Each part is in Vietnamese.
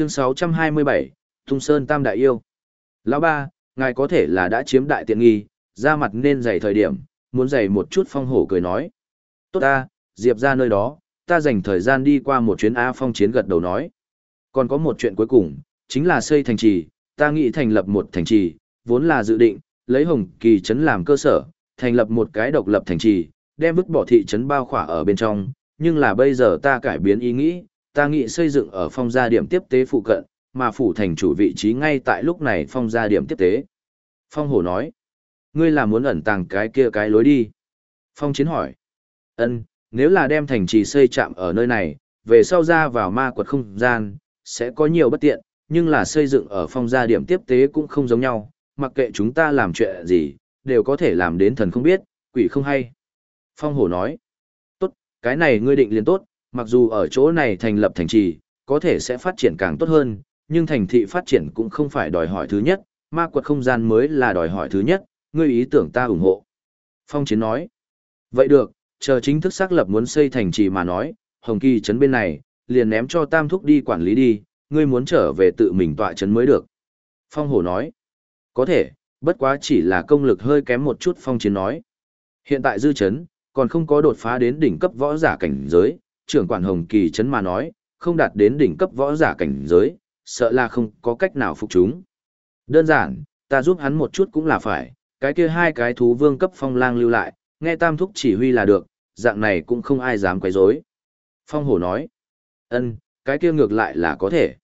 Chương 627, Tung Sơn Tam Đại Yêu. Lão ba, ngài có thể là đã chiếm đại tiện nghi, ra mặt nên dày thời điểm, muốn dày một chút phong hổ cười nói. Tốt ta, Diệp ra nơi đó, ta dành thời gian đi qua một chuyến A phong chiến gật đầu nói. Còn có một chuyện cuối cùng, chính là xây thành trì, ta nghĩ thành lập một thành trì, vốn là dự định, lấy hồng kỳ trấn làm cơ sở, thành lập một cái độc lập thành trì, đem vứt bỏ thị trấn bao khỏa ở bên trong, nhưng là bây giờ ta cải biến ý nghĩ, ta nghĩ xây dựng ở phong gia điểm tiếp tế phụ cận, mà phủ thành chủ vị trí ngay tại lúc này phong gia điểm tiếp tế. Phong hổ nói, ngươi là muốn ẩn tàng cái kia cái lối đi. Phong chiến hỏi, ân, nếu là đem thành trì xây chạm ở nơi này, về sau ra vào ma quật không gian, sẽ có nhiều bất tiện, nhưng là xây dựng ở phong gia điểm tiếp tế cũng không giống nhau, mặc kệ chúng ta làm chuyện gì, đều có thể làm đến thần không biết, quỷ không hay. Phong hổ nói, tốt, cái này ngươi định liền tốt, mặc dù ở chỗ này thành lập thành trì, có thể sẽ phát triển càng tốt hơn, nhưng thành thị phát triển cũng không phải đòi hỏi thứ nhất, ma quật không gian mới là đòi hỏi thứ nhất, ngươi ý tưởng ta ủng hộ. Phong chiến nói, vậy được, chờ chính thức xác lập muốn xây thành trì mà nói, Hồng Kỳ trấn bên này, liền ném cho Tam Thúc đi quản lý đi, ngươi muốn trở về tự mình tọa trấn mới được. Phong Hổ nói, có thể, bất quá chỉ là công lực hơi kém một chút Phong Chiến nói. Hiện tại dư trấn, còn không có đột phá đến đỉnh cấp võ giả cảnh giới, trưởng quản Hồng Kỳ chấn mà nói, không đạt đến đỉnh cấp võ giả cảnh giới, sợ là không có cách nào phục chúng. Đơn giản, ta giúp hắn một chút cũng là phải, cái kia hai cái thú vương cấp phong lang lưu lại, nghe tam thúc chỉ huy là được, dạng này cũng không ai dám quấy rối. Phong hổ nói, ân, cái kia ngược lại là có thể.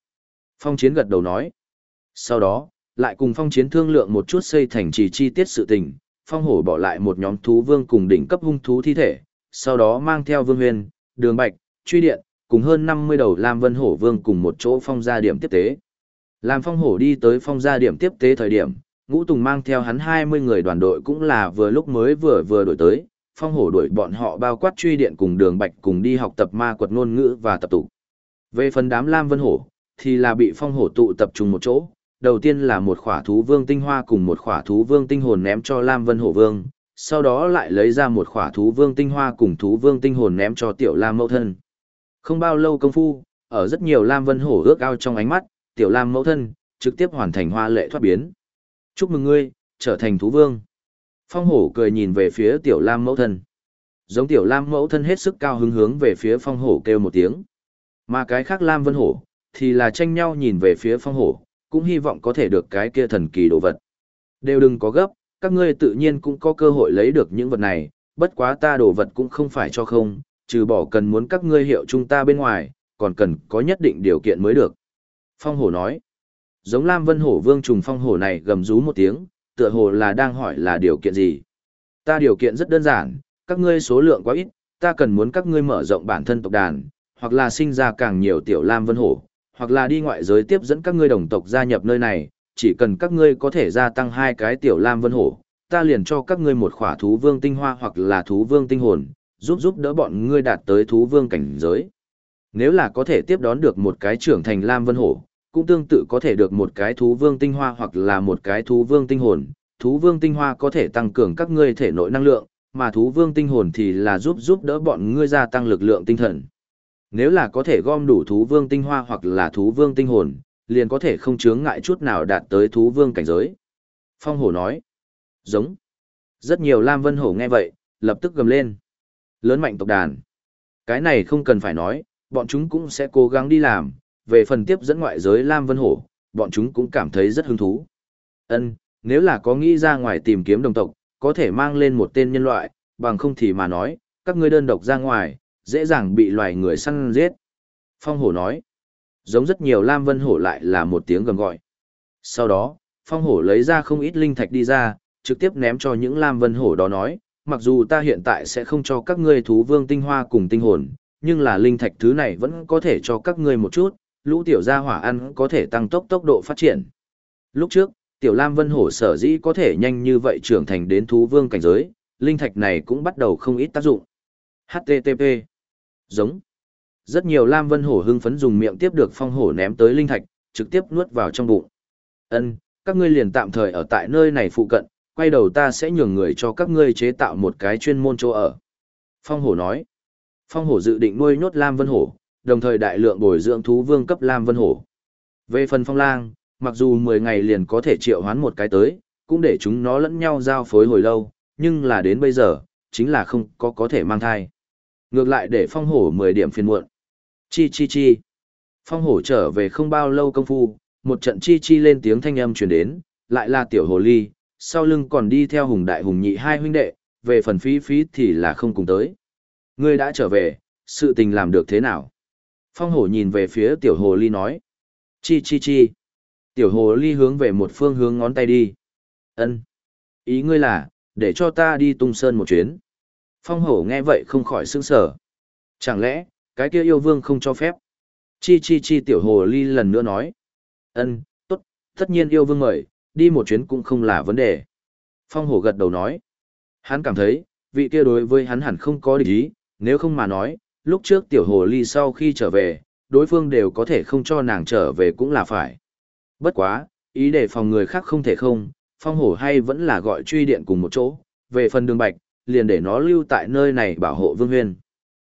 Phong chiến gật đầu nói. Sau đó, lại cùng phong chiến thương lượng một chút xây thành trì chi tiết sự tình, phong hổ bỏ lại một nhóm thú vương cùng đỉnh cấp hung thú thi thể, sau đó mang theo vương huyền, đường bạch, truy điện, cùng hơn 50 đầu Lam Vân Hổ Vương cùng một chỗ phong gia điểm tiếp tế. Làm phong hổ đi tới phong gia điểm tiếp tế thời điểm, ngũ tùng mang theo hắn 20 người đoàn đội cũng là vừa lúc mới vừa vừa đổi tới, phong hổ đuổi bọn họ bao quát truy điện cùng đường bạch cùng đi học tập ma quật ngôn ngữ và tập tụ. Về phần đám Lam Vân Hổ, thì là bị phong hổ tụ tập trung một chỗ, đầu tiên là một khỏa thú vương tinh hoa cùng một khỏa thú vương tinh hồn ném cho Lam Vân Hổ Vương, sau đó lại lấy ra một khỏa thú vương tinh hoa cùng thú vương tinh hồn ném cho tiểu Lam mẫu thân. Không bao lâu công phu, ở rất nhiều Lam Vân Hổ ước ao trong ánh mắt, tiểu Lam mẫu thân, trực tiếp hoàn thành hoa lệ thoát biến. Chúc mừng ngươi, trở thành thú vương. Phong hổ cười nhìn về phía tiểu Lam mẫu thân. Giống tiểu Lam mẫu thân hết sức cao hứng hướng về phía phong hổ kêu một tiếng. Mà cái khác Lam Vân Hổ, thì là tranh nhau nhìn về phía phong hổ, cũng hy vọng có thể được cái kia thần kỳ đồ vật. Đều đừng có gấp, các ngươi tự nhiên cũng có cơ hội lấy được những vật này, bất quá ta đồ vật cũng không phải cho không, trừ bỏ cần muốn các ngươi hiệu chúng ta bên ngoài, còn cần có nhất định điều kiện mới được. Phong hổ nói, giống Lam Vân Hổ Vương trùng phong hổ này gầm rú một tiếng, tựa hồ là đang hỏi là điều kiện gì. Ta điều kiện rất đơn giản, các ngươi số lượng quá ít, ta cần muốn các ngươi mở rộng bản thân tộc đàn, hoặc là sinh ra càng nhiều tiểu Lam Vân Hổ, hoặc là đi ngoại giới tiếp dẫn các ngươi đồng tộc gia nhập nơi này, chỉ cần các ngươi có thể gia tăng hai cái tiểu Lam Vân Hổ, ta liền cho các ngươi một khỏa thú vương tinh hoa hoặc là thú vương tinh hồn, giúp giúp đỡ bọn ngươi đạt tới thú vương cảnh giới. Nếu là có thể tiếp đón được một cái trưởng thành Lam Vân Hổ, cũng tương tự có thể được một cái thú vương tinh hoa hoặc là một cái thú vương tinh hồn. Thú vương tinh hoa có thể tăng cường các ngươi thể nội năng lượng, mà thú vương tinh hồn thì là giúp giúp đỡ bọn ngươi gia tăng lực lượng tinh thần. Nếu là có thể gom đủ thú vương tinh hoa hoặc là thú vương tinh hồn, liền có thể không chướng ngại chút nào đạt tới thú vương cảnh giới. Phong hổ nói. Giống. Rất nhiều Lam Vân Hổ nghe vậy, lập tức gầm lên. Lớn mạnh tộc đàn. Cái này không cần phải nói, bọn chúng cũng sẽ cố gắng đi làm, về phần tiếp dẫn ngoại giới Lam Vân Hổ, bọn chúng cũng cảm thấy rất hứng thú. Ân, nếu là có nghĩ ra ngoài tìm kiếm đồng tộc, có thể mang lên một tên nhân loại, bằng không thì mà nói, các ngươi đơn độc ra ngoài, dễ dàng bị loài người săn giết. Phong hổ nói, giống rất nhiều Lam Vân Hổ lại là một tiếng gầm gọi. Sau đó, Phong hổ lấy ra không ít linh thạch đi ra, trực tiếp ném cho những Lam Vân Hổ đó nói, mặc dù ta hiện tại sẽ không cho các ngươi thú vương tinh hoa cùng tinh hồn, nhưng là linh thạch thứ này vẫn có thể cho các ngươi một chút, lũ tiểu gia hỏa ăn có thể tăng tốc tốc độ phát triển. Lúc trước, tiểu Lam Vân Hổ sở dĩ có thể nhanh như vậy trưởng thành đến thú vương cảnh giới, linh thạch này cũng bắt đầu không ít tác dụng. HTTP Giống rất nhiều Lam Vân Hổ hưng phấn dùng miệng tiếp được phong hổ ném tới linh thạch, trực tiếp nuốt vào trong bụng. Ân, các ngươi liền tạm thời ở tại nơi này phụ cận, quay đầu ta sẽ nhường người cho các ngươi chế tạo một cái chuyên môn chỗ ở. Phong hổ nói, phong hổ dự định nuôi nhốt Lam Vân Hổ, đồng thời đại lượng bồi dưỡng thú vương cấp Lam Vân Hổ. Về phần phong lang, mặc dù 10 ngày liền có thể triệu hoán một cái tới, cũng để chúng nó lẫn nhau giao phối hồi lâu, nhưng là đến bây giờ, chính là không có có thể mang thai. Ngược lại để phong hổ 10 điểm phiền muộn. Chi chi chi. Phong hổ trở về không bao lâu công phu, một trận chi chi lên tiếng thanh âm truyền đến, lại là tiểu hồ ly, sau lưng còn đi theo hùng đại hùng nhị hai huynh đệ, về phần phí phí thì là không cùng tới. Ngươi đã trở về, sự tình làm được thế nào? Phong hổ nhìn về phía tiểu hồ ly nói. Chi chi chi. Tiểu hồ ly hướng về một phương hướng ngón tay đi. ân Ý ngươi là, để cho ta đi tung sơn một chuyến. Phong hổ nghe vậy không khỏi sững sở. Chẳng lẽ, cái kia yêu vương không cho phép? Chi chi chi tiểu hồ ly lần nữa nói. ân tốt, tất nhiên yêu vương mời, đi một chuyến cũng không là vấn đề. Phong hổ gật đầu nói. Hắn cảm thấy, vị kia đối với hắn hẳn không có địch ý, nếu không mà nói, lúc trước tiểu hồ ly sau khi trở về, đối phương đều có thể không cho nàng trở về cũng là phải. Bất quá, ý để phòng người khác không thể không, phong hổ hay vẫn là gọi truy điện cùng một chỗ, về phần đường bạch, liền để nó lưu tại nơi này bảo hộ vương huyên.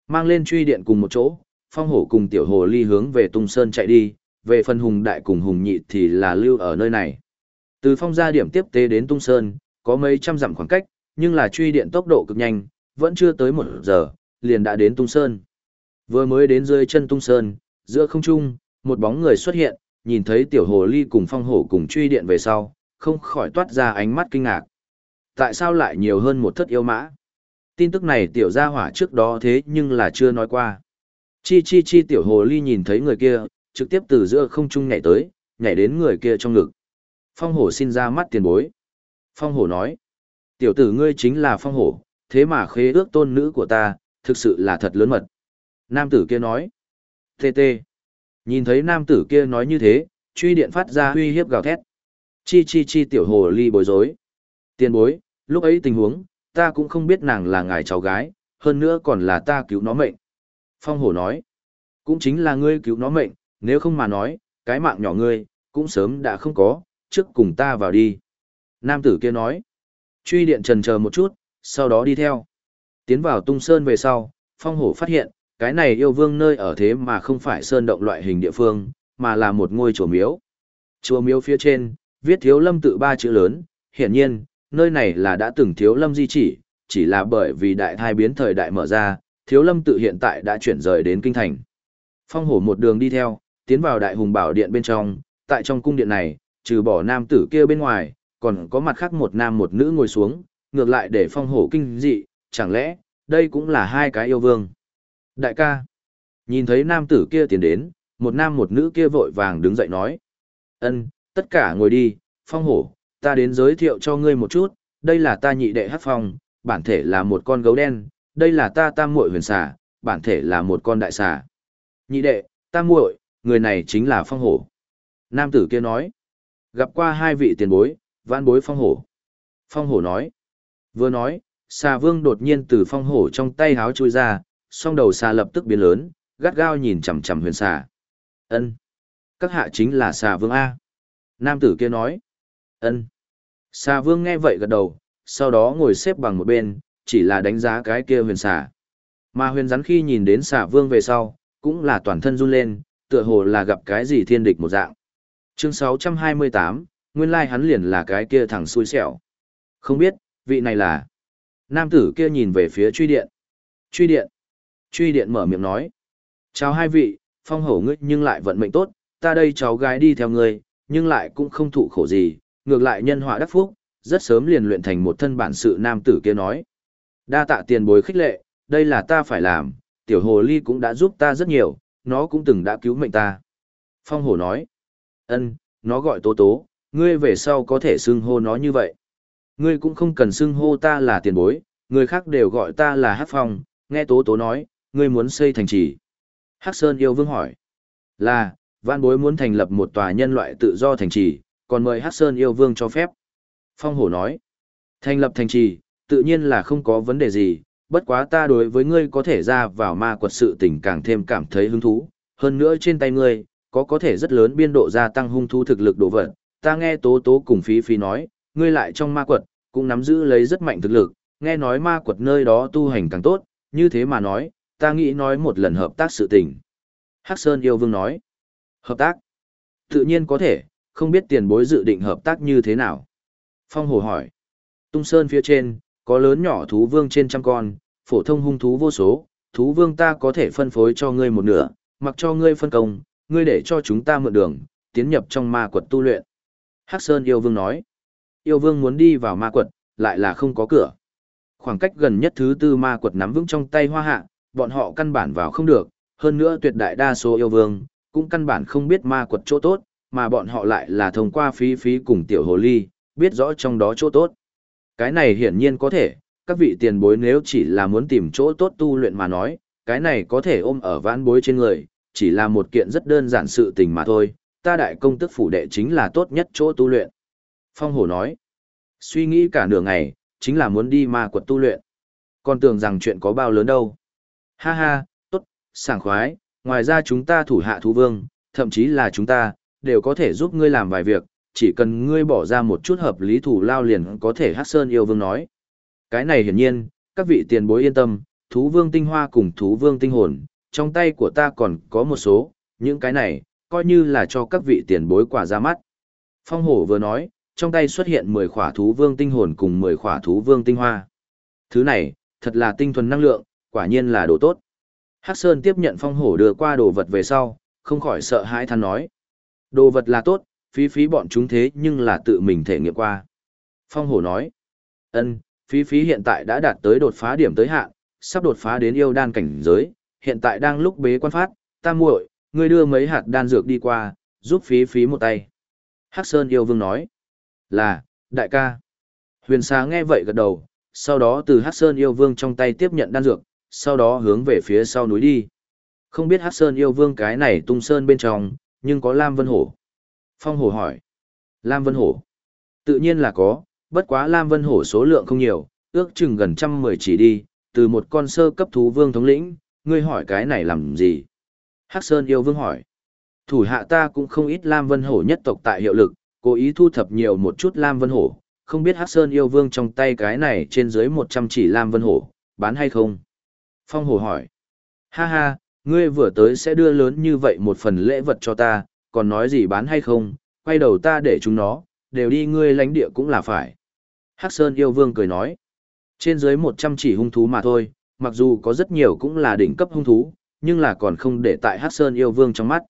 Mang lên truy điện cùng một chỗ, phong hổ cùng tiểu hồ ly hướng về tung sơn chạy đi, về phần hùng đại cùng hùng nhị thì là lưu ở nơi này. Từ phong ra điểm tiếp tế đến tung sơn, có mấy trăm dặm khoảng cách, nhưng là truy điện tốc độ cực nhanh, vẫn chưa tới một giờ, liền đã đến tung sơn. Vừa mới đến dưới chân tung sơn, giữa không trung, một bóng người xuất hiện, nhìn thấy tiểu hồ ly cùng phong hổ cùng truy điện về sau, không khỏi toát ra ánh mắt kinh ngạc. Tại sao lại nhiều hơn một thất yêu mã? Tin tức này tiểu gia hỏa trước đó thế nhưng là chưa nói qua. Chi chi chi tiểu hồ ly nhìn thấy người kia, trực tiếp từ giữa không trung nhảy tới, nhảy đến người kia trong ngực. Phong hổ xin ra mắt tiền bối. Phong hổ nói, tiểu tử ngươi chính là phong hổ, thế mà khế ước tôn nữ của ta, thực sự là thật lớn mật. Nam tử kia nói, tê tê. Nhìn thấy nam tử kia nói như thế, truy điện phát ra huy hiếp gào thét. Chi chi chi tiểu hồ ly bối rối. Tiền bối, lúc ấy tình huống, ta cũng không biết nàng là ngài cháu gái, hơn nữa còn là ta cứu nó mệnh. Phong hổ nói, cũng chính là ngươi cứu nó mệnh, nếu không mà nói, cái mạng nhỏ ngươi, cũng sớm đã không có, trước cùng ta vào đi. Nam tử kia nói, truy điện trần chờ một chút, sau đó đi theo. Tiến vào tung sơn về sau, phong hổ phát hiện, cái này yêu vương nơi ở thế mà không phải sơn động loại hình địa phương, mà là một ngôi chùa miếu. Chùa miếu phía trên, viết thiếu lâm tự ba chữ lớn, hiển nhiên, nơi này là đã từng thiếu lâm di chỉ, chỉ là bởi vì đại thai biến thời đại mở ra, thiếu lâm tự hiện tại đã chuyển rời đến kinh thành. Phong hổ một đường đi theo, tiến vào đại hùng bảo điện bên trong, tại trong cung điện này, trừ bỏ nam tử kia bên ngoài, còn có mặt khác một nam một nữ ngồi xuống, ngược lại để phong hổ kinh dị, chẳng lẽ, đây cũng là hai cái yêu vương. Đại ca, nhìn thấy nam tử kia tiến đến, một nam một nữ kia vội vàng đứng dậy nói. ân tất cả ngồi đi, phong hổ, ta đến giới thiệu cho ngươi một chút, đây là ta nhị đệ hát phong, bản thể là một con gấu đen, đây là ta tam muội huyền xà, bản thể là một con đại xà. Nhị đệ, tam muội, người này chính là phong hổ. Nam tử kia nói, gặp qua hai vị tiền bối, vãn bối phong hổ. Phong hổ nói, vừa nói, xà vương đột nhiên từ phong hổ trong tay háo chui ra, song đầu xà lập tức biến lớn, gắt gao nhìn chằm chằm huyền xà. Ân, các hạ chính là xà vương A. Nam tử kia nói, ân. Xà vương nghe vậy gật đầu, sau đó ngồi xếp bằng một bên, chỉ là đánh giá cái kia huyền xà. Mà huyền rắn khi nhìn đến xà vương về sau, cũng là toàn thân run lên, tựa hồ là gặp cái gì thiên địch một dạng. Chương 628, nguyên lai hắn liền là cái kia thằng xui xẻo. Không biết, vị này là... Nam tử kia nhìn về phía truy điện. Truy điện. Truy điện mở miệng nói. Chào hai vị, phong hổ ngươi nhưng lại vận mệnh tốt, ta đây cháu gái đi theo ngươi, nhưng lại cũng không thụ khổ gì, ngược lại nhân họa đắc phúc, rất sớm liền luyện thành một thân bản sự nam tử kia nói. Đa tạ tiền bối khích lệ, đây là ta phải làm, tiểu hồ ly cũng đã giúp ta rất nhiều, nó cũng từng đã cứu mệnh ta. Phong hổ nói, ân, nó gọi tố tố, ngươi về sau có thể xưng hô nó như vậy. Ngươi cũng không cần xưng hô ta là tiền bối, người khác đều gọi ta là hát phong, nghe tố tố nói, ngươi muốn xây thành trì. Hắc Sơn yêu vương hỏi, là, văn bối muốn thành lập một tòa nhân loại tự do thành trì, còn mời Hắc Sơn yêu vương cho phép. Phong hổ nói, thành lập thành trì, tự nhiên là không có vấn đề gì, bất quá ta đối với ngươi có thể ra vào ma quật sự tình càng thêm cảm thấy hứng thú, hơn nữa trên tay ngươi, có có thể rất lớn biên độ gia tăng hung thú thực lực đồ vật, ta nghe tố tố cùng phí phí nói, ngươi lại trong ma quật, cũng nắm giữ lấy rất mạnh thực lực, nghe nói ma quật nơi đó tu hành càng tốt, như thế mà nói, ta nghĩ nói một lần hợp tác sự tình. Hắc Sơn yêu vương nói, hợp tác, Tự nhiên có thể, không biết tiền bối dự định hợp tác như thế nào. Phong Hồ hỏi. Tung Sơn phía trên, có lớn nhỏ thú vương trên trăm con, phổ thông hung thú vô số, thú vương ta có thể phân phối cho ngươi một nửa, mặc cho ngươi phân công, ngươi để cho chúng ta mượn đường, tiến nhập trong ma quật tu luyện. Hắc Sơn yêu vương nói. Yêu vương muốn đi vào ma quật, lại là không có cửa. Khoảng cách gần nhất thứ tư ma quật nắm vững trong tay hoa hạ, bọn họ căn bản vào không được, hơn nữa tuyệt đại đa số yêu vương, cũng căn bản không biết ma quật chỗ tốt, mà bọn họ lại là thông qua phí phí cùng tiểu hồ ly, biết rõ trong đó chỗ tốt. Cái này hiển nhiên có thể, các vị tiền bối nếu chỉ là muốn tìm chỗ tốt tu luyện mà nói, cái này có thể ôm ở vãn bối trên người, chỉ là một kiện rất đơn giản sự tình mà thôi, ta đại công tức phủ đệ chính là tốt nhất chỗ tu luyện. Phong hổ nói, suy nghĩ cả nửa ngày, chính là muốn đi ma quật tu luyện. Còn tưởng rằng chuyện có bao lớn đâu. Ha ha, tốt, sảng khoái, ngoài ra chúng ta thủ hạ thú vương, thậm chí là chúng ta, đều có thể giúp ngươi làm vài việc, chỉ cần ngươi bỏ ra một chút hợp lý thủ lao liền có thể hát sơn yêu vương nói. Cái này hiển nhiên, các vị tiền bối yên tâm, thú vương tinh hoa cùng thú vương tinh hồn, trong tay của ta còn có một số, những cái này, coi như là cho các vị tiền bối quả ra mắt. Phong hổ vừa nói, trong tay xuất hiện 10 khỏa thú vương tinh hồn cùng 10 khỏa thú vương tinh hoa. Thứ này, thật là tinh thuần năng lượng, quả nhiên là đồ tốt. Hắc Sơn tiếp nhận phong hổ đưa qua đồ vật về sau, không khỏi sợ hãi than nói. Đồ vật là tốt, phí phí bọn chúng thế nhưng là tự mình thể nghiệm qua. Phong hổ nói. ân phí phí hiện tại đã đạt tới đột phá điểm tới hạn, sắp đột phá đến yêu đan cảnh giới, hiện tại đang lúc bế quan phát, ta muội, ngươi đưa mấy hạt đan dược đi qua, giúp phí phí một tay. Hắc Sơn yêu vương nói. Là, đại ca. Huyền xá nghe vậy gật đầu, sau đó từ Hắc Sơn yêu vương trong tay tiếp nhận đan dược, sau đó hướng về phía sau núi đi. Không biết Hắc Sơn yêu vương cái này tung sơn bên trong, nhưng có Lam Vân Hổ. Phong Hổ hỏi. Lam Vân Hổ. Tự nhiên là có, bất quá Lam Vân Hổ số lượng không nhiều, ước chừng gần trăm mười chỉ đi, từ một con sơ cấp thú vương thống lĩnh, ngươi hỏi cái này làm gì? Hắc Sơn yêu vương hỏi. Thủ hạ ta cũng không ít Lam Vân Hổ nhất tộc tại hiệu lực, cố ý thu thập nhiều một chút Lam Vân Hổ, không biết Hắc Sơn yêu vương trong tay cái này trên dưới 100 chỉ Lam Vân Hổ, bán hay không? Phong Hổ hỏi. Ha ha, ngươi vừa tới sẽ đưa lớn như vậy một phần lễ vật cho ta, còn nói gì bán hay không, quay đầu ta để chúng nó, đều đi ngươi lãnh địa cũng là phải. Hắc Sơn yêu vương cười nói. Trên dưới 100 chỉ hung thú mà thôi, mặc dù có rất nhiều cũng là đỉnh cấp hung thú, nhưng là còn không để tại Hắc Sơn yêu vương trong mắt.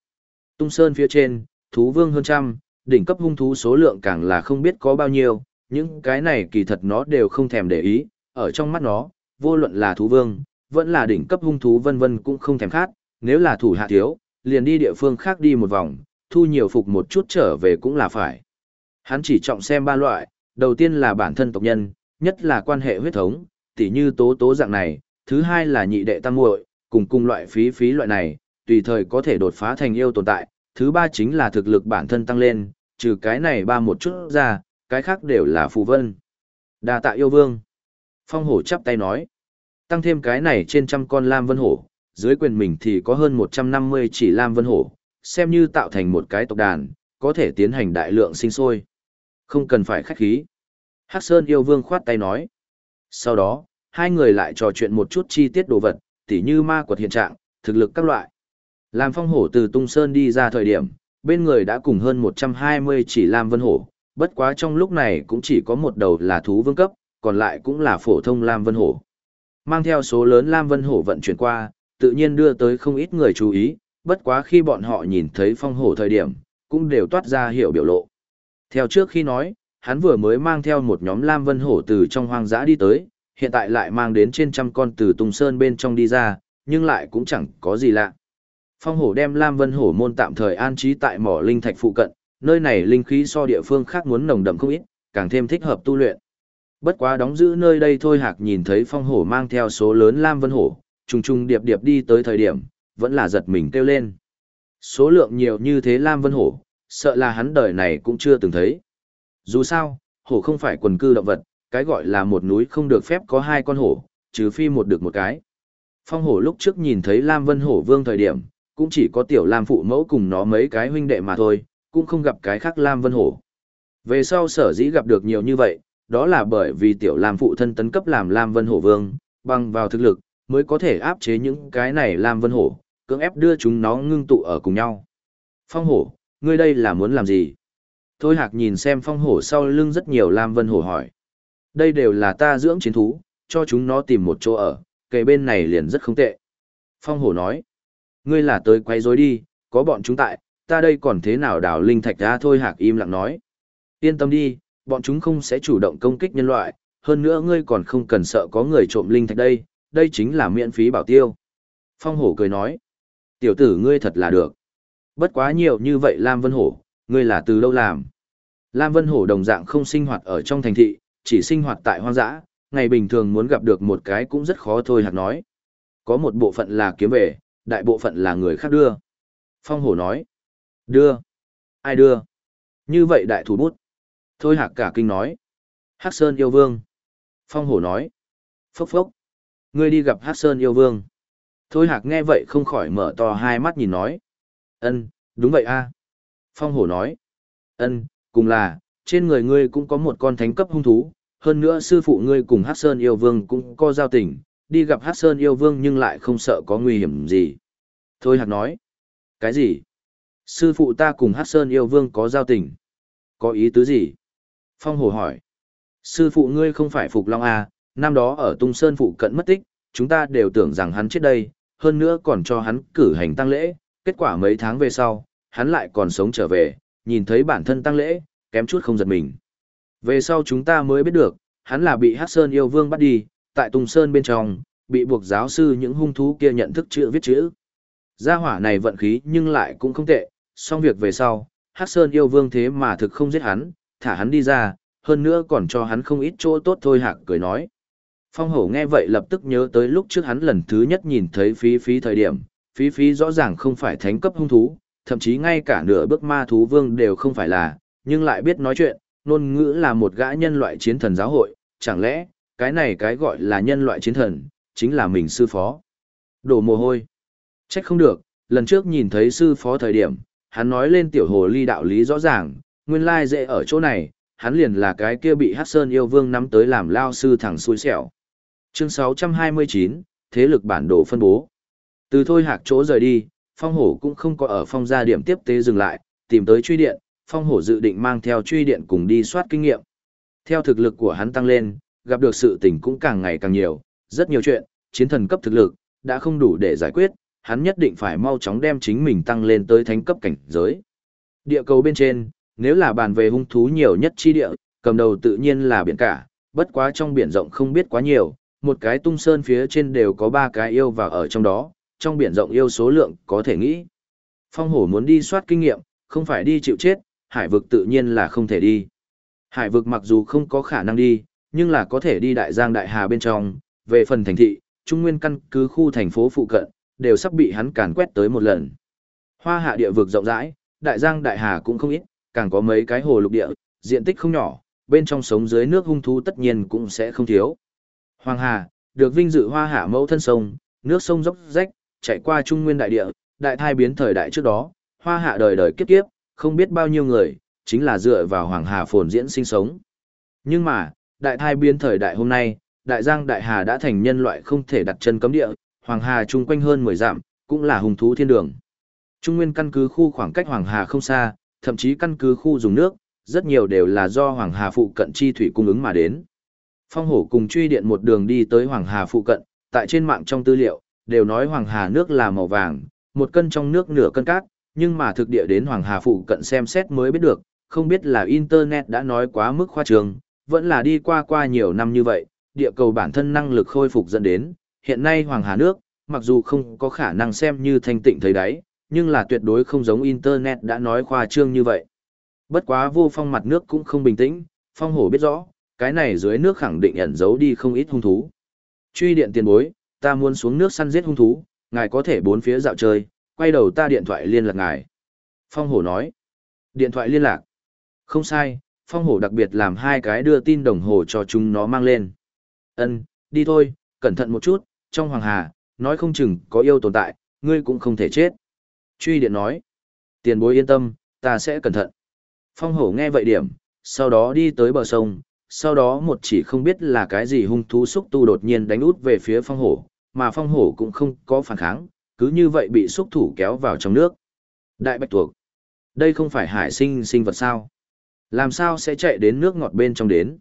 Tung Sơn phía trên, thú vương hơn trăm, đỉnh cấp hung thú số lượng càng là không biết có bao nhiêu, những cái này kỳ thật nó đều không thèm để ý, ở trong mắt nó, vô luận là thú vương, vẫn là đỉnh cấp hung thú vân vân cũng không thèm khát, nếu là thủ hạ thiếu, liền đi địa phương khác đi một vòng, thu nhiều phục một chút trở về cũng là phải. Hắn chỉ trọng xem ba loại, đầu tiên là bản thân tộc nhân, nhất là quan hệ huyết thống, tỉ như tố tố dạng này, thứ hai là nhị đệ tam muội, cùng cùng loại phí phí loại này, tùy thời có thể đột phá thành yêu tồn tại, thứ ba chính là thực lực bản thân tăng lên, trừ cái này ba một chút ra, cái khác đều là phù vân. Đa tạ yêu vương. Phong hổ chắp tay nói. Tăng thêm cái này trên trăm con lam vân hổ, dưới quyền mình thì có hơn 150 chỉ lam vân hổ, xem như tạo thành một cái tộc đàn, có thể tiến hành đại lượng sinh sôi. Không cần phải khách khí. Hắc Sơn yêu vương khoát tay nói. Sau đó, hai người lại trò chuyện một chút chi tiết đồ vật, tỉ như ma quật hiện trạng, thực lực các loại. Làm phong hổ từ tung sơn đi ra thời điểm, bên người đã cùng hơn 120 chỉ lam vân hổ, bất quá trong lúc này cũng chỉ có một đầu là thú vương cấp, còn lại cũng là phổ thông lam vân hổ. Mang theo số lớn lam vân hổ vận chuyển qua, tự nhiên đưa tới không ít người chú ý, bất quá khi bọn họ nhìn thấy phong hổ thời điểm, cũng đều toát ra hiểu biểu lộ. Theo trước khi nói, hắn vừa mới mang theo một nhóm lam vân hổ từ trong hoang dã đi tới, hiện tại lại mang đến trên trăm con từ Tùng Sơn bên trong đi ra, nhưng lại cũng chẳng có gì lạ. Phong hổ đem Lam Vân hổ môn tạm thời an trí tại mỏ linh thạch phụ cận, nơi này linh khí so địa phương khác muốn nồng đậm không ít, càng thêm thích hợp tu luyện. Bất quá đóng giữ nơi đây thôi hạc nhìn thấy phong hổ mang theo số lớn Lam Vân hổ, trùng trùng điệp điệp đi tới thời điểm, vẫn là giật mình kêu lên. Số lượng nhiều như thế Lam Vân hổ, sợ là hắn đời này cũng chưa từng thấy. Dù sao, hổ không phải quần cư động vật, cái gọi là một núi không được phép có hai con hổ, trừ phi một được một cái. Phong hổ lúc trước nhìn thấy Lam Vân hổ vương thời điểm, cũng chỉ có tiểu Lam phụ mẫu cùng nó mấy cái huynh đệ mà thôi, cũng không gặp cái khác Lam Vân hổ. Về sau sở dĩ gặp được nhiều như vậy, đó là bởi vì tiểu Lam phụ thân tấn cấp làm Lam Vân hổ vương, bằng vào thực lực, mới có thể áp chế những cái này Lam Vân hổ, cưỡng ép đưa chúng nó ngưng tụ ở cùng nhau. Phong hổ, ngươi đây là muốn làm gì? Thôi hạc nhìn xem phong hổ sau lưng rất nhiều Lam Vân Hổ hỏi. Đây đều là ta dưỡng chiến thú, cho chúng nó tìm một chỗ ở, kề bên này liền rất không tệ. Phong hổ nói, ngươi là tới quay rối đi, có bọn chúng tại, ta đây còn thế nào đào linh thạch ra thôi hạc im lặng nói. Yên tâm đi, bọn chúng không sẽ chủ động công kích nhân loại, hơn nữa ngươi còn không cần sợ có người trộm linh thạch đây, đây chính là miễn phí bảo tiêu. Phong hổ cười nói, tiểu tử ngươi thật là được. Bất quá nhiều như vậy Lam Vân Hổ, ngươi là từ đâu làm? Lam Vân Hổ đồng dạng không sinh hoạt ở trong thành thị, chỉ sinh hoạt tại hoang dã, ngày bình thường muốn gặp được một cái cũng rất khó thôi hạt nói. Có một bộ phận là kiếm về, đại bộ phận là người khác đưa. Phong hổ nói. Đưa. Ai đưa? Như vậy đại thủ bút. Thôi hạc cả kinh nói. Hắc Sơn yêu vương. Phong hổ nói. Phốc phốc. Ngươi đi gặp Hắc Sơn yêu vương. Thôi hạc nghe vậy không khỏi mở to hai mắt nhìn nói. Ân, đúng vậy a. Phong hổ nói. Ân, cùng là, trên người ngươi cũng có một con thánh cấp hung thú, hơn nữa sư phụ ngươi cùng Hắc Sơn yêu vương cũng có giao tình, đi gặp Hắc Sơn yêu vương nhưng lại không sợ có nguy hiểm gì. Thôi hạc nói. Cái gì? Sư phụ ta cùng Hắc Sơn yêu vương có giao tình. Có ý tứ gì? Phong Hổ hỏi. Sư phụ ngươi không phải Phục Long à, năm đó ở Tung Sơn phụ cận mất tích, chúng ta đều tưởng rằng hắn chết đây, hơn nữa còn cho hắn cử hành tăng lễ, kết quả mấy tháng về sau, hắn lại còn sống trở về, nhìn thấy bản thân tăng lễ, kém chút không giật mình. Về sau chúng ta mới biết được, hắn là bị Hắc Sơn yêu vương bắt đi, tại Tung Sơn bên trong, bị buộc giáo sư những hung thú kia nhận thức chữ viết chữ. Gia hỏa này vận khí nhưng lại cũng không tệ, xong việc về sau, Hắc Sơn yêu vương thế mà thực không giết hắn, thả hắn đi ra, hơn nữa còn cho hắn không ít chỗ tốt thôi hạc cười nói. Phong hổ nghe vậy lập tức nhớ tới lúc trước hắn lần thứ nhất nhìn thấy phí phí thời điểm, phí phí rõ ràng không phải thánh cấp hung thú, thậm chí ngay cả nửa bước ma thú vương đều không phải là, nhưng lại biết nói chuyện, ngôn ngữ là một gã nhân loại chiến thần giáo hội, chẳng lẽ, cái này cái gọi là nhân loại chiến thần, chính là mình sư phó. Đổ mồ hôi. Trách không được, lần trước nhìn thấy sư phó thời điểm, hắn nói lên tiểu hồ ly đạo lý rõ ràng, nguyên lai dễ ở chỗ này, hắn liền là cái kia bị Hắc Sơn yêu vương nắm tới làm lao sư thẳng xui xẻo. Chương 629, Thế lực bản đồ phân bố. Từ thôi hạc chỗ rời đi, phong hổ cũng không có ở phong gia điểm tiếp tế dừng lại, tìm tới truy điện, phong hổ dự định mang theo truy điện cùng đi soát kinh nghiệm. Theo thực lực của hắn tăng lên, gặp được sự tình cũng càng ngày càng nhiều, rất nhiều chuyện, chiến thần cấp thực lực, đã không đủ để giải quyết, hắn nhất định phải mau chóng đem chính mình tăng lên tới thánh cấp cảnh giới. Địa cầu bên trên, nếu là bàn về hung thú nhiều nhất chi địa, cầm đầu tự nhiên là biển cả, bất quá trong biển rộng không biết quá nhiều, một cái tung sơn phía trên đều có ba cái yêu và ở trong đó, trong biển rộng yêu số lượng có thể nghĩ. Phong hổ muốn đi soát kinh nghiệm, không phải đi chịu chết, hải vực tự nhiên là không thể đi. Hải vực mặc dù không có khả năng đi, nhưng là có thể đi đại giang đại hà bên trong, về phần thành thị, trung nguyên căn cứ khu thành phố phụ cận, đều sắp bị hắn càn quét tới một lần. Hoa hạ địa vực rộng rãi, đại giang đại hà cũng không ít, càng có mấy cái hồ lục địa, diện tích không nhỏ, bên trong sống dưới nước hung thú tất nhiên cũng sẽ không thiếu. Hoàng Hà, được vinh dự hoa hạ mẫu thân sông, nước sông dốc rách, chạy qua trung nguyên đại địa, đại thai biến thời đại trước đó, hoa hạ đời đời kiếp kiếp, không biết bao nhiêu người, chính là dựa vào Hoàng Hà phồn diễn sinh sống. Nhưng mà, đại thai biến thời đại hôm nay, đại giang đại hà đã thành nhân loại không thể đặt chân cấm địa, Hoàng Hà chung quanh hơn 10 dặm, cũng là hung thú thiên đường. Trung nguyên căn cứ khu khoảng cách Hoàng Hà không xa, thậm chí căn cứ khu dùng nước, rất nhiều đều là do Hoàng Hà phụ cận chi thủy cung ứng mà đến. Phong hổ cùng truy điện một đường đi tới Hoàng Hà phụ cận, tại trên mạng trong tư liệu, đều nói Hoàng Hà nước là màu vàng, một cân trong nước nửa cân cát, nhưng mà thực địa đến Hoàng Hà phụ cận xem xét mới biết được, không biết là Internet đã nói quá mức khoa trương, vẫn là đi qua qua nhiều năm như vậy, địa cầu bản thân năng lực khôi phục dẫn đến, hiện nay Hoàng Hà nước, mặc dù không có khả năng xem như thanh tịnh thấy đáy, nhưng là tuyệt đối không giống Internet đã nói khoa trương như vậy. Bất quá vô phong mặt nước cũng không bình tĩnh, phong hổ biết rõ, cái này dưới nước khẳng định ẩn giấu đi không ít hung thú. Truy điện tiền bối, ta muốn xuống nước săn giết hung thú, ngài có thể bốn phía dạo chơi, quay đầu ta điện thoại liên lạc ngài. Phong hổ nói, điện thoại liên lạc. Không sai, phong hổ đặc biệt làm hai cái đưa tin đồng hồ cho chúng nó mang lên. Ân, đi thôi, cẩn thận một chút, trong hoàng hà, nói không chừng có yêu tồn tại, ngươi cũng không thể chết. Truy điện nói, tiền bối yên tâm, ta sẽ cẩn thận. Phong hổ nghe vậy điểm, sau đó đi tới bờ sông, sau đó một chỉ không biết là cái gì hung thú xúc tu đột nhiên đánh út về phía phong hổ, mà phong hổ cũng không có phản kháng, cứ như vậy bị xúc thủ kéo vào trong nước. Đại bạch tuộc. Đây không phải hải sinh sinh vật sao? Làm sao sẽ chạy đến nước ngọt bên trong đến?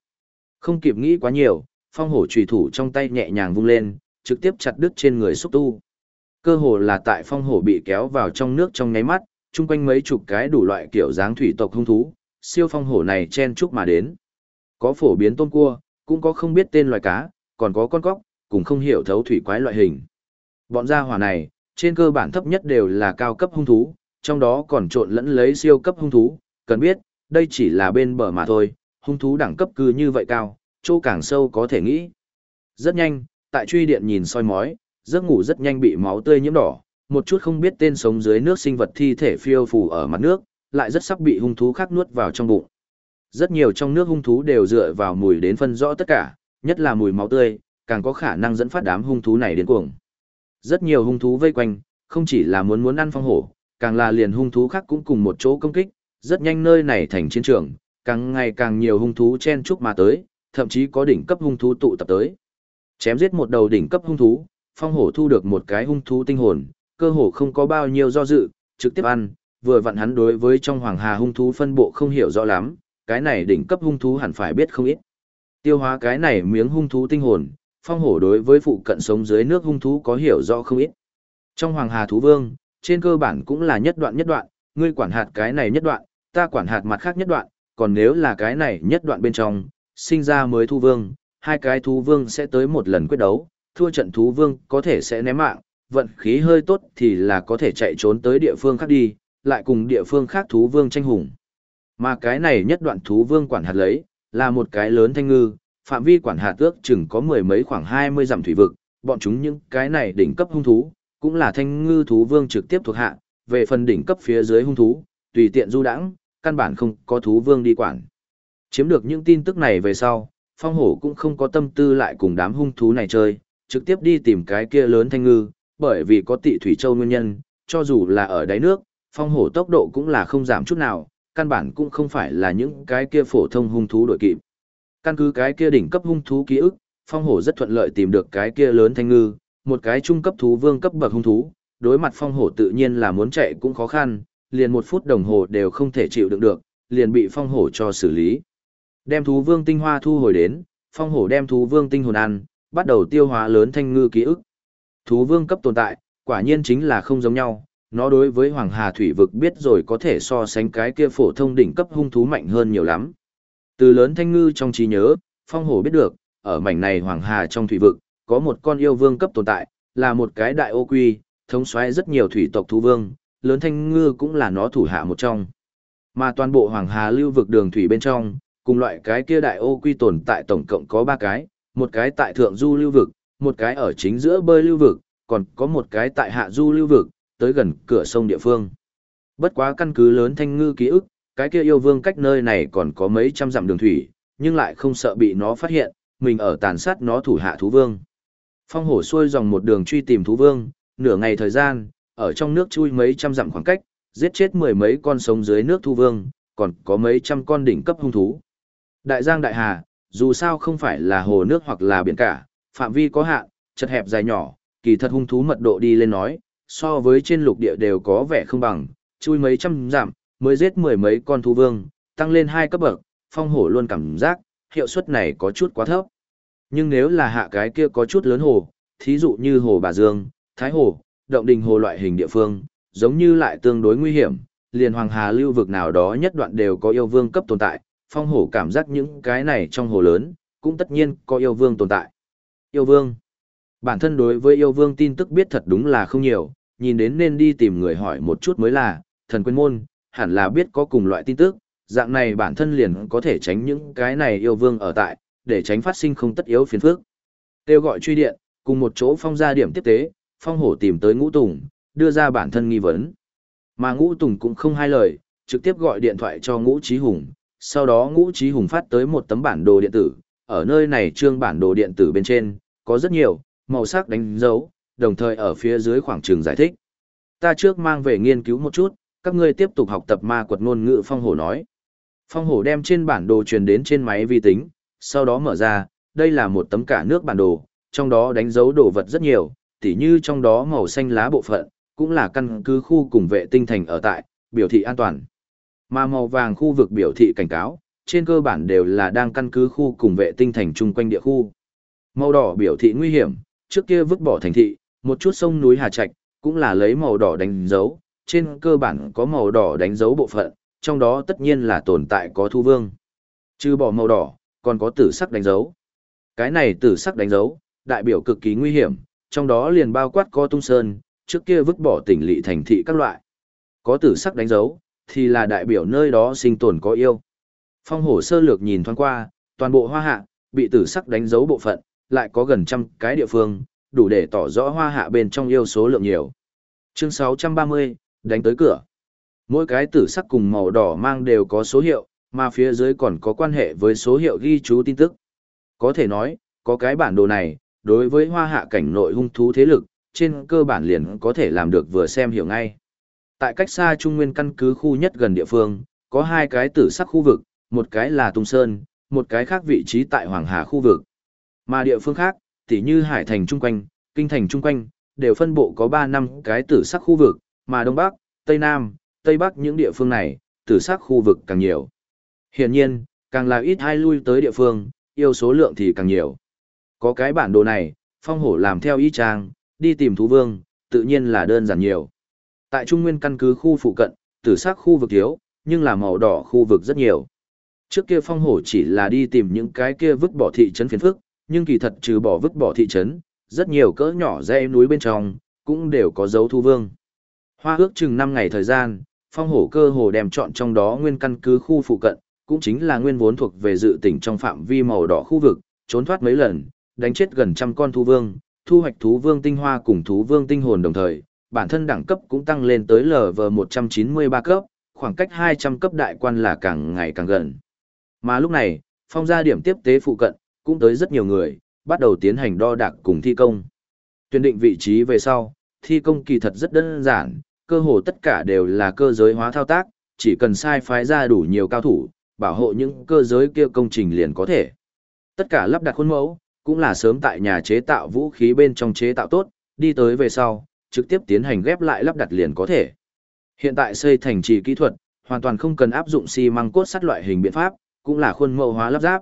Không kịp nghĩ quá nhiều, phong hổ trùy thủ trong tay nhẹ nhàng vung lên, trực tiếp chặt đứt trên người xúc tu. Cơ hồ là tại phong hổ bị kéo vào trong nước trong nháy mắt, chung quanh mấy chục cái đủ loại kiểu dáng thủy tộc hung thú, siêu phong hổ này chen chúc mà đến. Có phổ biến tôm cua, cũng có không biết tên loài cá, còn có con cóc, cũng không hiểu thấu thủy quái loại hình. Bọn gia hỏa này, trên cơ bản thấp nhất đều là cao cấp hung thú, trong đó còn trộn lẫn lấy siêu cấp hung thú, cần biết, đây chỉ là bên bờ mà thôi, hung thú đẳng cấp cứ như vậy cao, chỗ càng sâu có thể nghĩ. Rất nhanh, tại truy điện nhìn soi mói, giấc ngủ rất nhanh bị máu tươi nhiễm đỏ, một chút không biết tên sống dưới nước sinh vật thi thể phiêu phù ở mặt nước, lại rất sắp bị hung thú khác nuốt vào trong bụng. Rất nhiều trong nước hung thú đều dựa vào mùi đến phân rõ tất cả, nhất là mùi máu tươi, càng có khả năng dẫn phát đám hung thú này đến cuồng. Rất nhiều hung thú vây quanh, không chỉ là muốn muốn ăn phong hổ, càng là liền hung thú khác cũng cùng một chỗ công kích, rất nhanh nơi này thành chiến trường, càng ngày càng nhiều hung thú chen chúc mà tới, thậm chí có đỉnh cấp hung thú tụ tập tới. Chém giết một đầu đỉnh cấp hung thú, phong hổ thu được một cái hung thú tinh hồn, cơ hồ không có bao nhiêu do dự, trực tiếp ăn, vừa vặn hắn đối với trong hoàng hà hung thú phân bộ không hiểu rõ lắm, cái này đỉnh cấp hung thú hẳn phải biết không ít. Tiêu hóa cái này miếng hung thú tinh hồn, phong hổ đối với phụ cận sống dưới nước hung thú có hiểu rõ không ít. Trong hoàng hà thú vương, trên cơ bản cũng là nhất đoạn nhất đoạn, ngươi quản hạt cái này nhất đoạn, ta quản hạt mặt khác nhất đoạn, còn nếu là cái này nhất đoạn bên trong, sinh ra mới thu vương, hai cái thú vương sẽ tới một lần quyết đấu, thua trận thú vương có thể sẽ ném mạng, vận khí hơi tốt thì là có thể chạy trốn tới địa phương khác đi, lại cùng địa phương khác thú vương tranh hùng. Mà cái này nhất đoạn thú vương quản hạt lấy, là một cái lớn thanh ngư, phạm vi quản hạt ước chừng có mười mấy khoảng 20 dặm thủy vực, bọn chúng những cái này đỉnh cấp hung thú, cũng là thanh ngư thú vương trực tiếp thuộc hạ, về phần đỉnh cấp phía dưới hung thú, tùy tiện du đãng, căn bản không có thú vương đi quản. Chiếm được những tin tức này về sau, phong hổ cũng không có tâm tư lại cùng đám hung thú này chơi, trực tiếp đi tìm cái kia lớn thanh ngư, bởi vì có tị thủy châu nguyên nhân, cho dù là ở đáy nước, phong hổ tốc độ cũng là không giảm chút nào, căn bản cũng không phải là những cái kia phổ thông hung thú đội kịp. Căn cứ cái kia đỉnh cấp hung thú ký ức, phong hổ rất thuận lợi tìm được cái kia lớn thanh ngư, một cái trung cấp thú vương cấp bậc hung thú, đối mặt phong hổ tự nhiên là muốn chạy cũng khó khăn, liền một phút đồng hồ đều không thể chịu đựng được, liền bị phong hổ cho xử lý. Đem thú vương tinh hoa thu hồi đến, phong hổ đem thú vương tinh hồn ăn, bắt đầu tiêu hóa lớn thanh ngư ký ức. Thú vương cấp tồn tại, quả nhiên chính là không giống nhau, nó đối với Hoàng Hà Thủy vực biết rồi có thể so sánh cái kia phổ thông đỉnh cấp hung thú mạnh hơn nhiều lắm. Từ lớn thanh ngư trong trí nhớ, phong hổ biết được, ở mảnh này Hoàng Hà trong thủy vực, có một con yêu vương cấp tồn tại, là một cái đại ô quy, thống soái rất nhiều thủy tộc thú vương, lớn thanh ngư cũng là nó thủ hạ một trong. Mà toàn bộ Hoàng Hà lưu vực đường thủy bên trong, cùng loại cái kia đại ô quy tồn tại tổng cộng có ba cái, một cái tại thượng du lưu vực, một cái ở chính giữa bơi lưu vực, còn có một cái tại hạ du lưu vực, tới gần cửa sông địa phương. Bất quá căn cứ lớn thanh ngư ký ức, cái kia yêu vương cách nơi này còn có mấy trăm dặm đường thủy, nhưng lại không sợ bị nó phát hiện, mình ở tàn sát nó thủ hạ thú vương. Phong hổ xuôi dòng một đường truy tìm thú vương, nửa ngày thời gian, ở trong nước chui mấy trăm dặm khoảng cách, giết chết mười mấy con sống dưới nước thú vương, còn có mấy trăm con đỉnh cấp hung thú. Đại Giang Đại Hà, dù sao không phải là hồ nước hoặc là biển cả, phạm vi có hạn, chật hẹp dài nhỏ, kỳ thật hung thú mật độ đi lên nói, so với trên lục địa đều có vẻ không bằng, chui mấy trăm giảm, mới giết mười mấy con thú vương, tăng lên hai cấp bậc, phong hổ luôn cảm giác, hiệu suất này có chút quá thấp. Nhưng nếu là hạ cái kia có chút lớn hồ, thí dụ như hồ Bà Dương, Thái Hồ, Động Đình Hồ loại hình địa phương, giống như lại tương đối nguy hiểm, liền Hoàng Hà lưu vực nào đó nhất đoạn đều có yêu vương cấp tồn tại, phong hổ cảm giác những cái này trong hồ lớn, cũng tất nhiên có yêu vương tồn tại. Yêu vương. Bản thân đối với yêu vương tin tức biết thật đúng là không nhiều, nhìn đến nên đi tìm người hỏi một chút mới là, thần quên môn, hẳn là biết có cùng loại tin tức, dạng này bản thân liền có thể tránh những cái này yêu vương ở tại, để tránh phát sinh không tất yếu phiền phức. Kêu gọi truy điện, cùng một chỗ phong ra điểm tiếp tế, phong hổ tìm tới ngũ tùng, đưa ra bản thân nghi vấn. Mà ngũ tùng cũng không hai lời, trực tiếp gọi điện thoại cho ngũ trí hùng, sau đó ngũ trí hùng phát tới một tấm bản đồ điện tử, ở nơi này trương bản đồ điện tử bên trên, có rất nhiều, màu sắc đánh dấu, đồng thời ở phía dưới khoảng trường giải thích. Ta trước mang về nghiên cứu một chút, các ngươi tiếp tục học tập ma quật ngôn ngữ phong hổ nói. Phong hổ đem trên bản đồ truyền đến trên máy vi tính, sau đó mở ra, đây là một tấm cả nước bản đồ, trong đó đánh dấu đồ vật rất nhiều, tỉ như trong đó màu xanh lá bộ phận, cũng là căn cứ khu cùng vệ tinh thành ở tại, biểu thị an toàn. Mà màu vàng khu vực biểu thị cảnh cáo, trên cơ bản đều là đang căn cứ khu cùng vệ tinh thành chung quanh địa khu. Màu đỏ biểu thị nguy hiểm, trước kia vứt bỏ thành thị, một chút sông núi Hà Trạch, cũng là lấy màu đỏ đánh dấu, trên cơ bản có màu đỏ đánh dấu bộ phận, trong đó tất nhiên là tồn tại có thu vương. Trừ bỏ màu đỏ, còn có tử sắc đánh dấu. Cái này tử sắc đánh dấu, đại biểu cực kỳ nguy hiểm, trong đó liền bao quát có tung sơn, trước kia vứt bỏ tỉnh lỵ thành thị các loại. Có tử sắc đánh dấu, thì là đại biểu nơi đó sinh tồn có yêu. Phong hổ sơ lược nhìn thoáng qua, toàn bộ hoa hạ, bị tử sắc đánh dấu bộ phận, lại có gần trăm cái địa phương, đủ để tỏ rõ hoa hạ bên trong yêu số lượng nhiều. Chương 630, đánh tới cửa. Mỗi cái tử sắc cùng màu đỏ mang đều có số hiệu, mà phía dưới còn có quan hệ với số hiệu ghi chú tin tức. Có thể nói, có cái bản đồ này, đối với hoa hạ cảnh nội hung thú thế lực, trên cơ bản liền có thể làm được vừa xem hiểu ngay. Tại cách xa Trung Nguyên căn cứ khu nhất gần địa phương, có hai cái tử sắc khu vực, một cái là Tung Sơn, một cái khác vị trí tại Hoàng Hà khu vực. Mà địa phương khác, tỉ như Hải Thành chung quanh, Kinh Thành chung quanh, đều phân bộ có ba năm cái tử sắc khu vực, mà Đông Bắc, Tây Nam, Tây Bắc những địa phương này, tử sắc khu vực càng nhiều. Hiển nhiên, càng là ít hai lui tới địa phương, yêu số lượng thì càng nhiều. Có cái bản đồ này, phong hổ làm theo ý trang, đi tìm thú vương, tự nhiên là đơn giản nhiều. Tại Trung Nguyên căn cứ khu phụ cận, tử sắc khu vực thiếu, nhưng là màu đỏ khu vực rất nhiều. Trước kia phong hổ chỉ là đi tìm những cái kia vứt bỏ thị trấn phiền phức, nhưng kỳ thật trừ bỏ vứt bỏ thị trấn, rất nhiều cỡ nhỏ dãy núi bên trong, cũng đều có dấu thu vương. Hoa ước chừng 5 ngày thời gian, phong hổ cơ hồ đem chọn trong đó nguyên căn cứ khu phụ cận, cũng chính là nguyên vốn thuộc về dự tỉnh trong phạm vi màu đỏ khu vực, trốn thoát mấy lần, đánh chết gần trăm con thú vương, thu hoạch thú vương tinh hoa cùng thú vương tinh hồn đồng thời, bản thân đẳng cấp cũng tăng lên tới LV193 cấp, khoảng cách 200 cấp đại quan là càng ngày càng gần. Mà lúc này, phong gia điểm tiếp tế phụ cận, cũng tới rất nhiều người, bắt đầu tiến hành đo đạc cùng thi công. tuyên định vị trí về sau, thi công kỳ thật rất đơn giản, cơ hồ tất cả đều là cơ giới hóa thao tác, chỉ cần sai phái ra đủ nhiều cao thủ, bảo hộ những cơ giới kia công trình liền có thể. Tất cả lắp đặt khuôn mẫu, cũng là sớm tại nhà chế tạo vũ khí bên trong chế tạo tốt, đi tới về sau, trực tiếp tiến hành ghép lại lắp đặt liền có thể. Hiện tại xây thành trì kỹ thuật, hoàn toàn không cần áp dụng xi măng cốt sắt loại hình biện pháp, cũng là khuôn mẫu hóa lắp ráp.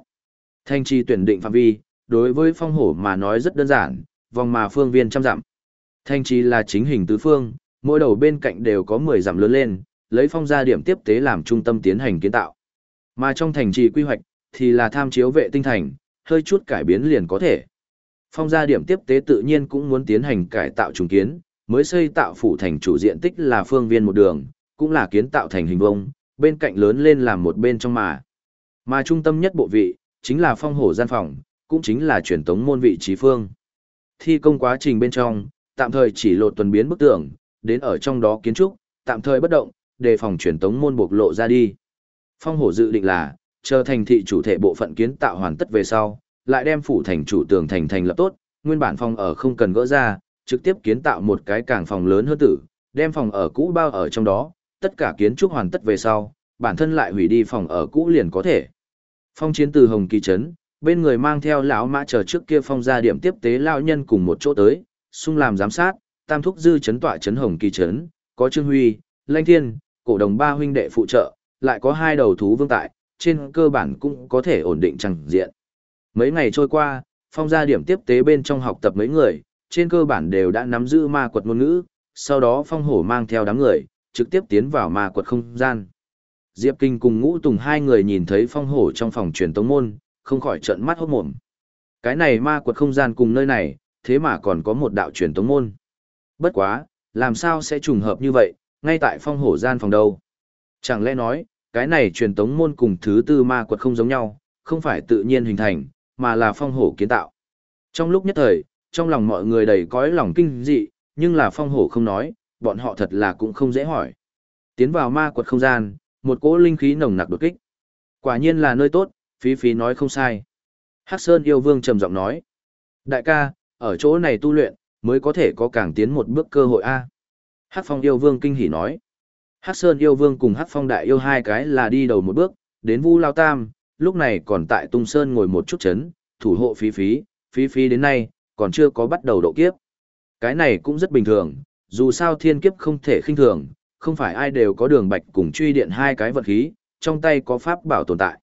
Thành trì tuyển định phạm vi, đối với phong hổ mà nói rất đơn giản, vòng mà phương viên trăm dặm. Thành trì là chính hình tứ phương, mỗi đầu bên cạnh đều có 10 dặm lớn lên, lấy phong gia điểm tiếp tế làm trung tâm tiến hành kiến tạo. Mà trong thành trì quy hoạch, thì là tham chiếu vệ tinh thành, hơi chút cải biến liền có thể. Phong gia điểm tiếp tế tự nhiên cũng muốn tiến hành cải tạo trùng kiến, mới xây tạo phủ thành chủ diện tích là phương viên một đường, cũng là kiến tạo thành hình vông, bên cạnh lớn lên làm một bên trong mà. Mà trung tâm nhất bộ vị, chính là phong hổ gian phòng, cũng chính là truyền tống môn vị trí phương. Thi công quá trình bên trong, tạm thời chỉ lộ tuần biến bức tường, đến ở trong đó kiến trúc, tạm thời bất động, đề phòng truyền tống môn bộc lộ ra đi. Phong hổ dự định là, chờ thành thị chủ thể bộ phận kiến tạo hoàn tất về sau, lại đem phủ thành chủ tường thành thành lập tốt, nguyên bản phong ở không cần gỡ ra, trực tiếp kiến tạo một cái càng phòng lớn hơn tử, đem phòng ở cũ bao ở trong đó, tất cả kiến trúc hoàn tất về sau, bản thân lại hủy đi phòng ở cũ liền có thể. Phong chiến từ Hồng Kỳ trấn, bên người mang theo lão mã chờ trước kia phong ra điểm tiếp tế lao nhân cùng một chỗ tới, xung làm giám sát, tam thúc dư chấn tọa chấn Hồng Kỳ trấn, có Trương Huy, Lanh Thiên, cổ đồng ba huynh đệ phụ trợ, lại có hai đầu thú vương tại, trên cơ bản cũng có thể ổn định chẳng diện. Mấy ngày trôi qua, phong gia điểm tiếp tế bên trong học tập mấy người, trên cơ bản đều đã nắm giữ ma quật ngôn ngữ, sau đó phong hổ mang theo đám người, trực tiếp tiến vào ma quật không gian. Diệp Kinh cùng ngũ tùng hai người nhìn thấy phong hổ trong phòng truyền tống môn, không khỏi trợn mắt hốt mồm. Cái này ma quật không gian cùng nơi này, thế mà còn có một đạo truyền tống môn. Bất quá, làm sao sẽ trùng hợp như vậy, ngay tại phong hổ gian phòng đâu. Chẳng lẽ nói, cái này truyền tống môn cùng thứ tư ma quật không giống nhau, không phải tự nhiên hình thành, mà là phong hổ kiến tạo. Trong lúc nhất thời, trong lòng mọi người đầy cõi lòng kinh dị, nhưng là phong hổ không nói, bọn họ thật là cũng không dễ hỏi. Tiến vào ma quật không gian, một cỗ linh khí nồng nặc đột kích. Quả nhiên là nơi tốt, phí phí nói không sai. Hắc Sơn yêu vương trầm giọng nói. Đại ca, ở chỗ này tu luyện, mới có thể có càng tiến một bước cơ hội A. Hắc Phong yêu vương kinh hỉ nói. Hắc Sơn yêu vương cùng Hắc Phong đại yêu hai cái là đi đầu một bước, đến Vu Lao Tam, lúc này còn tại Tung Sơn ngồi một chút chấn, thủ hộ phí phí, phí phí đến nay, còn chưa có bắt đầu độ kiếp. Cái này cũng rất bình thường, dù sao thiên kiếp không thể khinh thường, không phải ai đều có đường bạch cùng truy điện hai cái vật khí, trong tay có pháp bảo tồn tại.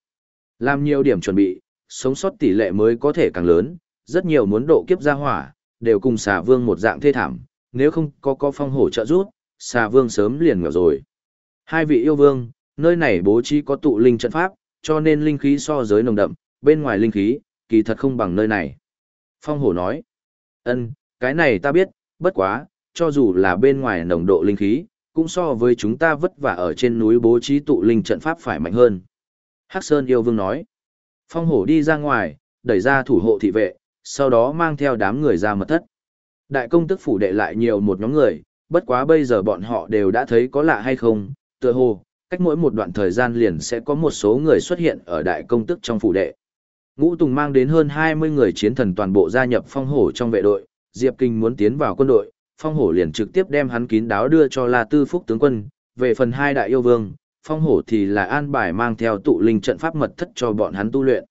Làm nhiều điểm chuẩn bị, sống sót tỷ lệ mới có thể càng lớn, rất nhiều muốn độ kiếp ra hỏa, đều cùng xà vương một dạng thê thảm, nếu không có có phong hổ trợ giúp, xà vương sớm liền ngờ rồi. Hai vị yêu vương, nơi này bố trí có tụ linh trận pháp, cho nên linh khí so giới nồng đậm, bên ngoài linh khí, kỳ thật không bằng nơi này. Phong hổ nói, ân, cái này ta biết, bất quá, cho dù là bên ngoài nồng độ linh khí, cũng so với chúng ta vất vả ở trên núi bố trí tụ linh trận pháp phải mạnh hơn. Hắc Sơn yêu vương nói, phong hổ đi ra ngoài, đẩy ra thủ hộ thị vệ, sau đó mang theo đám người ra mật thất. Đại công tức phủ đệ lại nhiều một nhóm người, bất quá bây giờ bọn họ đều đã thấy có lạ hay không, tựa hồ, cách mỗi một đoạn thời gian liền sẽ có một số người xuất hiện ở đại công tức trong phủ đệ. Ngũ Tùng mang đến hơn 20 người chiến thần toàn bộ gia nhập phong hổ trong vệ đội, Diệp Kinh muốn tiến vào quân đội, phong hổ liền trực tiếp đem hắn kín đáo đưa cho La Tư Phúc tướng quân, về phần hai đại yêu vương, phong hổ thì là an bài mang theo tụ linh trận pháp mật thất cho bọn hắn tu luyện.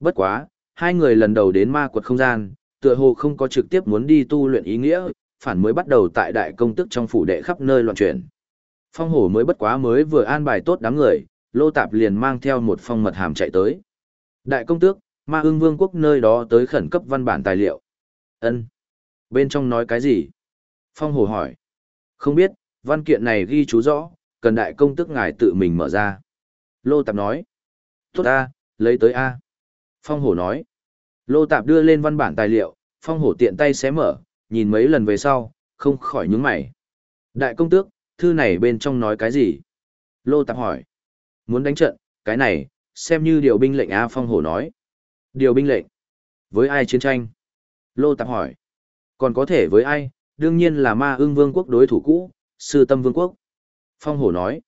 Bất quá, hai người lần đầu đến ma quật không gian, tựa hồ không có trực tiếp muốn đi tu luyện ý nghĩa, phản mới bắt đầu tại đại công tức trong phủ đệ khắp nơi loạn chuyển. Phong hổ mới bất quá mới vừa an bài tốt đám người, lô tạp liền mang theo một phong mật hàm chạy tới. Đại công tước, ma ưng vương quốc nơi đó tới khẩn cấp văn bản tài liệu. ân Bên trong nói cái gì? Phong hổ hỏi. Không biết, văn kiện này ghi chú rõ, cần đại công tước ngài tự mình mở ra. Lô tạp nói. Tốt a, lấy tới a. Phong hổ nói. Lô tạp đưa lên văn bản tài liệu, phong hổ tiện tay xé mở, nhìn mấy lần về sau, không khỏi nhướng mày. Đại công tước, thư này bên trong nói cái gì? Lô tạp hỏi. Muốn đánh trận, cái này, xem như điều binh lệnh A Phong hổ nói. Điều binh lệnh? Với ai chiến tranh? Lô tạp hỏi. Còn có thể với ai? Đương nhiên là ma ưng vương quốc đối thủ cũ, sư tâm vương quốc. Phong hổ nói.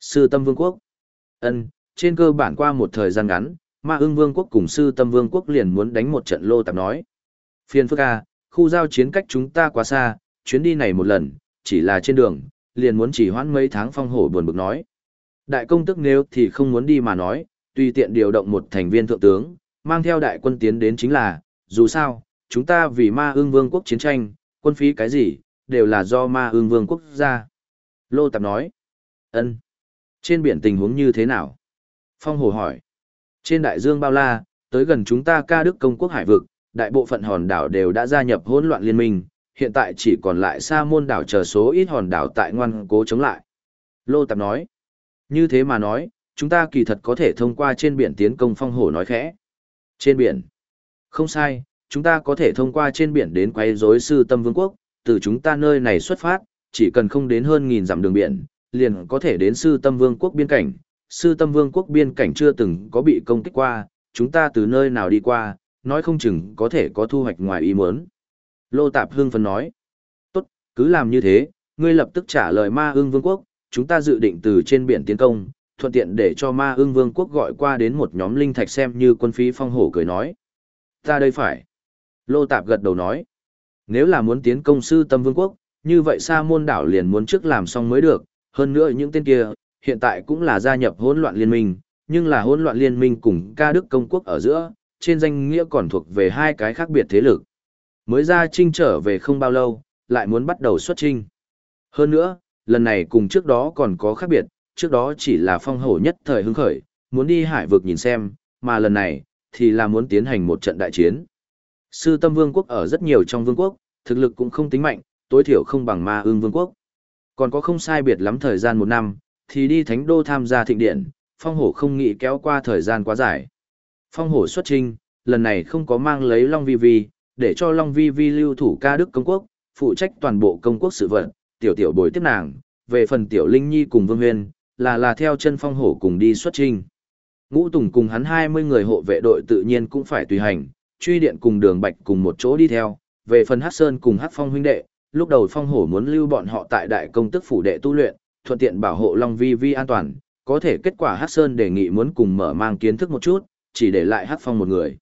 Sư tâm vương quốc. ân trên cơ bản qua một thời gian ngắn, ma ưng vương quốc cùng sư tâm vương quốc liền muốn đánh một trận lô tạp nói. Phiên phức A, khu giao chiến cách chúng ta quá xa, chuyến đi này một lần, chỉ là trên đường, liền muốn chỉ hoãn mấy tháng phong hổ buồn bực nói. Đại công tức nếu thì không muốn đi mà nói, tùy tiện điều động một thành viên thượng tướng, mang theo đại quân tiến đến chính là, dù sao, chúng ta vì ma ương vương quốc chiến tranh, quân phí cái gì, đều là do ma ương vương quốc ra. Lô Tạp nói, ân trên biển tình huống như thế nào? Phong Hồ hỏi, trên đại dương bao la, tới gần chúng ta ca đức công quốc hải vực, đại bộ phận hòn đảo đều đã gia nhập hỗn loạn liên minh, hiện tại chỉ còn lại sa môn đảo chờ số ít hòn đảo tại ngoan cố chống lại. Lô Tạp nói, như thế mà nói, chúng ta kỳ thật có thể thông qua trên biển tiến công phong hổ nói khẽ. Trên biển. Không sai, chúng ta có thể thông qua trên biển đến quay rối sư tâm vương quốc, từ chúng ta nơi này xuất phát, chỉ cần không đến hơn nghìn dặm đường biển, liền có thể đến sư tâm vương quốc biên cảnh. Sư tâm vương quốc biên cảnh chưa từng có bị công kích qua, chúng ta từ nơi nào đi qua, nói không chừng có thể có thu hoạch ngoài ý muốn. Lô Tạp Hương phân nói, tốt, cứ làm như thế, ngươi lập tức trả lời ma ương vương quốc, chúng ta dự định từ trên biển tiến công, thuận tiện để cho ma Ưng vương quốc gọi qua đến một nhóm linh thạch xem như quân phí phong hổ cười nói. Ta đây phải. Lô Tạp gật đầu nói. Nếu là muốn tiến công sư tâm vương quốc, như vậy sa môn đảo liền muốn trước làm xong mới được, hơn nữa những tên kia, hiện tại cũng là gia nhập hỗn loạn liên minh, nhưng là hỗn loạn liên minh cùng ca đức công quốc ở giữa, trên danh nghĩa còn thuộc về hai cái khác biệt thế lực. Mới ra trinh trở về không bao lâu, lại muốn bắt đầu xuất trinh. Hơn nữa, lần này cùng trước đó còn có khác biệt, trước đó chỉ là phong hổ nhất thời hứng khởi, muốn đi hải vực nhìn xem, mà lần này, thì là muốn tiến hành một trận đại chiến. Sư tâm vương quốc ở rất nhiều trong vương quốc, thực lực cũng không tính mạnh, tối thiểu không bằng ma ương vương quốc. Còn có không sai biệt lắm thời gian một năm, thì đi thánh đô tham gia thịnh điện, phong hổ không nghĩ kéo qua thời gian quá dài. Phong hổ xuất trinh, lần này không có mang lấy Long Vi Vi, để cho Long Vi Vi lưu thủ ca đức công quốc, phụ trách toàn bộ công quốc sự vận, tiểu tiểu bồi tiếp nàng, về phần tiểu Linh Nhi cùng Vương Huyên, là là theo chân phong hổ cùng đi xuất trinh. Ngũ Tùng cùng hắn 20 người hộ vệ đội tự nhiên cũng phải tùy hành, truy điện cùng đường bạch cùng một chỗ đi theo, về phần Hát Sơn cùng Hát Phong huynh đệ, lúc đầu phong hổ muốn lưu bọn họ tại đại công tức phủ đệ tu luyện, thuận tiện bảo hộ Long Vi Vi an toàn, có thể kết quả Hát Sơn đề nghị muốn cùng mở mang kiến thức một chút, chỉ để lại Hát Phong một người.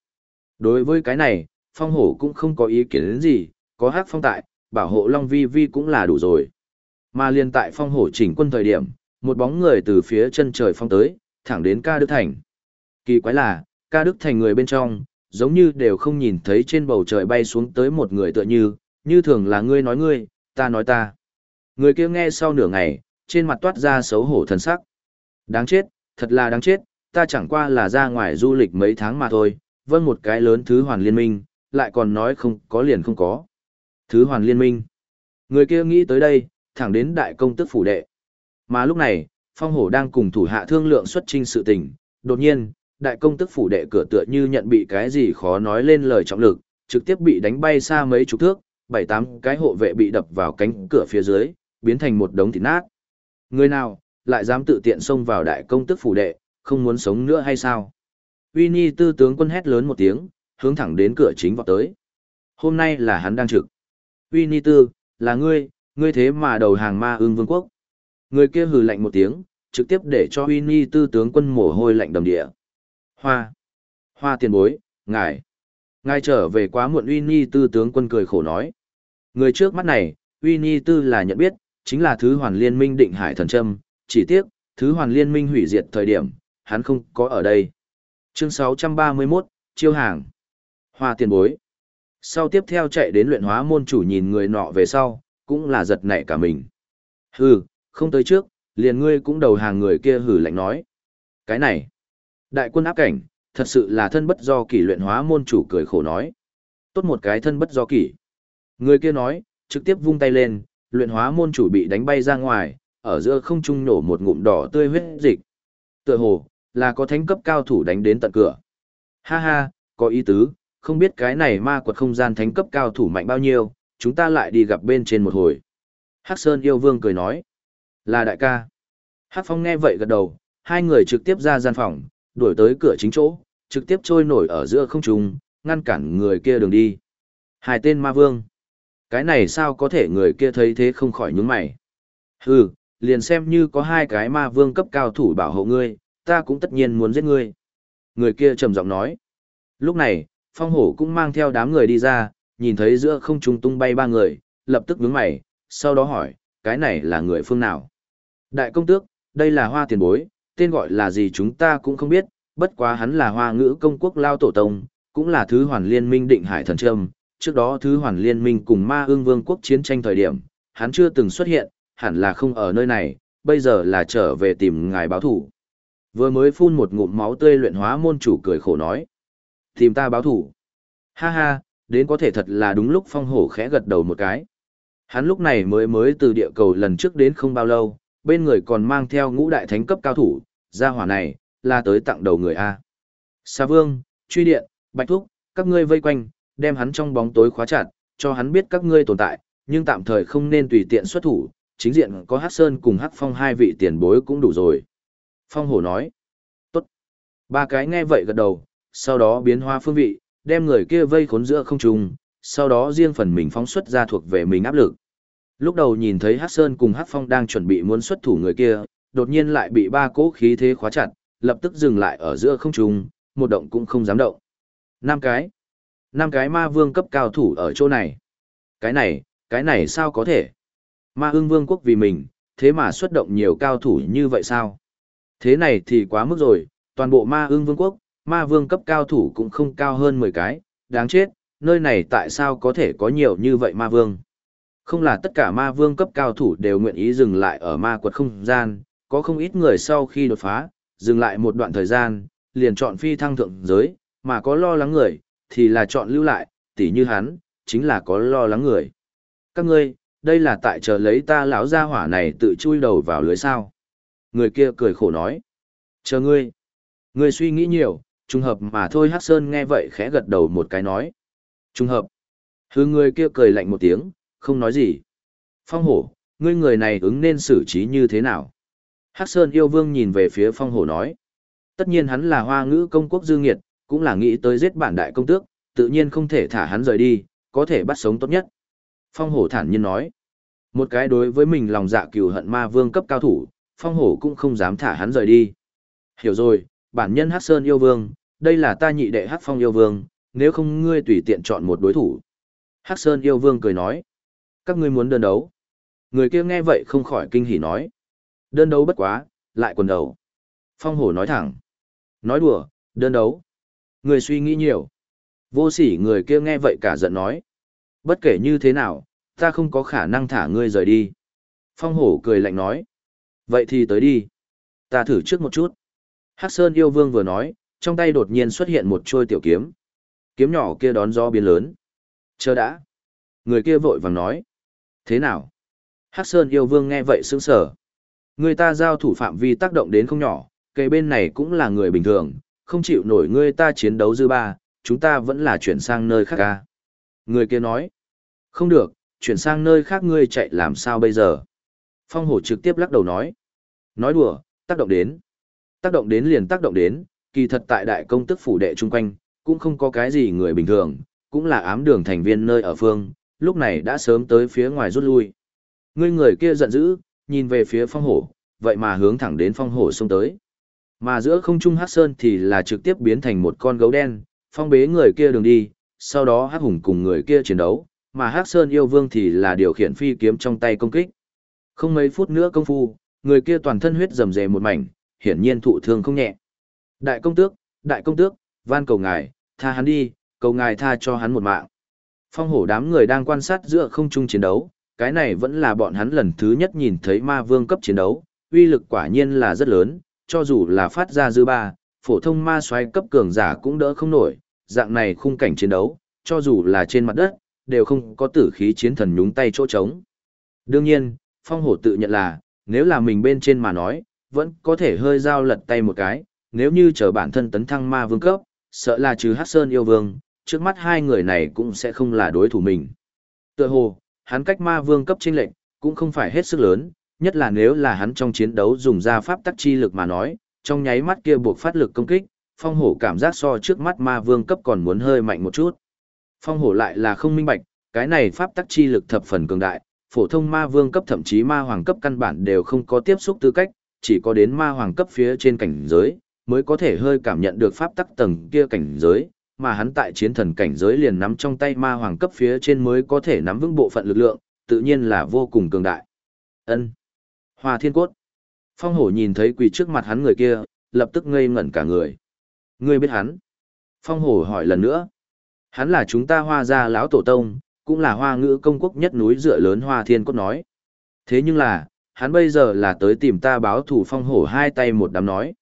Đối với cái này, phong hổ cũng không có ý kiến gì, có Hát Phong tại, bảo hộ Long Vi Vi cũng là đủ rồi. Mà liên tại phong hổ chỉnh quân thời điểm, một bóng người từ phía chân trời phong tới, thẳng đến ca Đức Thành. Kỳ quái là, ca Đức Thành người bên trong, giống như đều không nhìn thấy trên bầu trời bay xuống tới một người tựa như, như thường là ngươi nói ngươi, ta nói ta. Người kia nghe sau nửa ngày, trên mặt toát ra xấu hổ thần sắc. Đáng chết, thật là đáng chết, ta chẳng qua là ra ngoài du lịch mấy tháng mà thôi, vâng một cái lớn thứ hoàn liên minh, lại còn nói không có liền không có. Thứ hoàn liên minh. Người kia nghĩ tới đây, thẳng đến đại công tức phủ đệ. Mà lúc này, phong hổ đang cùng thủ hạ thương lượng xuất trinh sự tình, đột nhiên, đại công tức phủ đệ cửa tựa như nhận bị cái gì khó nói lên lời trọng lực, trực tiếp bị đánh bay xa mấy chục thước, bảy tám cái hộ vệ bị đập vào cánh cửa phía dưới, biến thành một đống thịt nát. Người nào, lại dám tự tiện xông vào đại công tức phủ đệ, không muốn sống nữa hay sao? Winnie tư tướng quân hét lớn một tiếng, hướng thẳng đến cửa chính vào tới. Hôm nay là hắn đang trực. Winnie tư, là ngươi, ngươi thế mà đầu hàng ma ương vương quốc. Người kia hừ lạnh một tiếng, trực tiếp để cho Winnie tư tướng quân mồ hôi lạnh đầm địa. Hoa. Hoa tiền bối, ngài. Ngài trở về quá muộn Winnie tư tướng quân cười khổ nói. Người trước mắt này, Winnie tư là nhận biết, chính là thứ hoàn liên minh định hải thần trâm, chỉ tiếc, thứ hoàn liên minh hủy diệt thời điểm, hắn không có ở đây. Chương 631, chiêu hàng. Hoa tiền bối. Sau tiếp theo chạy đến luyện hóa môn chủ nhìn người nọ về sau, cũng là giật nảy cả mình. Hừ, không tới trước, liền ngươi cũng đầu hàng người kia hử lạnh nói. Cái này, đại quân áp cảnh, thật sự là thân bất do kỷ luyện hóa môn chủ cười khổ nói. Tốt một cái thân bất do kỷ. Người kia nói, trực tiếp vung tay lên, luyện hóa môn chủ bị đánh bay ra ngoài, ở giữa không trung nổ một ngụm đỏ tươi huyết dịch. Tựa hồ, là có thánh cấp cao thủ đánh đến tận cửa. Ha ha, có ý tứ, không biết cái này ma quật không gian thánh cấp cao thủ mạnh bao nhiêu, chúng ta lại đi gặp bên trên một hồi. Hắc Sơn yêu vương cười nói, là đại ca. Hắc Phong nghe vậy gật đầu, hai người trực tiếp ra gian phòng, đuổi tới cửa chính chỗ, trực tiếp trôi nổi ở giữa không trung, ngăn cản người kia đường đi. Hai tên ma vương. Cái này sao có thể người kia thấy thế không khỏi nhướng mày. Hừ, liền xem như có hai cái ma vương cấp cao thủ bảo hộ ngươi, ta cũng tất nhiên muốn giết ngươi. Người kia trầm giọng nói. Lúc này, phong hổ cũng mang theo đám người đi ra, nhìn thấy giữa không trung tung bay ba người, lập tức nhướng mày, sau đó hỏi, cái này là người phương nào? Đại công tước, đây là hoa tiền bối, tên gọi là gì chúng ta cũng không biết, bất quá hắn là hoa ngữ công quốc lao tổ tông, cũng là thứ hoàn liên minh định hải thần trâm. Trước đó thứ hoàn liên minh cùng ma ương vương quốc chiến tranh thời điểm, hắn chưa từng xuất hiện, hẳn là không ở nơi này, bây giờ là trở về tìm ngài báo thủ. Vừa mới phun một ngụm máu tươi luyện hóa môn chủ cười khổ nói. Tìm ta báo thủ. Ha ha, đến có thể thật là đúng lúc phong hổ khẽ gật đầu một cái. Hắn lúc này mới mới từ địa cầu lần trước đến không bao lâu, bên người còn mang theo ngũ đại thánh cấp cao thủ, gia hỏa này, là tới tặng đầu người A. Sa vương, truy điện, bạch thúc, các ngươi vây quanh, đem hắn trong bóng tối khóa chặt, cho hắn biết các ngươi tồn tại, nhưng tạm thời không nên tùy tiện xuất thủ, chính diện có Hắc Sơn cùng Hắc Phong hai vị tiền bối cũng đủ rồi. Phong hổ nói, tốt. Ba cái nghe vậy gật đầu, sau đó biến hoa phương vị, đem người kia vây khốn giữa không trung, sau đó riêng phần mình phóng xuất ra thuộc về mình áp lực. Lúc đầu nhìn thấy Hắc Sơn cùng Hắc Phong đang chuẩn bị muốn xuất thủ người kia, đột nhiên lại bị ba cỗ khí thế khóa chặt, lập tức dừng lại ở giữa không trung, một động cũng không dám động. Năm cái. Năm cái ma vương cấp cao thủ ở chỗ này. Cái này, cái này sao có thể? Ma Ưng vương quốc vì mình, thế mà xuất động nhiều cao thủ như vậy sao? Thế này thì quá mức rồi, toàn bộ ma Ưng vương quốc, ma vương cấp cao thủ cũng không cao hơn 10 cái, đáng chết, nơi này tại sao có thể có nhiều như vậy ma vương? Không là tất cả ma vương cấp cao thủ đều nguyện ý dừng lại ở ma quật không gian, có không ít người sau khi đột phá, dừng lại một đoạn thời gian, liền chọn phi thăng thượng giới, mà có lo lắng người, thì là chọn lưu lại, tỉ như hắn, chính là có lo lắng người. Các ngươi, đây là tại chờ lấy ta lão gia hỏa này tự chui đầu vào lưới sao. Người kia cười khổ nói. Chờ ngươi. Ngươi suy nghĩ nhiều, trùng hợp mà thôi Hắc Sơn nghe vậy khẽ gật đầu một cái nói. Trùng hợp. Hư người kia cười lạnh một tiếng, không nói gì. Phong hổ, ngươi người này ứng nên xử trí như thế nào? Hắc Sơn yêu vương nhìn về phía phong hổ nói. Tất nhiên hắn là hoa ngữ công quốc dư nghiệt, cũng là nghĩ tới giết bản đại công tước, tự nhiên không thể thả hắn rời đi, có thể bắt sống tốt nhất. Phong hổ thản nhiên nói. Một cái đối với mình lòng dạ cừu hận ma vương cấp cao thủ, phong hổ cũng không dám thả hắn rời đi. Hiểu rồi, bản nhân Hắc Sơn yêu vương, đây là ta nhị đệ Hắc Phong yêu vương, nếu không ngươi tùy tiện chọn một đối thủ. Hắc Sơn yêu vương cười nói. Các ngươi muốn đơn đấu. Người kia nghe vậy không khỏi kinh hỉ nói. Đơn đấu bất quá, lại quần đầu. Phong hổ nói thẳng. Nói đùa, đơn đấu. Người suy nghĩ nhiều. Vô sỉ người kia nghe vậy cả giận nói. Bất kể như thế nào, ta không có khả năng thả ngươi rời đi. Phong hổ cười lạnh nói. Vậy thì tới đi. Ta thử trước một chút. Hắc Sơn yêu vương vừa nói, trong tay đột nhiên xuất hiện một trôi tiểu kiếm. Kiếm nhỏ kia đón gió biến lớn. Chờ đã. Người kia vội vàng nói. Thế nào? Hắc Sơn yêu vương nghe vậy sững sờ. Người ta giao thủ phạm vi tác động đến không nhỏ, cây bên này cũng là người bình thường, không chịu nổi người ta chiến đấu dư ba, chúng ta vẫn là chuyển sang nơi khác ca. Người kia nói. Không được, chuyển sang nơi khác ngươi chạy làm sao bây giờ? Phong hổ trực tiếp lắc đầu nói. Nói đùa, tác động đến. Tác động đến liền tác động đến, kỳ thật tại đại công tức phủ đệ chung quanh, cũng không có cái gì người bình thường, cũng là ám đường thành viên nơi ở phương, lúc này đã sớm tới phía ngoài rút lui. Ngươi người kia giận dữ, nhìn về phía phong hổ, vậy mà hướng thẳng đến phong hổ xông tới. Mà giữa không trung hát sơn thì là trực tiếp biến thành một con gấu đen, phong bế người kia đường đi, sau đó hát hùng cùng người kia chiến đấu, mà hát sơn yêu vương thì là điều khiển phi kiếm trong tay công kích. Không mấy phút nữa công phu, người kia toàn thân huyết rầm rề một mảnh, hiển nhiên thụ thương không nhẹ. Đại công tước, đại công tước, van cầu ngài, tha hắn đi, cầu ngài tha cho hắn một mạng. Phong hổ đám người đang quan sát giữa không trung chiến đấu, cái này vẫn là bọn hắn lần thứ nhất nhìn thấy ma vương cấp chiến đấu, uy lực quả nhiên là rất lớn, cho dù là phát ra dư ba, phổ thông ma xoáy cấp cường giả cũng đỡ không nổi, dạng này khung cảnh chiến đấu, cho dù là trên mặt đất, đều không có tử khí chiến thần nhúng tay chỗ trống. Đương nhiên, phong hổ tự nhận là, nếu là mình bên trên mà nói, vẫn có thể hơi giao lật tay một cái, nếu như chờ bản thân tấn thăng ma vương cấp, sợ là trừ Hắc Sơn yêu vương, trước mắt hai người này cũng sẽ không là đối thủ mình. Tựa hồ, hắn cách ma vương cấp trên lệnh, cũng không phải hết sức lớn, nhất là nếu là hắn trong chiến đấu dùng ra pháp tắc chi lực mà nói, trong nháy mắt kia buộc phát lực công kích, phong hổ cảm giác so trước mắt ma vương cấp còn muốn hơi mạnh một chút. Phong hổ lại là không minh bạch, cái này pháp tắc chi lực thập phần cường đại, phổ thông ma vương cấp thậm chí ma hoàng cấp căn bản đều không có tiếp xúc tư cách, chỉ có đến ma hoàng cấp phía trên cảnh giới, mới có thể hơi cảm nhận được pháp tắc tầng kia cảnh giới, mà hắn tại chiến thần cảnh giới liền nắm trong tay ma hoàng cấp phía trên mới có thể nắm vững bộ phận lực lượng, tự nhiên là vô cùng cường đại. Ân. Hoa Thiên Cốt. Phong Hổ nhìn thấy quỳ trước mặt hắn người kia, lập tức ngây ngẩn cả người. Ngươi biết hắn? Phong Hổ hỏi lần nữa. Hắn là chúng ta Hoa gia lão tổ tông, cũng là Hoa Ngữ công quốc nhất núi dựa lớn Hoa Thiên Cốt nói. Thế nhưng là, hắn bây giờ là tới tìm ta báo thủ Phong Hổ hai tay một đám nói.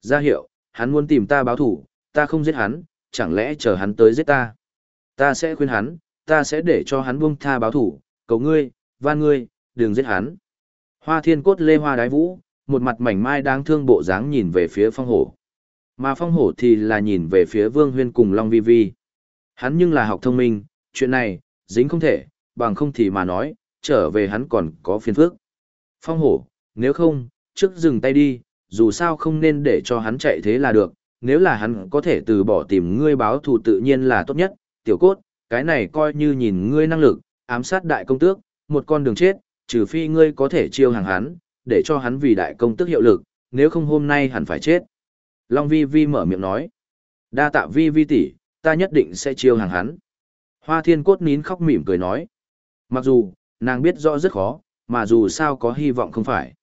Ra hiệu, hắn muốn tìm ta báo thủ, ta không giết hắn, chẳng lẽ chờ hắn tới giết ta? Ta sẽ khuyên hắn, ta sẽ để cho hắn buông tha báo thủ, cầu ngươi, van ngươi, đừng giết hắn. Hoa thiên cốt lê hoa đái vũ, một mặt mảnh mai đáng thương bộ dáng nhìn về phía phong hổ. Mà phong hổ thì là nhìn về phía vương huyên cùng Long Vi Vi. Hắn nhưng là học thông minh, chuyện này, dính không thể, bằng không thì mà nói, trở về hắn còn có phiền phức. Phong hổ, nếu không, trước dừng tay đi, dù sao không nên để cho hắn chạy thế là được, nếu là hắn có thể từ bỏ tìm ngươi báo thù tự nhiên là tốt nhất, tiểu cốt, cái này coi như nhìn ngươi năng lực, ám sát đại công tước, một con đường chết, trừ phi ngươi có thể chiêu hàng hắn, để cho hắn vì đại công tước hiệu lực, nếu không hôm nay hẳn phải chết. Long Vi Vi mở miệng nói, đa tạ Vi Vi tỷ, ta nhất định sẽ chiêu hàng hắn. Hoa thiên cốt nín khóc mỉm cười nói, mặc dù, nàng biết rõ rất khó, mà dù sao có hy vọng không phải.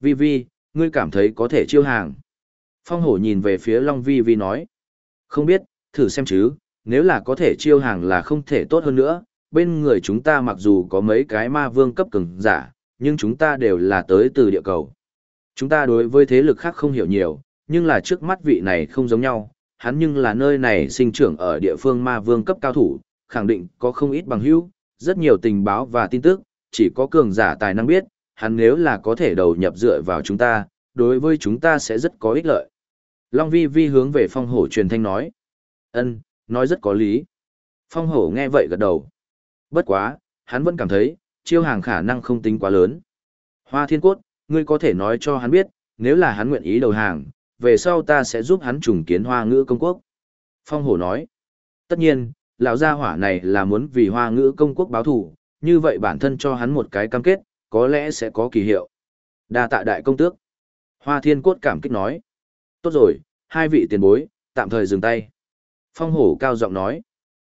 Vi Vi, ngươi cảm thấy có thể chiêu hàng. Phong hổ nhìn về phía Long Vi Vi nói. Không biết, thử xem chứ, nếu là có thể chiêu hàng là không thể tốt hơn nữa. Bên người chúng ta mặc dù có mấy cái ma vương cấp cường giả, nhưng chúng ta đều là tới từ địa cầu. Chúng ta đối với thế lực khác không hiểu nhiều, nhưng là trước mắt vị này không giống nhau. Hắn nhưng là nơi này sinh trưởng ở địa phương ma vương cấp cao thủ, khẳng định có không ít bằng hữu, rất nhiều tình báo và tin tức, chỉ có cường giả tài năng biết, hắn nếu là có thể đầu nhập dựa vào chúng ta, đối với chúng ta sẽ rất có ích lợi. Long vi vi hướng về phong hổ truyền thanh nói. ân nói rất có lý. Phong hổ nghe vậy gật đầu. Bất quá, hắn vẫn cảm thấy, chiêu hàng khả năng không tính quá lớn. Hoa thiên cốt, ngươi có thể nói cho hắn biết, nếu là hắn nguyện ý đầu hàng, về sau ta sẽ giúp hắn trùng kiến hoa ngữ công quốc. Phong hổ nói. Tất nhiên, lão gia hỏa này là muốn vì hoa ngữ công quốc báo thủ, như vậy bản thân cho hắn một cái cam kết, có lẽ sẽ có kỳ hiệu. đa tạ đại công tước. Hoa thiên cốt cảm kích nói. Tốt rồi, hai vị tiền bối, tạm thời dừng tay. Phong hổ cao giọng nói.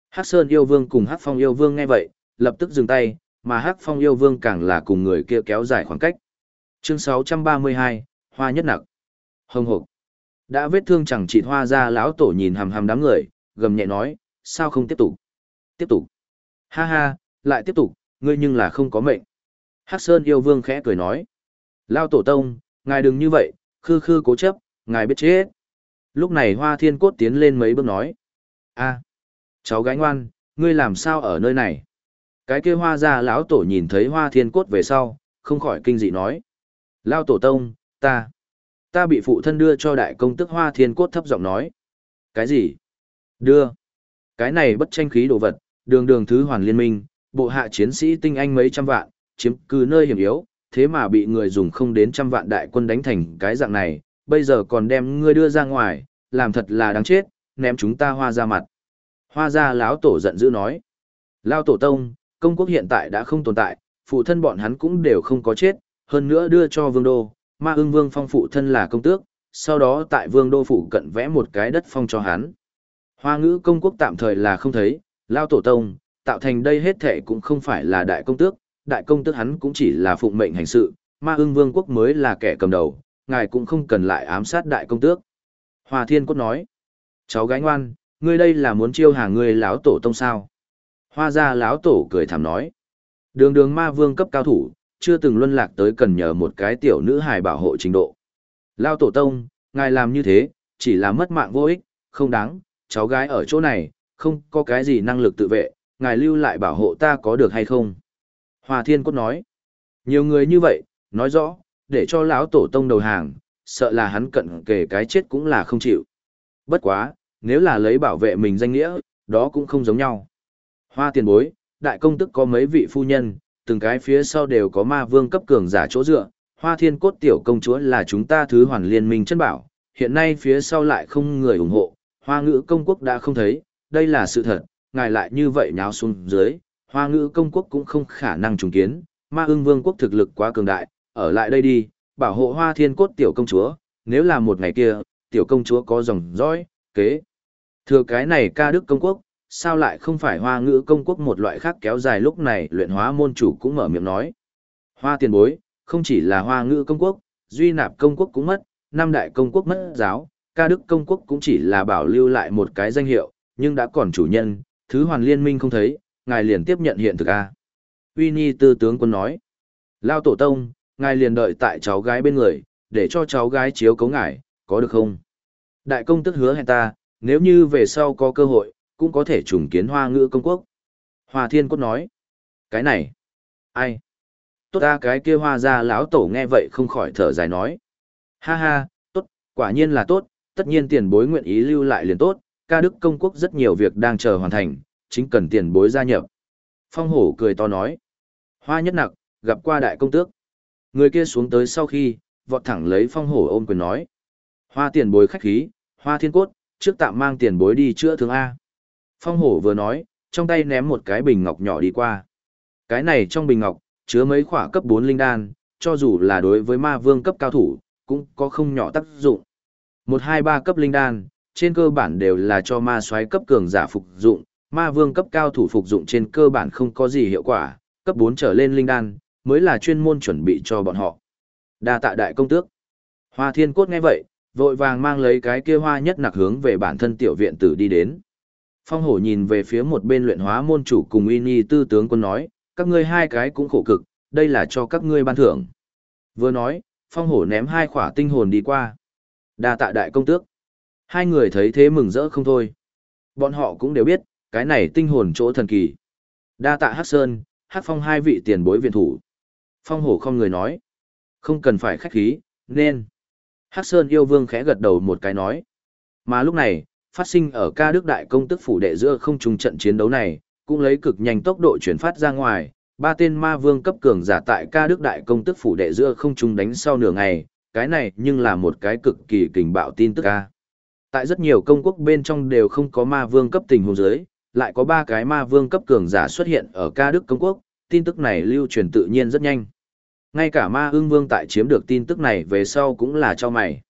Hắc Sơn yêu vương cùng Hắc Phong yêu vương nghe vậy, lập tức dừng tay, mà Hắc Phong yêu vương càng là cùng người kia kéo dài khoảng cách. Chương 632, Hoa nhất nặc. Hồng hộc. Đã vết thương chẳng chỉ hoa ra lão tổ nhìn hằm hằm đám người, gầm nhẹ nói, sao không tiếp tục? Tiếp tục. Ha ha, lại tiếp tục, ngươi nhưng là không có mệnh. Hắc Sơn yêu vương khẽ cười nói. Lao tổ tông, ngài đừng như vậy, khư khư cố chấp, ngài biết chết. Lúc này hoa thiên cốt tiến lên mấy bước nói. a cháu gái ngoan, ngươi làm sao ở nơi này? Cái kia hoa ra lão tổ nhìn thấy hoa thiên cốt về sau, không khỏi kinh dị nói. Lao tổ tông, ta, ta bị phụ thân đưa cho đại công tức hoa thiên cốt thấp giọng nói. Cái gì? Đưa. Cái này bất tranh khí đồ vật, đường đường thứ hoàn liên minh, bộ hạ chiến sĩ tinh anh mấy trăm vạn, chiếm cứ nơi hiểm yếu, thế mà bị người dùng không đến trăm vạn đại quân đánh thành cái dạng này, bây giờ còn đem ngươi đưa ra ngoài, làm thật là đáng chết, ném chúng ta hoa ra mặt. Hoa ra lão tổ giận dữ nói. Lao tổ tông, công quốc hiện tại đã không tồn tại, phụ thân bọn hắn cũng đều không có chết, hơn nữa đưa cho vương đô, ma ưng vương phong phụ thân là công tước, sau đó tại vương đô phụ cận vẽ một cái đất phong cho hắn. Hoa ngữ công quốc tạm thời là không thấy, lao tổ tông, tạo thành đây hết thể cũng không phải là đại công tước, đại công tước hắn cũng chỉ là phụng mệnh hành sự, ma ưng vương quốc mới là kẻ cầm đầu, ngài cũng không cần lại ám sát đại công tước. Hoa thiên cốt nói, cháu gái ngoan, ngươi đây là muốn chiêu hàng ngươi lão tổ tông sao? Hoa gia lão tổ cười thảm nói, đường đường ma vương cấp cao thủ, chưa từng luân lạc tới cần nhờ một cái tiểu nữ hài bảo hộ trình độ. Lao tổ tông, ngài làm như thế, chỉ là mất mạng vô ích, không đáng, cháu gái ở chỗ này, không có cái gì năng lực tự vệ, ngài lưu lại bảo hộ ta có được hay không? Hòa Thiên Cốt nói, nhiều người như vậy, nói rõ, để cho lão tổ tông đầu hàng, sợ là hắn cận kề cái chết cũng là không chịu. Bất quá, nếu là lấy bảo vệ mình danh nghĩa, đó cũng không giống nhau. Hoa tiền bối, đại công tức có mấy vị phu nhân, từng cái phía sau đều có ma vương cấp cường giả chỗ dựa, hoa thiên cốt tiểu công chúa là chúng ta thứ hoàn liên minh chân bảo, hiện nay phía sau lại không người ủng hộ, hoa ngữ công quốc đã không thấy, đây là sự thật, ngài lại như vậy nháo xuống dưới, hoa ngữ công quốc cũng không khả năng trùng kiến, ma ưng vương quốc thực lực quá cường đại, ở lại đây đi, bảo hộ hoa thiên cốt tiểu công chúa, nếu là một ngày kia, tiểu công chúa có dòng dõi, kế. Thừa cái này ca đức công quốc, sao lại không phải hoa ngữ công quốc một loại khác kéo dài lúc này luyện hóa môn chủ cũng mở miệng nói. Hoa tiền bối, không chỉ là hoa ngữ công quốc, duy nạp công quốc cũng mất, năm đại công quốc mất giáo, ca đức công quốc cũng chỉ là bảo lưu lại một cái danh hiệu, nhưng đã còn chủ nhân, thứ hoàn liên minh không thấy, ngài liền tiếp nhận hiện thực A. Uy Nhi tư tướng quân nói, Lao tổ tông, ngài liền đợi tại cháu gái bên người, để cho cháu gái chiếu cấu ngài, có được không? Đại công tức hứa hẹn ta, nếu như về sau có cơ hội, cũng có thể trùng kiến hoa ngữ công quốc. Hoa thiên cốt nói, cái này, ai? Tốt ta cái kia hoa ra lão tổ nghe vậy không khỏi thở dài nói. Ha ha, tốt, quả nhiên là tốt, tất nhiên tiền bối nguyện ý lưu lại liền tốt, ca đức công quốc rất nhiều việc đang chờ hoàn thành, chính cần tiền bối gia nhập. Phong hổ cười to nói. Hoa nhất nặc, gặp qua đại công tước. Người kia xuống tới sau khi, vọt thẳng lấy phong hổ ôm quyền nói. Hoa tiền bối khách khí, hoa thiên cốt, trước tạm mang tiền bối đi chữa thương A. Phong hổ vừa nói, trong tay ném một cái bình ngọc nhỏ đi qua. Cái này trong bình ngọc, chứa mấy khỏa cấp 4 linh đan, cho dù là đối với ma vương cấp cao thủ, cũng có không nhỏ tác dụng. Một hai ba cấp linh đan, trên cơ bản đều là cho ma xoáy cấp cường giả phục dụng, ma vương cấp cao thủ phục dụng trên cơ bản không có gì hiệu quả, cấp 4 trở lên linh đan, mới là chuyên môn chuẩn bị cho bọn họ. Đa tạ đại công tước. Hoa thiên cốt nghe vậy, vội vàng mang lấy cái kia hoa nhất nặc hướng về bản thân tiểu viện tử đi đến. Phong hổ nhìn về phía một bên luyện hóa môn chủ cùng uy nhi tư tướng quân nói, các ngươi hai cái cũng khổ cực, đây là cho các ngươi ban thưởng. Vừa nói, phong hổ ném hai khỏa tinh hồn đi qua. đa tạ đại công tước. Hai người thấy thế mừng rỡ không thôi. Bọn họ cũng đều biết, cái này tinh hồn chỗ thần kỳ. Đa tạ Hắc Sơn, Hắc Phong hai vị tiền bối viện thủ. Phong hổ không người nói. Không cần phải khách khí, nên. Hắc Sơn yêu vương khẽ gật đầu một cái nói. Mà lúc này, phát sinh ở ca đức đại công tức phủ đệ giữa không trùng trận chiến đấu này, cũng lấy cực nhanh tốc độ chuyển phát ra ngoài, ba tên ma vương cấp cường giả tại ca đức đại công tức phủ đệ giữa không trùng đánh sau nửa ngày, cái này nhưng là một cái cực kỳ kình bạo tin tức ca. Tại rất nhiều công quốc bên trong đều không có ma vương cấp tình huống giới, lại có ba cái ma vương cấp cường giả xuất hiện ở ca đức công quốc, tin tức này lưu truyền tự nhiên rất nhanh. Ngay cả ma ương vương tại chiếm được tin tức này về sau cũng là cho mày.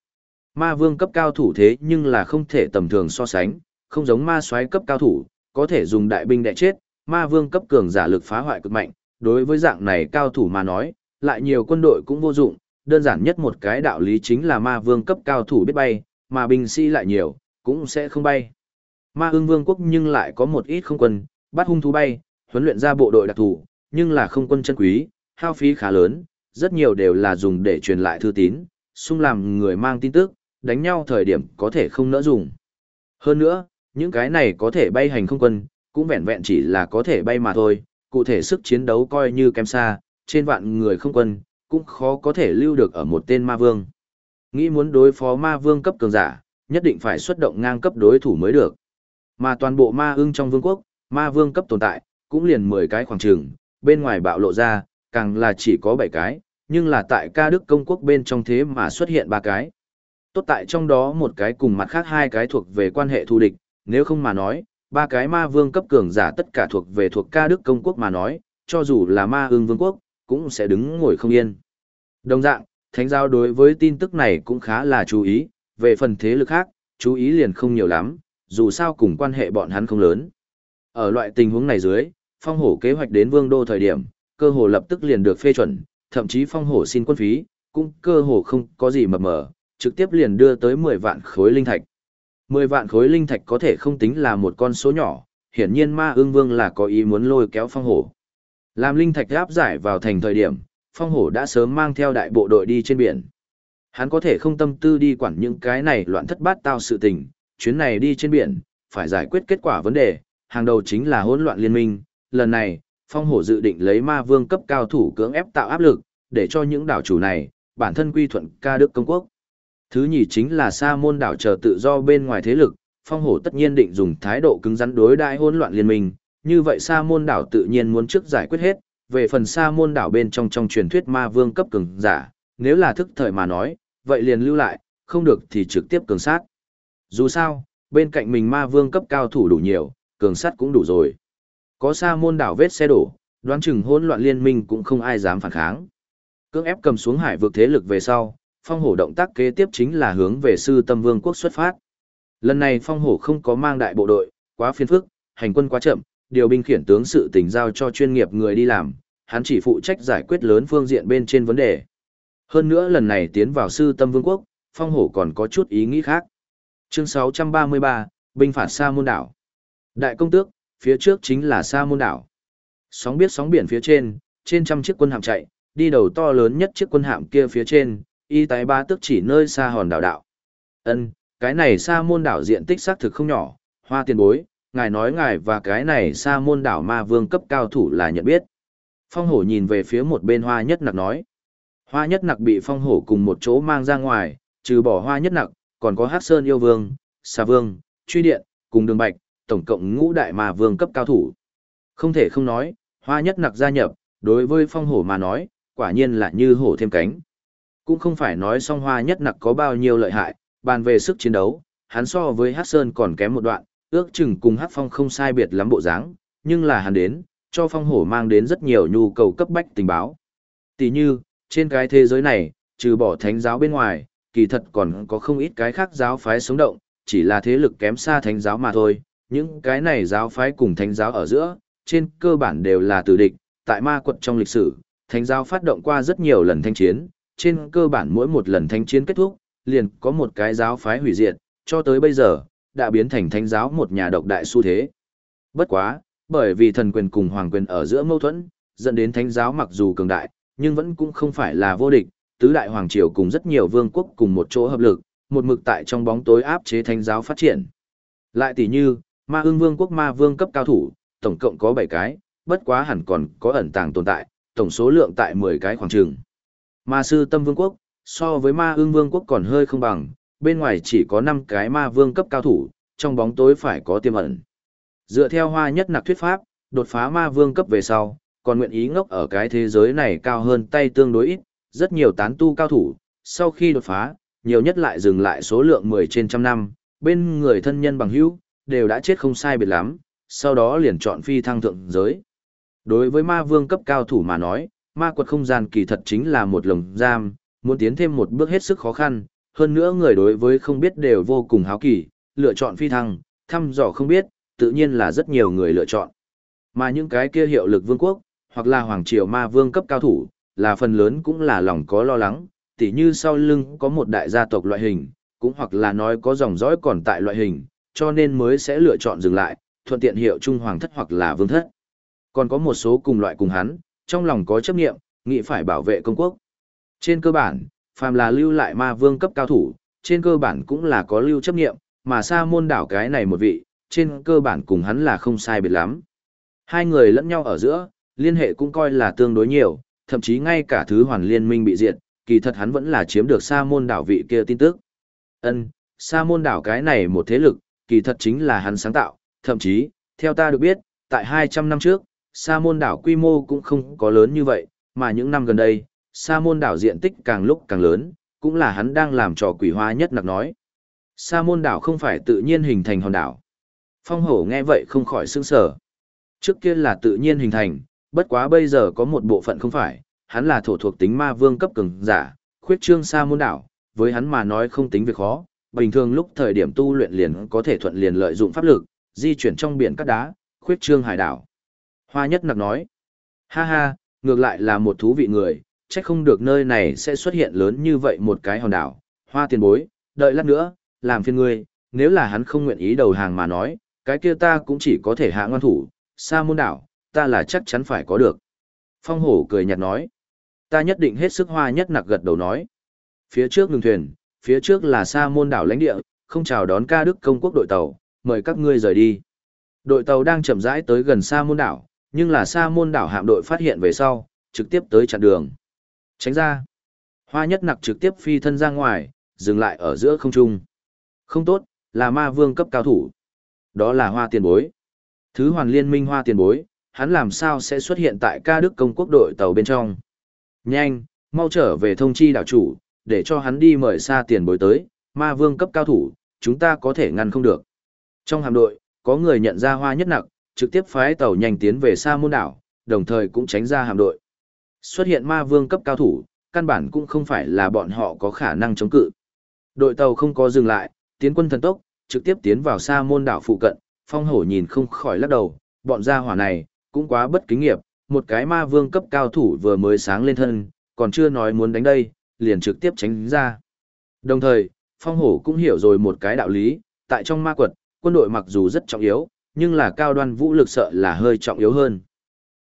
Ma vương cấp cao thủ thế nhưng là không thể tầm thường so sánh, không giống ma soái cấp cao thủ, có thể dùng đại binh đẻ chết, ma vương cấp cường giả lực phá hoại cực mạnh, đối với dạng này cao thủ mà nói, lại nhiều quân đội cũng vô dụng, đơn giản nhất một cái đạo lý chính là ma vương cấp cao thủ biết bay, mà binh sĩ lại nhiều, cũng sẽ không bay. Ma ương vương quốc nhưng lại có một ít không quân, bắt hung thú bay, huấn luyện ra bộ đội đặc thù, nhưng là không quân chân quý, hao phí khá lớn, rất nhiều đều là dùng để truyền lại thư tín, xung làm người mang tin tức, đánh nhau thời điểm có thể không nỡ dùng. Hơn nữa, những cái này có thể bay hành không quân, cũng vẹn vẹn chỉ là có thể bay mà thôi, cụ thể sức chiến đấu coi như kém xa, trên vạn người không quân, cũng khó có thể lưu được ở một tên ma vương. Nghĩ muốn đối phó ma vương cấp cường giả, nhất định phải xuất động ngang cấp đối thủ mới được. Mà toàn bộ ma ưng trong vương quốc, ma vương cấp tồn tại, cũng liền 10 cái khoảng trường, bên ngoài bạo lộ ra, càng là chỉ có 7 cái, nhưng là tại ca đức công quốc bên trong thế mà xuất hiện ba cái. Tốt tại trong đó một cái cùng mặt khác hai cái thuộc về quan hệ thù địch, nếu không mà nói, ba cái ma vương cấp cường giả tất cả thuộc về thuộc ca đức công quốc mà nói, cho dù là ma ưng vương quốc, cũng sẽ đứng ngồi không yên. Đồng dạng, thánh giáo đối với tin tức này cũng khá là chú ý, về phần thế lực khác, chú ý liền không nhiều lắm, dù sao cùng quan hệ bọn hắn không lớn. Ở loại tình huống này dưới, phong hổ kế hoạch đến vương đô thời điểm, cơ hồ lập tức liền được phê chuẩn, thậm chí phong hổ xin quân phí, cũng cơ hồ không có gì mập mờ, trực tiếp liền đưa tới 10 vạn khối linh thạch. 10 vạn khối linh thạch có thể không tính là một con số nhỏ, hiển nhiên ma ương vương là có ý muốn lôi kéo phong hổ. Làm linh thạch áp giải vào thành thời điểm, phong hổ đã sớm mang theo đại bộ đội đi trên biển. Hắn có thể không tâm tư đi quản những cái này loạn thất bát tao sự tình, chuyến này đi trên biển, phải giải quyết kết quả vấn đề, hàng đầu chính là hỗn loạn liên minh, lần này, phong hổ dự định lấy ma vương cấp cao thủ cưỡng ép tạo áp lực, để cho những đảo chủ này, bản thân quy thuận ca đức công quốc. Thứ nhì chính là sa môn đảo chờ tự do bên ngoài thế lực, phong hổ tất nhiên định dùng thái độ cứng rắn đối đại hỗn loạn liên minh, như vậy sa môn đảo tự nhiên muốn trước giải quyết hết, về phần sa môn đảo bên trong trong truyền thuyết ma vương cấp cường giả, nếu là thức thời mà nói, vậy liền lưu lại, không được thì trực tiếp cường sát. Dù sao, bên cạnh mình ma vương cấp cao thủ đủ nhiều, cường sát cũng đủ rồi. Có sa môn đảo vết xe đổ, đoán chừng hỗn loạn liên minh cũng không ai dám phản kháng. Cưỡng ép cầm xuống hải vực thế lực về sau, phong hổ động tác kế tiếp chính là hướng về sư tâm vương quốc xuất phát. Lần này phong hổ không có mang đại bộ đội, quá phiền phức, hành quân quá chậm, điều binh khiển tướng sự tình giao cho chuyên nghiệp người đi làm, hắn chỉ phụ trách giải quyết lớn phương diện bên trên vấn đề. Hơn nữa lần này tiến vào sư tâm vương quốc, phong hổ còn có chút ý nghĩ khác. Chương 633, binh phạt Sa môn đảo. Đại công tước, phía trước chính là Sa môn đảo. Sóng biết sóng biển phía trên, trên trăm chiếc quân hạm chạy, đi đầu to lớn nhất chiếc quân hạm kia phía trên, y tái ba tức chỉ nơi xa hòn đảo đạo. Ân, cái này Sa môn đảo diện tích xác thực không nhỏ, hoa tiền bối, ngài nói ngài và cái này Sa môn đảo ma vương cấp cao thủ là nhận biết. Phong hổ nhìn về phía một bên hoa nhất nặc nói. Hoa nhất nặc bị phong hổ cùng một chỗ mang ra ngoài, trừ bỏ hoa nhất nặc, còn có Hắc Sơn yêu vương, Sa vương, truy điện, cùng đường bạch, tổng cộng ngũ đại ma vương cấp cao thủ. Không thể không nói, hoa nhất nặc gia nhập, đối với phong hổ mà nói, quả nhiên là như hổ thêm cánh. Cũng không phải nói song hoa nhất nặc có bao nhiêu lợi hại, bàn về sức chiến đấu, hắn so với Hắc Sơn còn kém một đoạn, ước chừng cùng Hắc Phong không sai biệt lắm bộ dáng, nhưng là hắn đến, cho phong hổ mang đến rất nhiều nhu cầu cấp bách tình báo. Tỷ như, trên cái thế giới này, trừ bỏ thánh giáo bên ngoài, kỳ thật còn có không ít cái khác giáo phái sống động, chỉ là thế lực kém xa thánh giáo mà thôi. Những cái này giáo phái cùng thánh giáo ở giữa, trên cơ bản đều là tử địch, tại ma quật trong lịch sử, thánh giáo phát động qua rất nhiều lần thanh chiến, trên cơ bản mỗi một lần thanh chiến kết thúc, liền có một cái giáo phái hủy diệt, cho tới bây giờ, đã biến thành thánh giáo một nhà độc đại xu thế. Bất quá, bởi vì thần quyền cùng hoàng quyền ở giữa mâu thuẫn, dẫn đến thánh giáo mặc dù cường đại, nhưng vẫn cũng không phải là vô địch, tứ đại hoàng triều cùng rất nhiều vương quốc cùng một chỗ hợp lực, một mực tại trong bóng tối áp chế thánh giáo phát triển. Lại tỷ như, ma ương vương quốc ma vương cấp cao thủ, tổng cộng có 7 cái, bất quá hẳn còn có ẩn tàng tồn tại, tổng số lượng tại 10 cái khoảng trường. Ma sư tâm vương quốc, so với ma ương vương quốc còn hơi không bằng, bên ngoài chỉ có 5 cái ma vương cấp cao thủ, trong bóng tối phải có tiềm ẩn. Dựa theo hoa nhất nặc thuyết pháp, đột phá ma vương cấp về sau, còn nguyện ý ngốc ở cái thế giới này cao hơn tay tương đối ít, rất nhiều tán tu cao thủ, sau khi đột phá, nhiều nhất lại dừng lại số lượng 10 trên trăm năm, bên người thân nhân bằng hữu đều đã chết không sai biệt lắm, sau đó liền chọn phi thăng thượng giới. Đối với ma vương cấp cao thủ mà nói, ma quật không gian kỳ thật chính là một lồng giam, muốn tiến thêm một bước hết sức khó khăn, hơn nữa người đối với không biết đều vô cùng háo kỳ, lựa chọn phi thăng, thăm dò không biết, tự nhiên là rất nhiều người lựa chọn. Mà những cái kia hiệu lực vương quốc, hoặc là hoàng triều ma vương cấp cao thủ, là phần lớn cũng là lòng có lo lắng, tỉ như sau lưng có một đại gia tộc loại hình, cũng hoặc là nói có dòng dõi còn tại loại hình, cho nên mới sẽ lựa chọn dừng lại, thuận tiện hiệu trung hoàng thất hoặc là vương thất. Còn có một số cùng loại cùng hắn, trong lòng có chấp nghiệm, nghĩ phải bảo vệ công quốc, Trên cơ bản, phàm là lưu lại ma vương cấp cao thủ, trên cơ bản cũng là có lưu chấp nghiệm, mà sa môn đảo cái này một vị, trên cơ bản cùng hắn là không sai biệt lắm. Hai người lẫn nhau ở giữa, liên hệ cũng coi là tương đối nhiều, thậm chí ngay cả thứ hoàn liên minh bị diệt, kỳ thật hắn vẫn là chiếm được sa môn đảo vị kia tin tức. Ân, sa môn đảo cái này một thế lực, kỳ thật chính là hắn sáng tạo, thậm chí, theo ta được biết, tại 200 năm trước, sa môn đảo quy mô cũng không có lớn như vậy, mà những năm gần đây, sa môn đảo diện tích càng lúc càng lớn, cũng là hắn đang làm trò quỷ hoa nhất nặc nói. Sa môn đảo không phải tự nhiên hình thành hòn đảo. Phong hổ nghe vậy không khỏi sững sờ. Trước kia là tự nhiên hình thành, bất quá bây giờ có một bộ phận không phải, hắn là thổ thuộc tính ma vương cấp cường giả, khuyết trương sa môn đảo, với hắn mà nói không tính việc khó, bình thường lúc thời điểm tu luyện liền có thể thuận liền lợi dụng pháp lực, di chuyển trong biển cát đá, khuyết trương hải đảo. Hoa nhất nặc nói, ha ha, ngược lại là một thú vị người, chắc không được nơi này sẽ xuất hiện lớn như vậy một cái hòn đảo. Hoa tiền bối, đợi lát nữa, làm phiền ngươi, nếu là hắn không nguyện ý đầu hàng mà nói, cái kia ta cũng chỉ có thể hạ ngoan thủ, sa môn đảo, ta là chắc chắn phải có được. Phong hổ cười nhạt nói, ta nhất định hết sức hoa nhất nặc gật đầu nói. Phía trước ngừng thuyền, phía trước là sa môn đảo lãnh địa, không chào đón ca đức công quốc đội tàu, mời các ngươi rời đi. Đội tàu đang chậm rãi tới gần sa môn đảo, nhưng là sa môn đảo hạm đội phát hiện về sau, trực tiếp tới chặn đường. Tránh ra. Hoa nhất nặc trực tiếp phi thân ra ngoài, dừng lại ở giữa không trung. Không tốt, là ma vương cấp cao thủ. Đó là hoa tiền bối. Thứ hoàn liên minh hoa tiền bối, hắn làm sao sẽ xuất hiện tại ca đức công quốc đội tàu bên trong. Nhanh, mau trở về thông chi đảo chủ, để cho hắn đi mời xa tiền bối tới, ma vương cấp cao thủ, chúng ta có thể ngăn không được. Trong hạm đội, có người nhận ra hoa nhất nặc, trực tiếp phái tàu nhanh tiến về xa môn đảo, đồng thời cũng tránh ra hạm đội. Xuất hiện ma vương cấp cao thủ, căn bản cũng không phải là bọn họ có khả năng chống cự. Đội tàu không có dừng lại, tiến quân thần tốc, trực tiếp tiến vào xa môn đảo phụ cận, phong hổ nhìn không khỏi lắc đầu, bọn gia hỏa này, cũng quá bất kính nghiệp, một cái ma vương cấp cao thủ vừa mới sáng lên thân, còn chưa nói muốn đánh đây, liền trực tiếp tránh ra. Đồng thời, phong hổ cũng hiểu rồi một cái đạo lý, tại trong ma quật, quân đội mặc dù rất trọng yếu, nhưng là cao đoan vũ lực sợ là hơi trọng yếu hơn.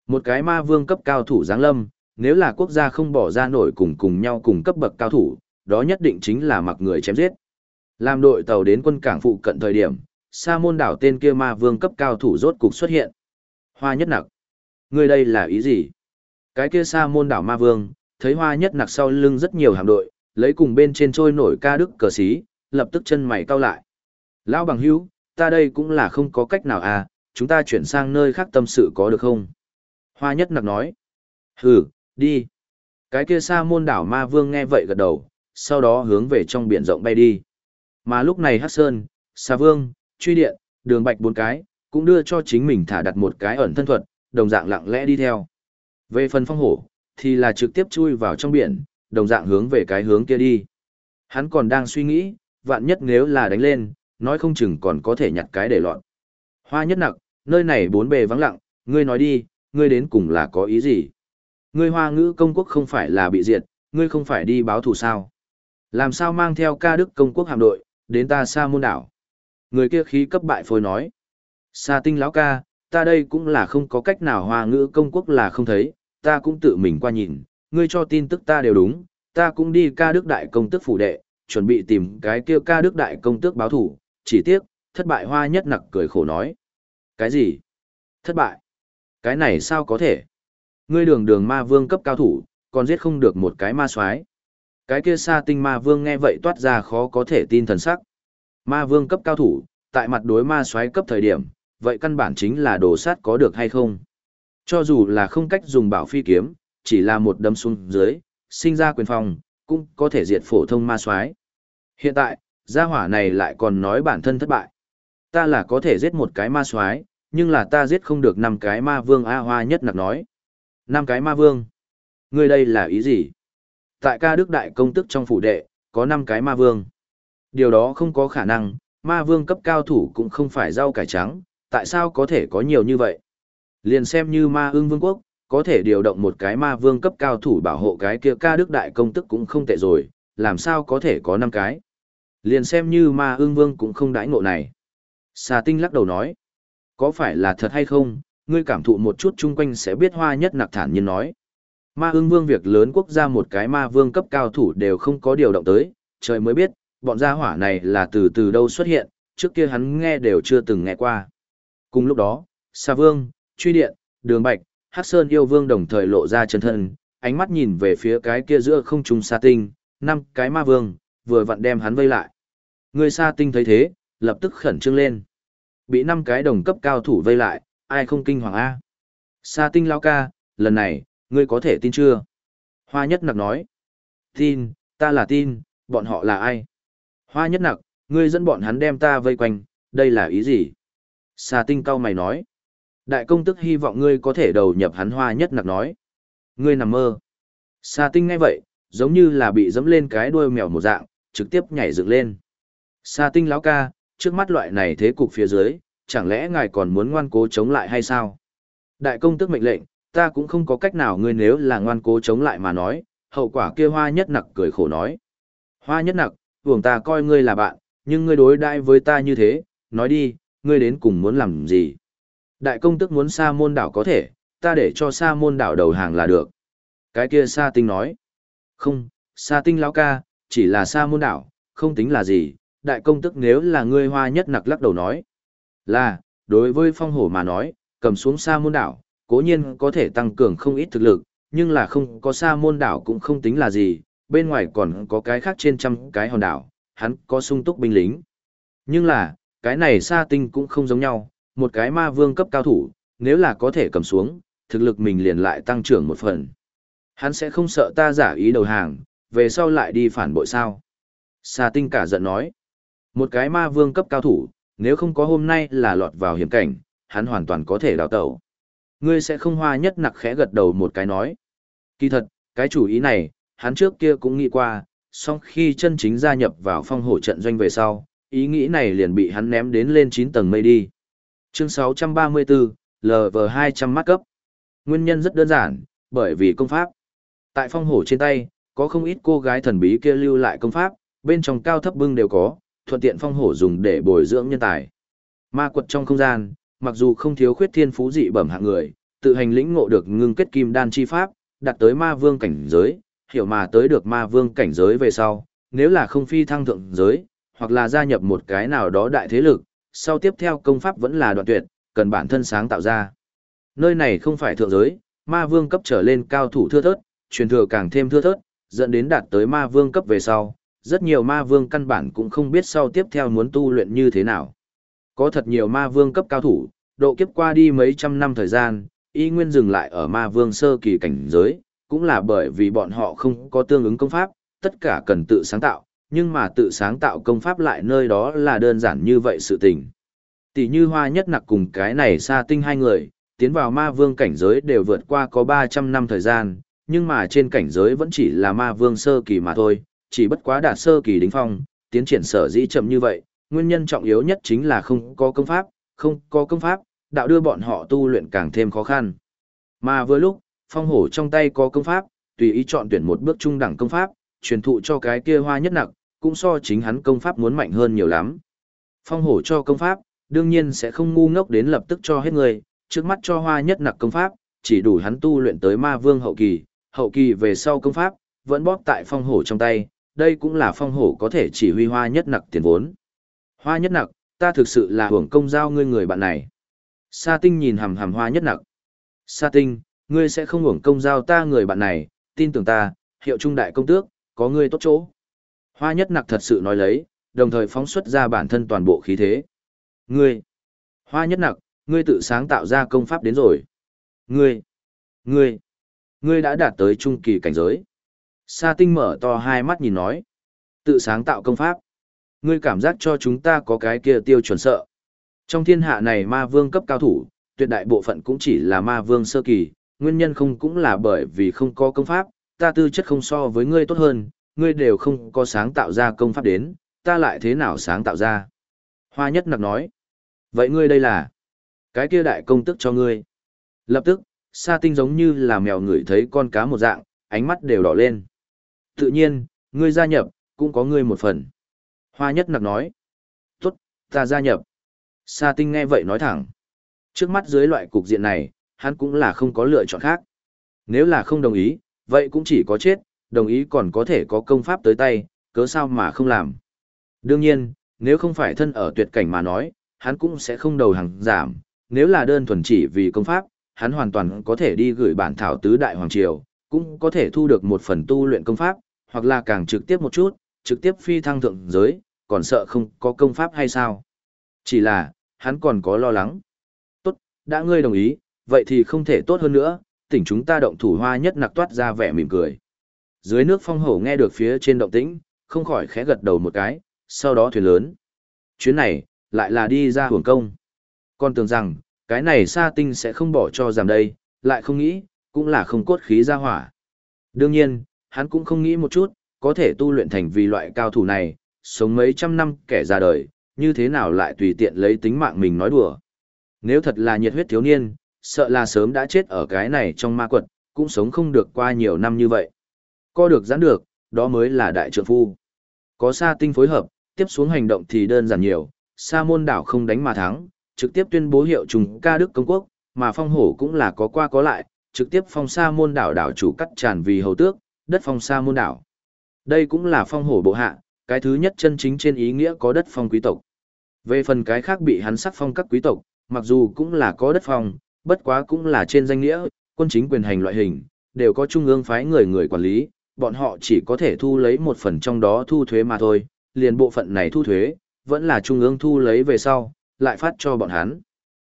Một cái ma vương cấp cao thủ giáng lâm, nếu là quốc gia không bỏ ra nổi cùng cùng nhau cùng cấp bậc cao thủ, đó nhất định chính là mặc người chém giết. Làm đội tàu đến quân cảng phụ cận thời điểm, sa môn đảo tên kia ma vương cấp cao thủ rốt cục xuất hiện. Hoa nhất nặc. Người đây là ý gì? Cái kia sa môn đảo ma vương, thấy hoa nhất nặc sau lưng rất nhiều hạm đội, lấy cùng bên trên trôi nổi ca đức cờ xí, lập tức chân mày cau lại. Lão bằng hữu, ta đây cũng là không có cách nào à, chúng ta chuyển sang nơi khác tâm sự có được không? Hoa nhất nặc nói. Hừ, đi. Cái kia sa môn đảo ma vương nghe vậy gật đầu, sau đó hướng về trong biển rộng bay đi. Mà lúc này Hắc Sơn, Sa Vương, Truy Điện, Đường Bạch bốn cái, cũng đưa cho chính mình thả đặt một cái ẩn thân thuật, đồng dạng lặng lẽ đi theo. Về phần phong hổ, thì là trực tiếp chui vào trong biển, đồng dạng hướng về cái hướng kia đi. Hắn còn đang suy nghĩ, vạn nhất nếu là đánh lên, nói không chừng còn có thể nhặt cái để loạn. Hoa nhất nặc, nơi này bốn bề vắng lặng, ngươi nói đi, ngươi đến cùng là có ý gì? Ngươi hoa ngữ công quốc không phải là bị diệt, ngươi không phải đi báo thù sao? Làm sao mang theo ca đức công quốc hạm đội, đến ta xa môn đảo? Người kia khí cấp bại phôi nói. Sa tinh lão ca, ta đây cũng là không có cách nào hoa ngữ công quốc là không thấy, ta cũng tự mình qua nhìn, ngươi cho tin tức ta đều đúng, ta cũng đi ca đức đại công tức phủ đệ, chuẩn bị tìm cái kia ca đức đại công tước báo thủ, chỉ tiếc, thất bại hoa nhất nặc cười khổ nói. Cái gì? Thất bại? Cái này sao có thể? Ngươi đường đường ma vương cấp cao thủ, còn giết không được một cái ma soái Cái kia sa tinh ma vương nghe vậy toát ra khó có thể tin thần sắc. Ma vương cấp cao thủ, tại mặt đối ma soái cấp thời điểm, vậy căn bản chính là đồ sát có được hay không? Cho dù là không cách dùng bảo phi kiếm, chỉ là một đấm xuống dưới, sinh ra quyền phòng, cũng có thể diệt phổ thông ma soái. Hiện tại, gia hỏa này lại còn nói bản thân thất bại. Ta là có thể giết một cái ma soái, nhưng là ta giết không được năm cái ma vương A Hoa nhất nặc nói. Năm cái ma vương? Ngươi đây là ý gì? Tại ca đức đại công tức trong phủ đệ, có năm cái ma vương. Điều đó không có khả năng, ma vương cấp cao thủ cũng không phải rau cải trắng, tại sao có thể có nhiều như vậy? Liền xem như ma ưng vương quốc, có thể điều động một cái ma vương cấp cao thủ bảo hộ cái kia ca đức đại công tức cũng không tệ rồi, làm sao có thể có năm cái? Liền xem như ma ưng vương cũng không đãi ngộ này. Xà tinh lắc đầu nói, có phải là thật hay không, ngươi cảm thụ một chút chung quanh sẽ biết hoa nhất nặc thản nhiên nói. Ma ưng vương việc lớn quốc gia một cái ma vương cấp cao thủ đều không có điều động tới, trời mới biết, bọn gia hỏa này là từ từ đâu xuất hiện, trước kia hắn nghe đều chưa từng nghe qua. Cùng lúc đó, Sa Vương, Truy Điện, Đường Bạch, Hắc Sơn yêu vương đồng thời lộ ra chân thân, ánh mắt nhìn về phía cái kia giữa không trung sa tinh, năm cái ma vương, vừa vặn đem hắn vây lại. Người sa tinh thấy thế, lập tức khẩn trương lên. Bị năm cái đồng cấp cao thủ vây lại, ai không kinh hoàng a? Sa tinh lão ca, lần này, ngươi có thể tin chưa? Hoa nhất nặc nói. Tin, ta là tin, bọn họ là ai? Hoa nhất nặc, ngươi dẫn bọn hắn đem ta vây quanh, đây là ý gì? Sa tinh cao mày nói. Đại công tức hy vọng ngươi có thể đầu nhập hắn hoa nhất nặc nói. Ngươi nằm mơ. Sa tinh ngay vậy, giống như là bị dẫm lên cái đuôi mèo một dạng, trực tiếp nhảy dựng lên. Sa tinh lão ca, trước mắt loại này thế cục phía dưới, chẳng lẽ ngài còn muốn ngoan cố chống lại hay sao? Đại công tức mệnh lệnh, ta cũng không có cách nào ngươi nếu là ngoan cố chống lại mà nói, hậu quả kia hoa nhất nặc cười khổ nói. Hoa nhất nặc, vùng ta coi ngươi là bạn, nhưng ngươi đối đãi với ta như thế, nói đi, ngươi đến cùng muốn làm gì? Đại công tức muốn sa môn đảo có thể, ta để cho sa môn đảo đầu hàng là được. Cái kia sa tinh nói. Không, sa tinh lão ca, chỉ là sa môn đảo, không tính là gì, đại công tức nếu là ngươi hoa nhất nặc lắc đầu nói. Là, đối với phong hổ mà nói, cầm xuống sa môn đảo, cố nhiên có thể tăng cường không ít thực lực, nhưng là không có sa môn đảo cũng không tính là gì, bên ngoài còn có cái khác trên trăm cái hòn đảo, hắn có sung túc binh lính. Nhưng là, cái này sa tinh cũng không giống nhau, một cái ma vương cấp cao thủ, nếu là có thể cầm xuống, thực lực mình liền lại tăng trưởng một phần. Hắn sẽ không sợ ta giả ý đầu hàng, về sau lại đi phản bội sao. Sa tinh cả giận nói, một cái ma vương cấp cao thủ, nếu không có hôm nay là lọt vào hiểm cảnh, hắn hoàn toàn có thể đào tẩu. Ngươi sẽ không hoa nhất nặc khẽ gật đầu một cái nói. Kỳ thật, cái chủ ý này, hắn trước kia cũng nghĩ qua, song khi chân chính gia nhập vào phong hổ trận doanh về sau, ý nghĩ này liền bị hắn ném đến lên 9 tầng mây đi. Chương 634, LV200 mắt cấp. Nguyên nhân rất đơn giản, bởi vì công pháp. Tại phong hổ trên tay, có không ít cô gái thần bí kia lưu lại công pháp, bên trong cao thấp bưng đều có, thuận tiện phong hổ dùng để bồi dưỡng nhân tài. Ma quật trong không gian, mặc dù không thiếu khuyết thiên phú dị bẩm hạng người, tự hành lĩnh ngộ được ngưng kết kim đan chi pháp, đạt tới ma vương cảnh giới, hiểu mà tới được ma vương cảnh giới về sau, nếu là không phi thăng thượng giới, hoặc là gia nhập một cái nào đó đại thế lực, sau tiếp theo công pháp vẫn là đoạn tuyệt, cần bản thân sáng tạo ra. Nơi này không phải thượng giới, ma vương cấp trở lên cao thủ thưa thớt, truyền thừa càng thêm thưa thớt, dẫn đến đạt tới ma vương cấp về sau, rất nhiều ma vương căn bản cũng không biết sau tiếp theo muốn tu luyện như thế nào. Có thật nhiều ma vương cấp cao thủ, độ kiếp qua đi mấy trăm năm thời gian, y nguyên dừng lại ở ma vương sơ kỳ cảnh giới, cũng là bởi vì bọn họ không có tương ứng công pháp, tất cả cần tự sáng tạo, nhưng mà tự sáng tạo công pháp lại nơi đó là đơn giản như vậy sự tình. Tỷ như hoa nhất nặc cùng cái này xa tinh hai người, tiến vào ma vương cảnh giới đều vượt qua có 300 năm thời gian, nhưng mà trên cảnh giới vẫn chỉ là ma vương sơ kỳ mà thôi, chỉ bất quá đạt sơ kỳ đính phong, tiến triển sở dĩ chậm như vậy, nguyên nhân trọng yếu nhất chính là không có công pháp, không có công pháp, đạo đưa bọn họ tu luyện càng thêm khó khăn. Mà vừa lúc, phong hổ trong tay có công pháp, tùy ý chọn tuyển một bước trung đẳng công pháp, truyền thụ cho cái kia hoa nhất nặc, cũng so chính hắn công pháp muốn mạnh hơn nhiều lắm. Phong hổ cho công pháp, đương nhiên sẽ không ngu ngốc đến lập tức cho hết người, trước mắt cho hoa nhất nặc công pháp, chỉ đủ hắn tu luyện tới ma vương hậu kỳ, hậu kỳ về sau công pháp, vẫn bóp tại phong hổ trong tay, đây cũng là phong hổ có thể chỉ huy hoa nhất nặc tiền vốn. Hoa nhất nặc, ta thực sự là hưởng công giao ngươi người bạn này. Sa tinh nhìn hầm hầm hoa nhất nặc. Sa tinh, ngươi sẽ không hưởng công giao ta người bạn này, tin tưởng ta, hiệu trung đại công tước, có ngươi tốt chỗ. Hoa nhất nặc thật sự nói lấy, đồng thời phóng xuất ra bản thân toàn bộ khí thế. Ngươi, hoa nhất nặc, ngươi tự sáng tạo ra công pháp đến rồi. Ngươi, ngươi, ngươi đã đạt tới trung kỳ cảnh giới. Sa tinh mở to hai mắt nhìn nói. Tự sáng tạo công pháp. Ngươi cảm giác cho chúng ta có cái kia tiêu chuẩn sợ. Trong thiên hạ này ma vương cấp cao thủ, tuyệt đại bộ phận cũng chỉ là ma vương sơ kỳ, nguyên nhân không cũng là bởi vì không có công pháp, ta tư chất không so với ngươi tốt hơn, ngươi đều không có sáng tạo ra công pháp đến, ta lại thế nào sáng tạo ra. Hoa nhất nặc nói, vậy ngươi đây là, cái kia đại công tức cho ngươi. Lập tức, sa tinh giống như là mèo ngửi thấy con cá một dạng, ánh mắt đều đỏ lên. Tự nhiên, ngươi gia nhập, cũng có ngươi một phần. Hoa nhất nặc nói, tốt, ta gia nhập. Sa tinh nghe vậy nói thẳng. Trước mắt dưới loại cục diện này, hắn cũng là không có lựa chọn khác. Nếu là không đồng ý, vậy cũng chỉ có chết, đồng ý còn có thể có công pháp tới tay, cớ sao mà không làm. Đương nhiên, nếu không phải thân ở tuyệt cảnh mà nói, hắn cũng sẽ không đầu hàng giảm, nếu là đơn thuần chỉ vì công pháp, hắn hoàn toàn có thể đi gửi bản thảo tứ đại hoàng triều, cũng có thể thu được một phần tu luyện công pháp, hoặc là càng trực tiếp một chút, trực tiếp phi thăng thượng giới, còn sợ không có công pháp hay sao. Chỉ là, hắn còn có lo lắng. Tốt, đã ngươi đồng ý, vậy thì không thể tốt hơn nữa, tỉnh chúng ta động thủ hoa nhất nặc toát ra vẻ mỉm cười. Dưới nước phong hổ nghe được phía trên động tĩnh, không khỏi khẽ gật đầu một cái, sau đó thuyền lớn. Chuyến này, lại là đi ra hưởng công. Con tưởng rằng, cái này sa tinh sẽ không bỏ cho giảm đây, lại không nghĩ, cũng là không cốt khí ra hỏa. Đương nhiên, hắn cũng không nghĩ một chút, có thể tu luyện thành vì loại cao thủ này, sống mấy trăm năm kẻ ra đời, như thế nào lại tùy tiện lấy tính mạng mình nói đùa. Nếu thật là nhiệt huyết thiếu niên, sợ là sớm đã chết ở cái này trong ma quật, cũng sống không được qua nhiều năm như vậy. Co được giãn được, đó mới là đại trượng phu. Có sa tinh phối hợp, tiếp xuống hành động thì đơn giản nhiều, sa môn đảo không đánh mà thắng, trực tiếp tuyên bố hiệu trùng ca đức công quốc, mà phong hổ cũng là có qua có lại, trực tiếp phong sa môn đảo đảo chủ cắt tràn vì hầu tước, đất phong sa môn đảo. Đây cũng là phong hổ bộ hạ, cái thứ nhất chân chính trên ý nghĩa có đất phong quý tộc. Về phần cái khác bị hắn sắc phong các quý tộc, mặc dù cũng là có đất phong, bất quá cũng là trên danh nghĩa, quân chính quyền hành loại hình, đều có trung ương phái người người quản lý, bọn họ chỉ có thể thu lấy một phần trong đó thu thuế mà thôi, liền bộ phận này thu thuế, vẫn là trung ương thu lấy về sau, lại phát cho bọn hắn.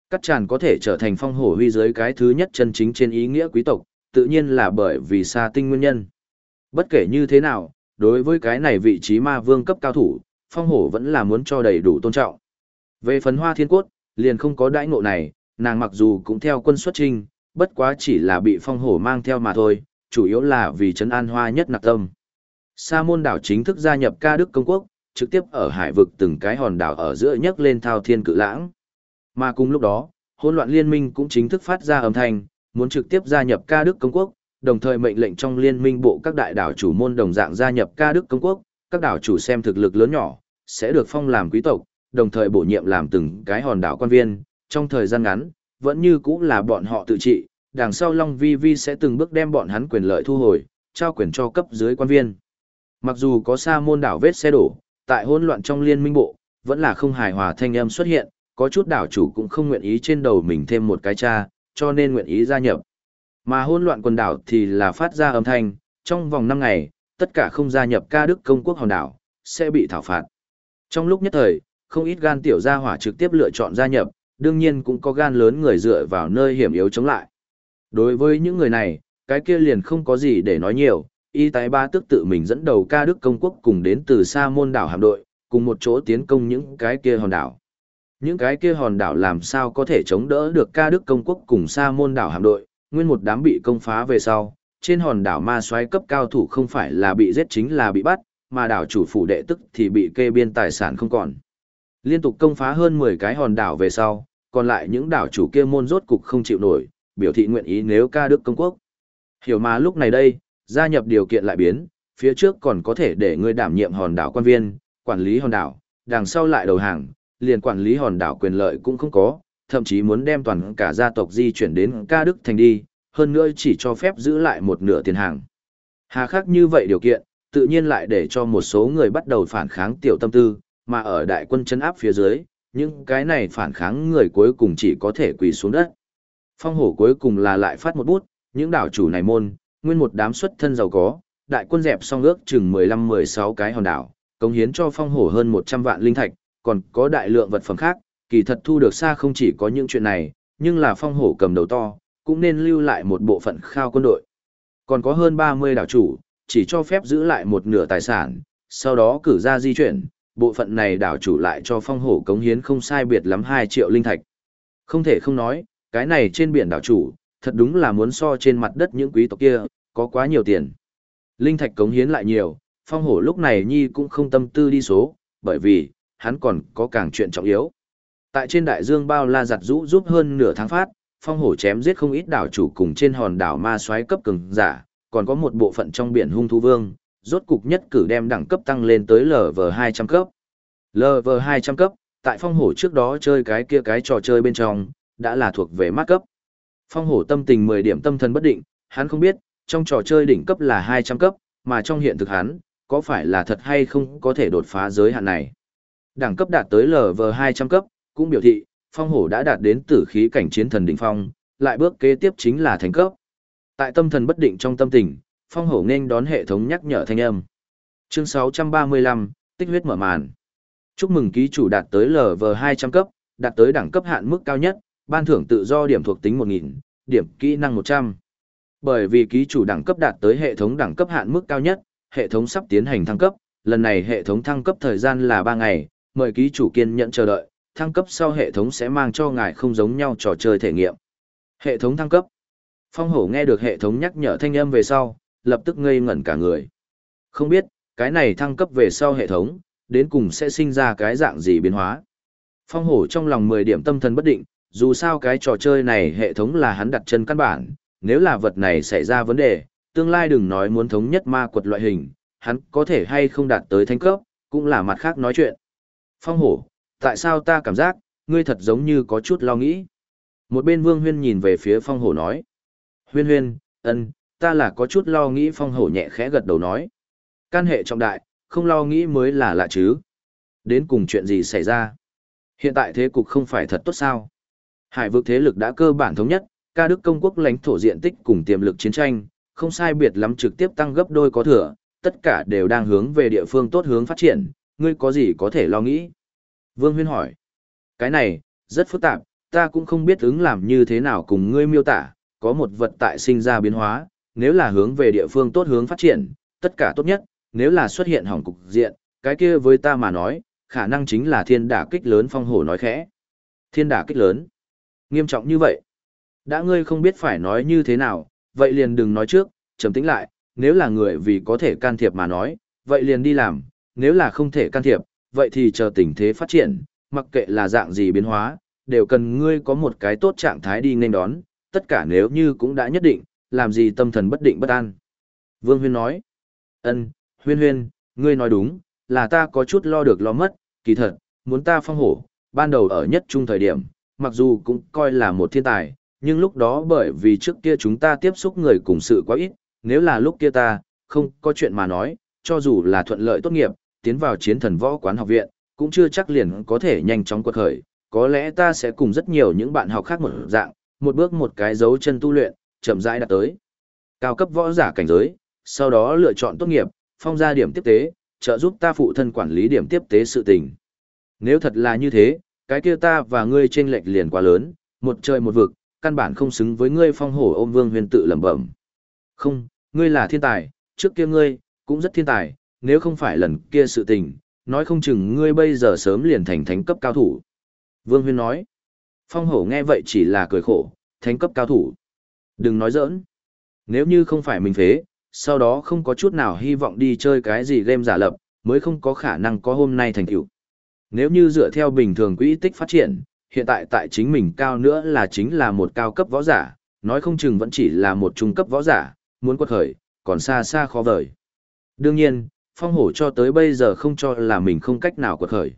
Cắt tràn có thể trở thành phong hổ huy giới cái thứ nhất chân chính trên ý nghĩa quý tộc, tự nhiên là bởi vì xa tinh nguyên nhân. Bất kể như thế nào, đối với cái này vị trí ma vương cấp cao thủ, phong hổ vẫn là muốn cho đầy đủ tôn trọng. Về phấn hoa thiên cốt, liền không có đãi ngộ này, nàng mặc dù cũng theo quân xuất trinh, bất quá chỉ là bị phong hổ mang theo mà thôi, chủ yếu là vì trấn an hoa nhất nạc tâm. Sa môn đảo chính thức gia nhập ca đức công quốc, trực tiếp ở hải vực từng cái hòn đảo ở giữa nhấc lên thao thiên cự lãng. Mà cùng lúc đó, hỗn loạn liên minh cũng chính thức phát ra âm thanh, muốn trực tiếp gia nhập ca đức công quốc, đồng thời mệnh lệnh trong liên minh bộ các đại đảo chủ môn đồng dạng gia nhập ca đức công quốc, các đảo chủ xem thực lực lớn nhỏ, sẽ được phong làm quý tộc, đồng thời bổ nhiệm làm từng cái hòn đảo quan viên, trong thời gian ngắn, vẫn như cũ là bọn họ tự trị, đằng sau Long Vi Vi sẽ từng bước đem bọn hắn quyền lợi thu hồi, trao quyền cho cấp dưới quan viên. Mặc dù có sa môn đảo vết xe đổ, tại hỗn loạn trong liên minh bộ, vẫn là không hài hòa thanh âm xuất hiện, có chút đảo chủ cũng không nguyện ý trên đầu mình thêm một cái cha, cho nên nguyện ý gia nhập. Mà hỗn loạn quần đảo thì là phát ra âm thanh, trong vòng 5 ngày, tất cả không gia nhập ca đức công quốc hòn đảo, sẽ bị thảo phạt. Trong lúc nhất thời, không ít gan tiểu gia hỏa trực tiếp lựa chọn gia nhập, đương nhiên cũng có gan lớn người dựa vào nơi hiểm yếu chống lại. Đối với những người này, cái kia liền không có gì để nói nhiều, y tái ba tức tự mình dẫn đầu ca đức công quốc cùng đến từ xa môn đảo hạm đội, cùng một chỗ tiến công những cái kia hòn đảo. Những cái kia hòn đảo làm sao có thể chống đỡ được ca đức công quốc cùng xa môn đảo hạm đội, nguyên một đám bị công phá về sau, trên hòn đảo ma soái cấp cao thủ không phải là bị giết chính là bị bắt, mà đảo chủ phủ đệ tức thì bị kê biên tài sản không còn. Liên tục công phá hơn 10 cái hòn đảo về sau, còn lại những đảo chủ kia môn rốt cục không chịu nổi, biểu thị nguyện ý nếu ca đức công quốc. Hiểu mà lúc này đây, gia nhập điều kiện lại biến, phía trước còn có thể để ngươi đảm nhiệm hòn đảo quan viên, quản lý hòn đảo, đằng sau lại đầu hàng, liền quản lý hòn đảo quyền lợi cũng không có, thậm chí muốn đem toàn cả gia tộc di chuyển đến ca đức thành đi, hơn nữa chỉ cho phép giữ lại một nửa tiền hàng. Hà khắc như vậy điều kiện, tự nhiên lại để cho một số người bắt đầu phản kháng tiểu tâm tư, mà ở đại quân chấn áp phía dưới, những cái này phản kháng người cuối cùng chỉ có thể quỳ xuống đất. Phong hổ cuối cùng là lại phát một bút, những đảo chủ này môn, nguyên một đám xuất thân giàu có, đại quân dẹp xong ước chừng 15-16 cái hòn đảo, cống hiến cho phong hổ hơn 100 vạn linh thạch, còn có đại lượng vật phẩm khác, kỳ thật thu được xa không chỉ có những chuyện này, nhưng là phong hổ cầm đầu to, cũng nên lưu lại một bộ phận khao quân đội. Còn có hơn 30 đảo chủ, chỉ cho phép giữ lại một nửa tài sản, sau đó cử ra di chuyển, bộ phận này đảo chủ lại cho phong hổ cống hiến không sai biệt lắm 2 triệu linh thạch. Không thể không nói, cái này trên biển đảo chủ, thật đúng là muốn so trên mặt đất những quý tộc kia, có quá nhiều tiền. Linh thạch cống hiến lại nhiều, phong hổ lúc này nhi cũng không tâm tư đi số, bởi vì, hắn còn có càng chuyện trọng yếu. Tại trên đại dương bao la giặt rũ giúp hơn nửa tháng phát, phong hổ chém giết không ít đảo chủ cùng trên hòn đảo ma xoáy cấp cường giả, còn có một bộ phận trong biển hung thú vương, rốt cục nhất cử đem đẳng cấp tăng lên tới LV200 cấp. LV200 cấp, tại phong hổ trước đó chơi cái kia cái trò chơi bên trong, đã là thuộc về mát cấp. Phong hổ tâm tình 10 điểm tâm thần bất định, hắn không biết, trong trò chơi đỉnh cấp là 200 cấp, mà trong hiện thực hắn, có phải là thật hay không có thể đột phá giới hạn này. Đẳng cấp đạt tới LV200 cấp, cũng biểu thị, phong hổ đã đạt đến tử khí cảnh chiến thần đỉnh phong, lại bước kế tiếp chính là thành cấp. Tại tâm thần bất định trong tâm tình, phong hổ nên đón hệ thống nhắc nhở thanh âm. Chương 635, tích huyết mở màn. Chúc mừng ký chủ đạt tới LV200 cấp, đạt tới đẳng cấp hạn mức cao nhất, ban thưởng tự do điểm thuộc tính 1000, điểm kỹ năng 100. Bởi vì ký chủ đẳng cấp đạt tới hệ thống đẳng cấp hạn mức cao nhất, hệ thống sắp tiến hành thăng cấp, lần này hệ thống thăng cấp thời gian là 3 ngày, mời ký chủ kiên nhẫn chờ đợi, thăng cấp sau hệ thống sẽ mang cho ngài không giống nhau trò chơi thể nghiệm. Hệ thống thăng cấp. Phong hổ nghe được hệ thống nhắc nhở thanh âm về sau, lập tức ngây ngẩn cả người. Không biết, cái này thăng cấp về sau hệ thống, đến cùng sẽ sinh ra cái dạng gì biến hóa. Phong hổ trong lòng 10 điểm tâm thần bất định, dù sao cái trò chơi này hệ thống là hắn đặt chân căn bản, nếu là vật này xảy ra vấn đề, tương lai đừng nói muốn thống nhất ma quật loại hình, hắn có thể hay không đạt tới thanh cấp, cũng là mặt khác nói chuyện. Phong hổ, tại sao ta cảm giác, ngươi thật giống như có chút lo nghĩ. Một bên vương huyên nhìn về phía phong hổ nói. Huyên huyên, ân, ta là có chút lo nghĩ phong hổ nhẹ khẽ gật đầu nói. Can hệ trọng đại, không lo nghĩ mới là lạ chứ. Đến cùng chuyện gì xảy ra? Hiện tại thế cục không phải thật tốt sao? Hải vực thế lực đã cơ bản thống nhất, ca đức công quốc lãnh thổ diện tích cùng tiềm lực chiến tranh, không sai biệt lắm trực tiếp tăng gấp đôi có thừa, tất cả đều đang hướng về địa phương tốt hướng phát triển, ngươi có gì có thể lo nghĩ? Vương Huyên hỏi. Cái này, rất phức tạp, ta cũng không biết ứng làm như thế nào cùng ngươi miêu tả, có một vật tại sinh ra biến hóa, nếu là hướng về địa phương tốt hướng phát triển, tất cả tốt nhất, nếu là xuất hiện hỏng cục diện, cái kia với ta mà nói, khả năng chính là thiên đả kích lớn phong hổ nói khẽ. Thiên đả kích lớn. Nghiêm trọng như vậy. Đã ngươi không biết phải nói như thế nào, vậy liền đừng nói trước, trầm tĩnh lại, nếu là người vì có thể can thiệp mà nói, vậy liền đi làm, nếu là không thể can thiệp, vậy thì chờ tình thế phát triển, mặc kệ là dạng gì biến hóa, đều cần ngươi có một cái tốt trạng thái đi nên đón, tất cả nếu như cũng đã nhất định, làm gì tâm thần bất định bất an. Vương Huyên nói, ân, Huyên Huyên, ngươi nói đúng, là ta có chút lo được lo mất, kỳ thật, muốn ta phong hổ, ban đầu ở nhất trung thời điểm, mặc dù cũng coi là một thiên tài, nhưng lúc đó bởi vì trước kia chúng ta tiếp xúc người cùng sự quá ít, nếu là lúc kia ta, không có chuyện mà nói, cho dù là thuận lợi tốt nghiệp, tiến vào chiến thần võ quán học viện, cũng chưa chắc liền có thể nhanh chóng quật khởi, có lẽ ta sẽ cùng rất nhiều những bạn học khác một dạng, một bước một cái dấu chân tu luyện, chậm rãi đạt tới cao cấp võ giả cảnh giới, sau đó lựa chọn tốt nghiệp, phong ra điểm tiếp tế, trợ giúp ta phụ thân quản lý điểm tiếp tế sự tình. Nếu thật là như thế, cái kia ta và ngươi trên lệch liền quá lớn, một trời một vực, căn bản không xứng với ngươi phong hổ ôm vương huyền tự lẩm bẩm. Không, ngươi là thiên tài, trước kia ngươi, cũng rất thiên tài, nếu không phải lần kia sự tình, nói không chừng ngươi bây giờ sớm liền thành thánh cấp cao thủ. Vương Huyên nói, phong hổ nghe vậy chỉ là cười khổ, thánh cấp cao thủ. Đừng nói giỡn. Nếu như không phải mình phế, sau đó không có chút nào hy vọng đi chơi cái gì game giả lập, mới không có khả năng có hôm nay thành tựu. Nếu như dựa theo bình thường quỹ tích phát triển, hiện tại tại chính mình cao nữa là chính là một cao cấp võ giả, nói không chừng vẫn chỉ là một trung cấp võ giả, muốn quật khởi, còn xa xa khó vời. Đương nhiên, phong hổ cho tới bây giờ không cho là mình không cách nào quật khởi.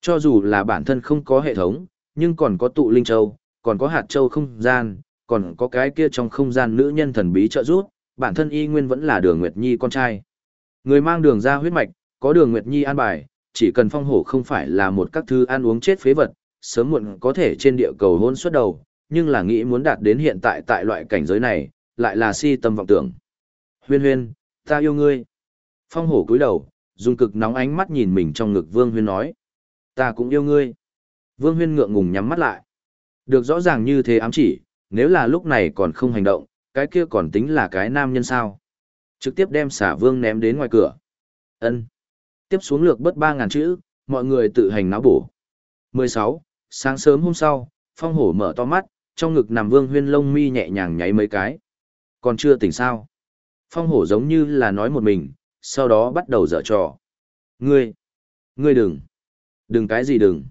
Cho dù là bản thân không có hệ thống, nhưng còn có tụ linh châu, còn có hạt châu không gian, còn có cái kia trong không gian nữ nhân thần bí trợ giúp, bản thân y nguyên vẫn là đường Nguyệt Nhi con trai. Người mang đường ra huyết mạch, có đường Nguyệt Nhi an bài, chỉ cần phong hổ không phải là một các thứ ăn uống chết phế vật, sớm muộn có thể trên địa cầu hôn suốt đầu, nhưng là nghĩ muốn đạt đến hiện tại tại loại cảnh giới này, lại là si tâm vọng tưởng. Huyên huyên, ta yêu ngươi. Phong hổ cúi đầu, dùng cực nóng ánh mắt nhìn mình trong ngực Vương Huyên nói. Ta cũng yêu ngươi. Vương Huyên ngượng ngùng nhắm mắt lại. Được rõ ràng như thế ám chỉ, nếu là lúc này còn không hành động, cái kia còn tính là cái nam nhân sao. Trực tiếp đem xả vương ném đến ngoài cửa. ân Tiếp xuống lược bất 3.000 chữ, mọi người tự hành náo bổ. 16. Sáng sớm hôm sau, phong hổ mở to mắt, trong ngực nằm vương huyên lông mi nhẹ nhàng nháy mấy cái. Còn chưa tỉnh sao? Phong hổ giống như là nói một mình, sau đó bắt đầu dở trò. Ngươi! Ngươi đừng! Đừng cái gì đừng!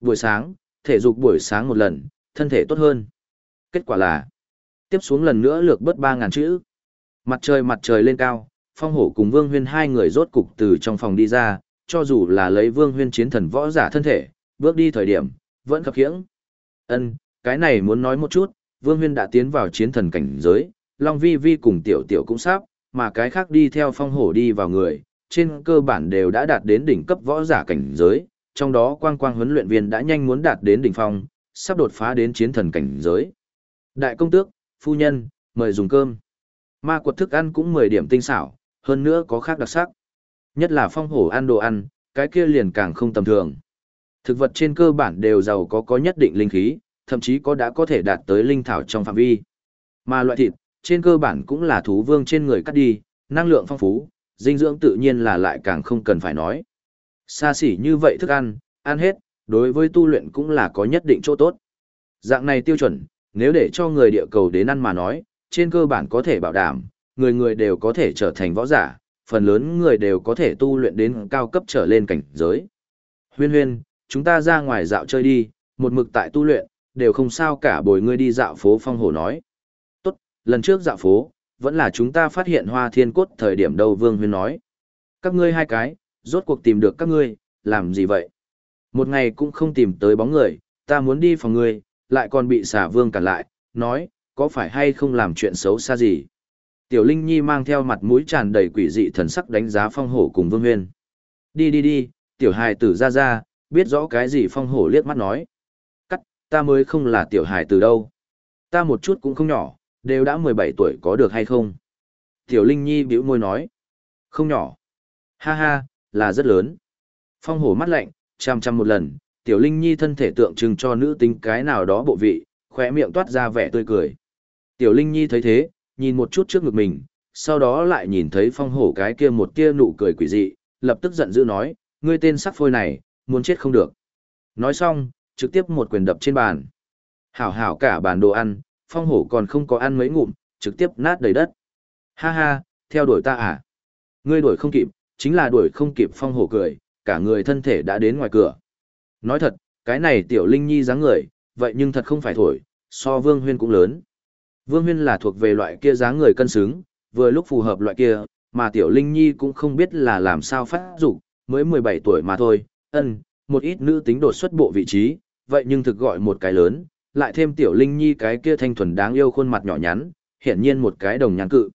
Buổi sáng, thể dục buổi sáng một lần, thân thể tốt hơn. Kết quả là, tiếp xuống lần nữa lược bớt 3.000 chữ. Mặt trời mặt trời lên cao, phong hổ cùng vương huyên hai người rốt cục từ trong phòng đi ra, cho dù là lấy vương huyên chiến thần võ giả thân thể, bước đi thời điểm, vẫn khập khiễng. Ân, cái này muốn nói một chút, vương huyên đã tiến vào chiến thần cảnh giới, Long Vi Vi cùng Tiểu Tiểu cũng sắp, mà cái khác đi theo phong hổ đi vào người, trên cơ bản đều đã đạt đến đỉnh cấp võ giả cảnh giới, trong đó quang quang huấn luyện viên đã nhanh muốn đạt đến đỉnh phong, sắp đột phá đến chiến thần cảnh giới. Đại công tước, phu nhân, mời dùng cơm. Ma quật thức ăn cũng 10 điểm tinh xảo, hơn nữa có khác đặc sắc. Nhất là phong hổ ăn đồ ăn, cái kia liền càng không tầm thường. Thực vật trên cơ bản đều giàu có có nhất định linh khí, thậm chí có đã có thể đạt tới linh thảo trong phạm vi. Mà loại thịt, trên cơ bản cũng là thú vương trên người cắt đi, năng lượng phong phú, dinh dưỡng tự nhiên là lại càng không cần phải nói. Xa xỉ như vậy thức ăn, ăn hết, đối với tu luyện cũng là có nhất định chỗ tốt. Dạng này tiêu chuẩn, nếu để cho người địa cầu đến ăn mà nói, trên cơ bản có thể bảo đảm, người người đều có thể trở thành võ giả, phần lớn người đều có thể tu luyện đến cao cấp trở lên cảnh giới. Huyên huyên, chúng ta ra ngoài dạo chơi đi, một mực tại tu luyện, đều không sao cả bồi ngươi đi dạo phố phong hổ nói. Tốt, lần trước dạo phố, vẫn là chúng ta phát hiện hoa thiên cốt thời điểm đầu vương huyên nói. Các ngươi hai cái, rốt cuộc tìm được các ngươi, làm gì vậy? Một ngày cũng không tìm tới bóng người, ta muốn đi phòng ngươi, lại còn bị xà vương cản lại, nói, có phải hay không làm chuyện xấu xa gì? Tiểu Linh Nhi mang theo mặt mũi tràn đầy quỷ dị thần sắc đánh giá phong hổ cùng vương huyên. Đi đi đi, tiểu hài tử ra ra, biết rõ cái gì phong hổ liếc mắt nói. Cắt, ta mới không là tiểu hài tử đâu. Ta một chút cũng không nhỏ, đều đã 17 tuổi có được hay không? Tiểu Linh Nhi bĩu môi nói. Không nhỏ. Ha ha, là rất lớn. Phong hổ mắt lạnh, chăm chăm một lần, Tiểu Linh Nhi thân thể tượng trưng cho nữ tính cái nào đó bộ vị, khoe miệng toát ra vẻ tươi cười. Tiểu Linh Nhi thấy thế, nhìn một chút trước ngực mình, sau đó lại nhìn thấy phong hổ cái kia một tia nụ cười quỷ dị, lập tức giận dữ nói, ngươi tên sắc phôi này, muốn chết không được. Nói xong, trực tiếp một quyền đập trên bàn. Hảo hảo cả bàn đồ ăn, phong hổ còn không có ăn mấy ngụm, trực tiếp nát đầy đất. Ha ha, theo đuổi ta à? Ngươi đuổi không kịp, chính là đuổi không kịp phong hổ cười, cả người thân thể đã đến ngoài cửa. Nói thật, cái này tiểu linh nhi dáng người, vậy nhưng thật không phải thổi, so vương huyên cũng lớn. Vương huyên là thuộc về loại kia dáng người cân xứng, vừa lúc phù hợp loại kia, mà tiểu linh nhi cũng không biết là làm sao phát dục mới 17 tuổi mà thôi, ân, một ít nữ tính đột xuất bộ vị trí, vậy nhưng thực gọi một cái lớn, lại thêm tiểu linh nhi cái kia thanh thuần đáng yêu khuôn mặt nhỏ nhắn, hiển nhiên một cái đồng nhắn cự.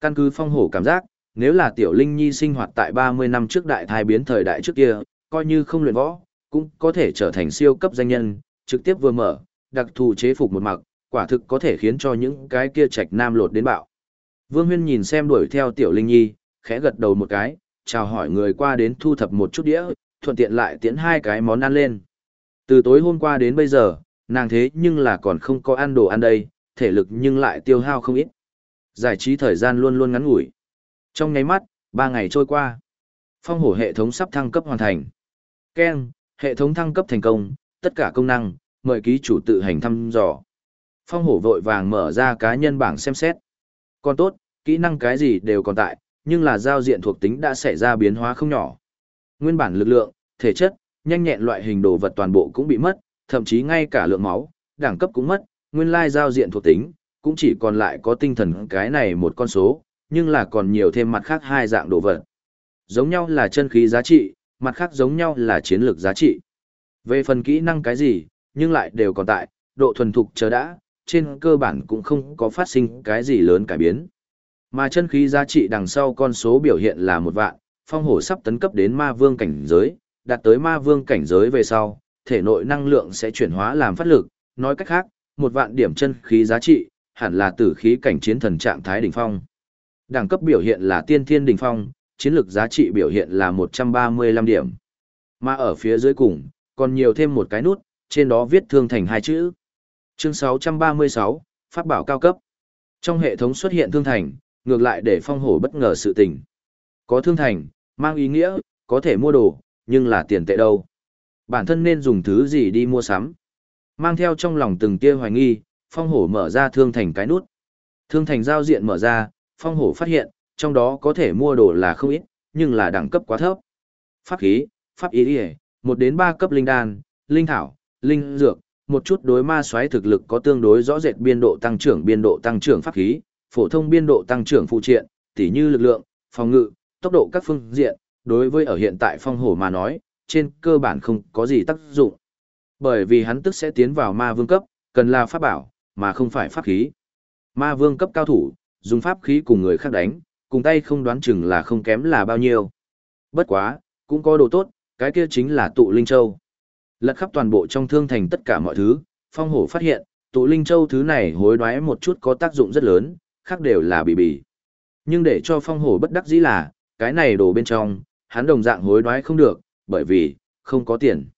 Căn cứ phong hổ cảm giác, nếu là tiểu linh nhi sinh hoạt tại 30 năm trước đại thai biến thời đại trước kia, coi như không luyện võ, cũng có thể trở thành siêu cấp danh nhân, trực tiếp vừa mở, đặc thù chế phục một mặc, quả thực có thể khiến cho những cái kia trạch nam lột đến bạo. Vương Huyên nhìn xem đuổi theo tiểu linh nhi, khẽ gật đầu một cái, chào hỏi người qua đến thu thập một chút đĩa, thuận tiện lại tiến hai cái món ăn lên. Từ tối hôm qua đến bây giờ, nàng thế nhưng là còn không có ăn đồ ăn đây, thể lực nhưng lại tiêu hao không ít. Giải trí thời gian luôn luôn ngắn ngủi. Trong nháy mắt, ba ngày trôi qua. Phong hổ hệ thống sắp thăng cấp hoàn thành. Ken, hệ thống thăng cấp thành công, tất cả công năng, mời ký chủ tự hành thăm dò. Phong hổ vội vàng mở ra cá nhân bảng xem xét. Còn tốt, kỹ năng cái gì đều còn tại, nhưng là giao diện thuộc tính đã xảy ra biến hóa không nhỏ. Nguyên bản lực lượng, thể chất, nhanh nhẹn loại hình đồ vật toàn bộ cũng bị mất, thậm chí ngay cả lượng máu, đẳng cấp cũng mất, nguyên lai giao diện thuộc tính, cũng chỉ còn lại có tinh thần cái này một con số, nhưng là còn nhiều thêm mặt khác hai dạng đồ vật. Giống nhau là chân khí giá trị, mặt khác giống nhau là chiến lược giá trị. Về phần kỹ năng cái gì, nhưng lại đều còn tại, độ thuần thục chờ đã, trên cơ bản cũng không có phát sinh cái gì lớn cải biến. Mà chân khí giá trị đằng sau con số biểu hiện là một vạn, phong hổ sắp tấn cấp đến ma vương cảnh giới, đạt tới ma vương cảnh giới về sau, thể nội năng lượng sẽ chuyển hóa làm phát lực, nói cách khác, một vạn điểm chân khí giá trị, hẳn là tử khí cảnh chiến thần trạng thái đỉnh phong. Đẳng cấp biểu hiện là tiên thiên đỉnh phong, chiến lược giá trị biểu hiện là 135 điểm. Mà ở phía dưới cùng, còn nhiều thêm một cái nút, trên đó viết thương thành hai chữ. Chương 636, Pháp bảo cao cấp. Trong hệ thống xuất hiện thương thành, ngược lại để phong hổ bất ngờ sự tình. Có thương thành, mang ý nghĩa, có thể mua đồ, nhưng là tiền tệ đâu. Bản thân nên dùng thứ gì đi mua sắm. Mang theo trong lòng từng tia hoài nghi, phong hổ mở ra thương thành cái nút. Thương thành giao diện mở ra, phong hổ phát hiện, trong đó có thể mua đồ là không ít, nhưng là đẳng cấp quá thấp. Pháp khí, pháp ý đi một đến ba cấp linh đan, linh thảo, linh dược, một chút đối ma xoáy thực lực có tương đối rõ rệt biên độ tăng trưởng biên độ tăng trưởng pháp khí, phổ thông biên độ tăng trưởng phụ triện, tỉ như lực lượng, phòng ngự, tốc độ các phương diện, đối với ở hiện tại phong hổ mà nói, trên cơ bản không có gì tác dụng. Bởi vì hắn tức sẽ tiến vào ma vương cấp, cần là pháp bảo, mà không phải pháp khí. Ma vương cấp cao thủ, dùng pháp khí cùng người khác đánh, cùng tay không đoán chừng là không kém là bao nhiêu. Bất quá, cũng có đồ tốt, cái kia chính là tụ linh châu. Lật khắp toàn bộ trong thương thành tất cả mọi thứ, phong hổ phát hiện, tụ linh châu thứ này hối đoái một chút có tác dụng rất lớn, khác đều là bị bì. Nhưng để cho phong hổ bất đắc dĩ là, cái này đồ bên trong, hắn đồng dạng hối đoái không được, bởi vì, không có tiền.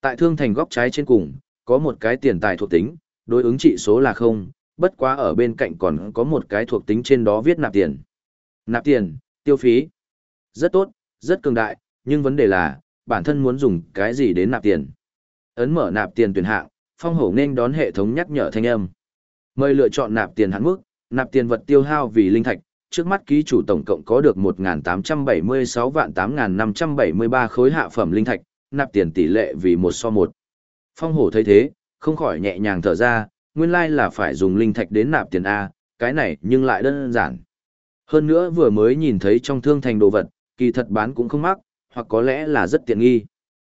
Tại thương thành góc trái trên cùng, có một cái tiền tài thuộc tính, đối ứng trị số là không, bất quá ở bên cạnh còn có một cái thuộc tính trên đó viết nạp tiền. Nạp tiền, tiêu phí. Rất tốt, rất cường đại, nhưng vấn đề là, bản thân muốn dùng cái gì đến nạp tiền. Ấn mở nạp tiền tuyển hạng, phong hổ nên đón hệ thống nhắc nhở thanh âm. Mời lựa chọn nạp tiền hạn mức, nạp tiền vật tiêu hao vì linh thạch, trước mắt ký chủ tổng cộng có được 1.876 vạn 8.573 khối hạ phẩm linh thạch, nạp tiền tỷ lệ vì một so một. Phong hổ thấy thế, không khỏi nhẹ nhàng thở ra, nguyên lai là phải dùng linh thạch đến nạp tiền A, cái này nhưng lại đơn giản. Hơn nữa vừa mới nhìn thấy trong thương thành đồ vật, kỳ thật bán cũng không mắc, hoặc có lẽ là rất tiện nghi.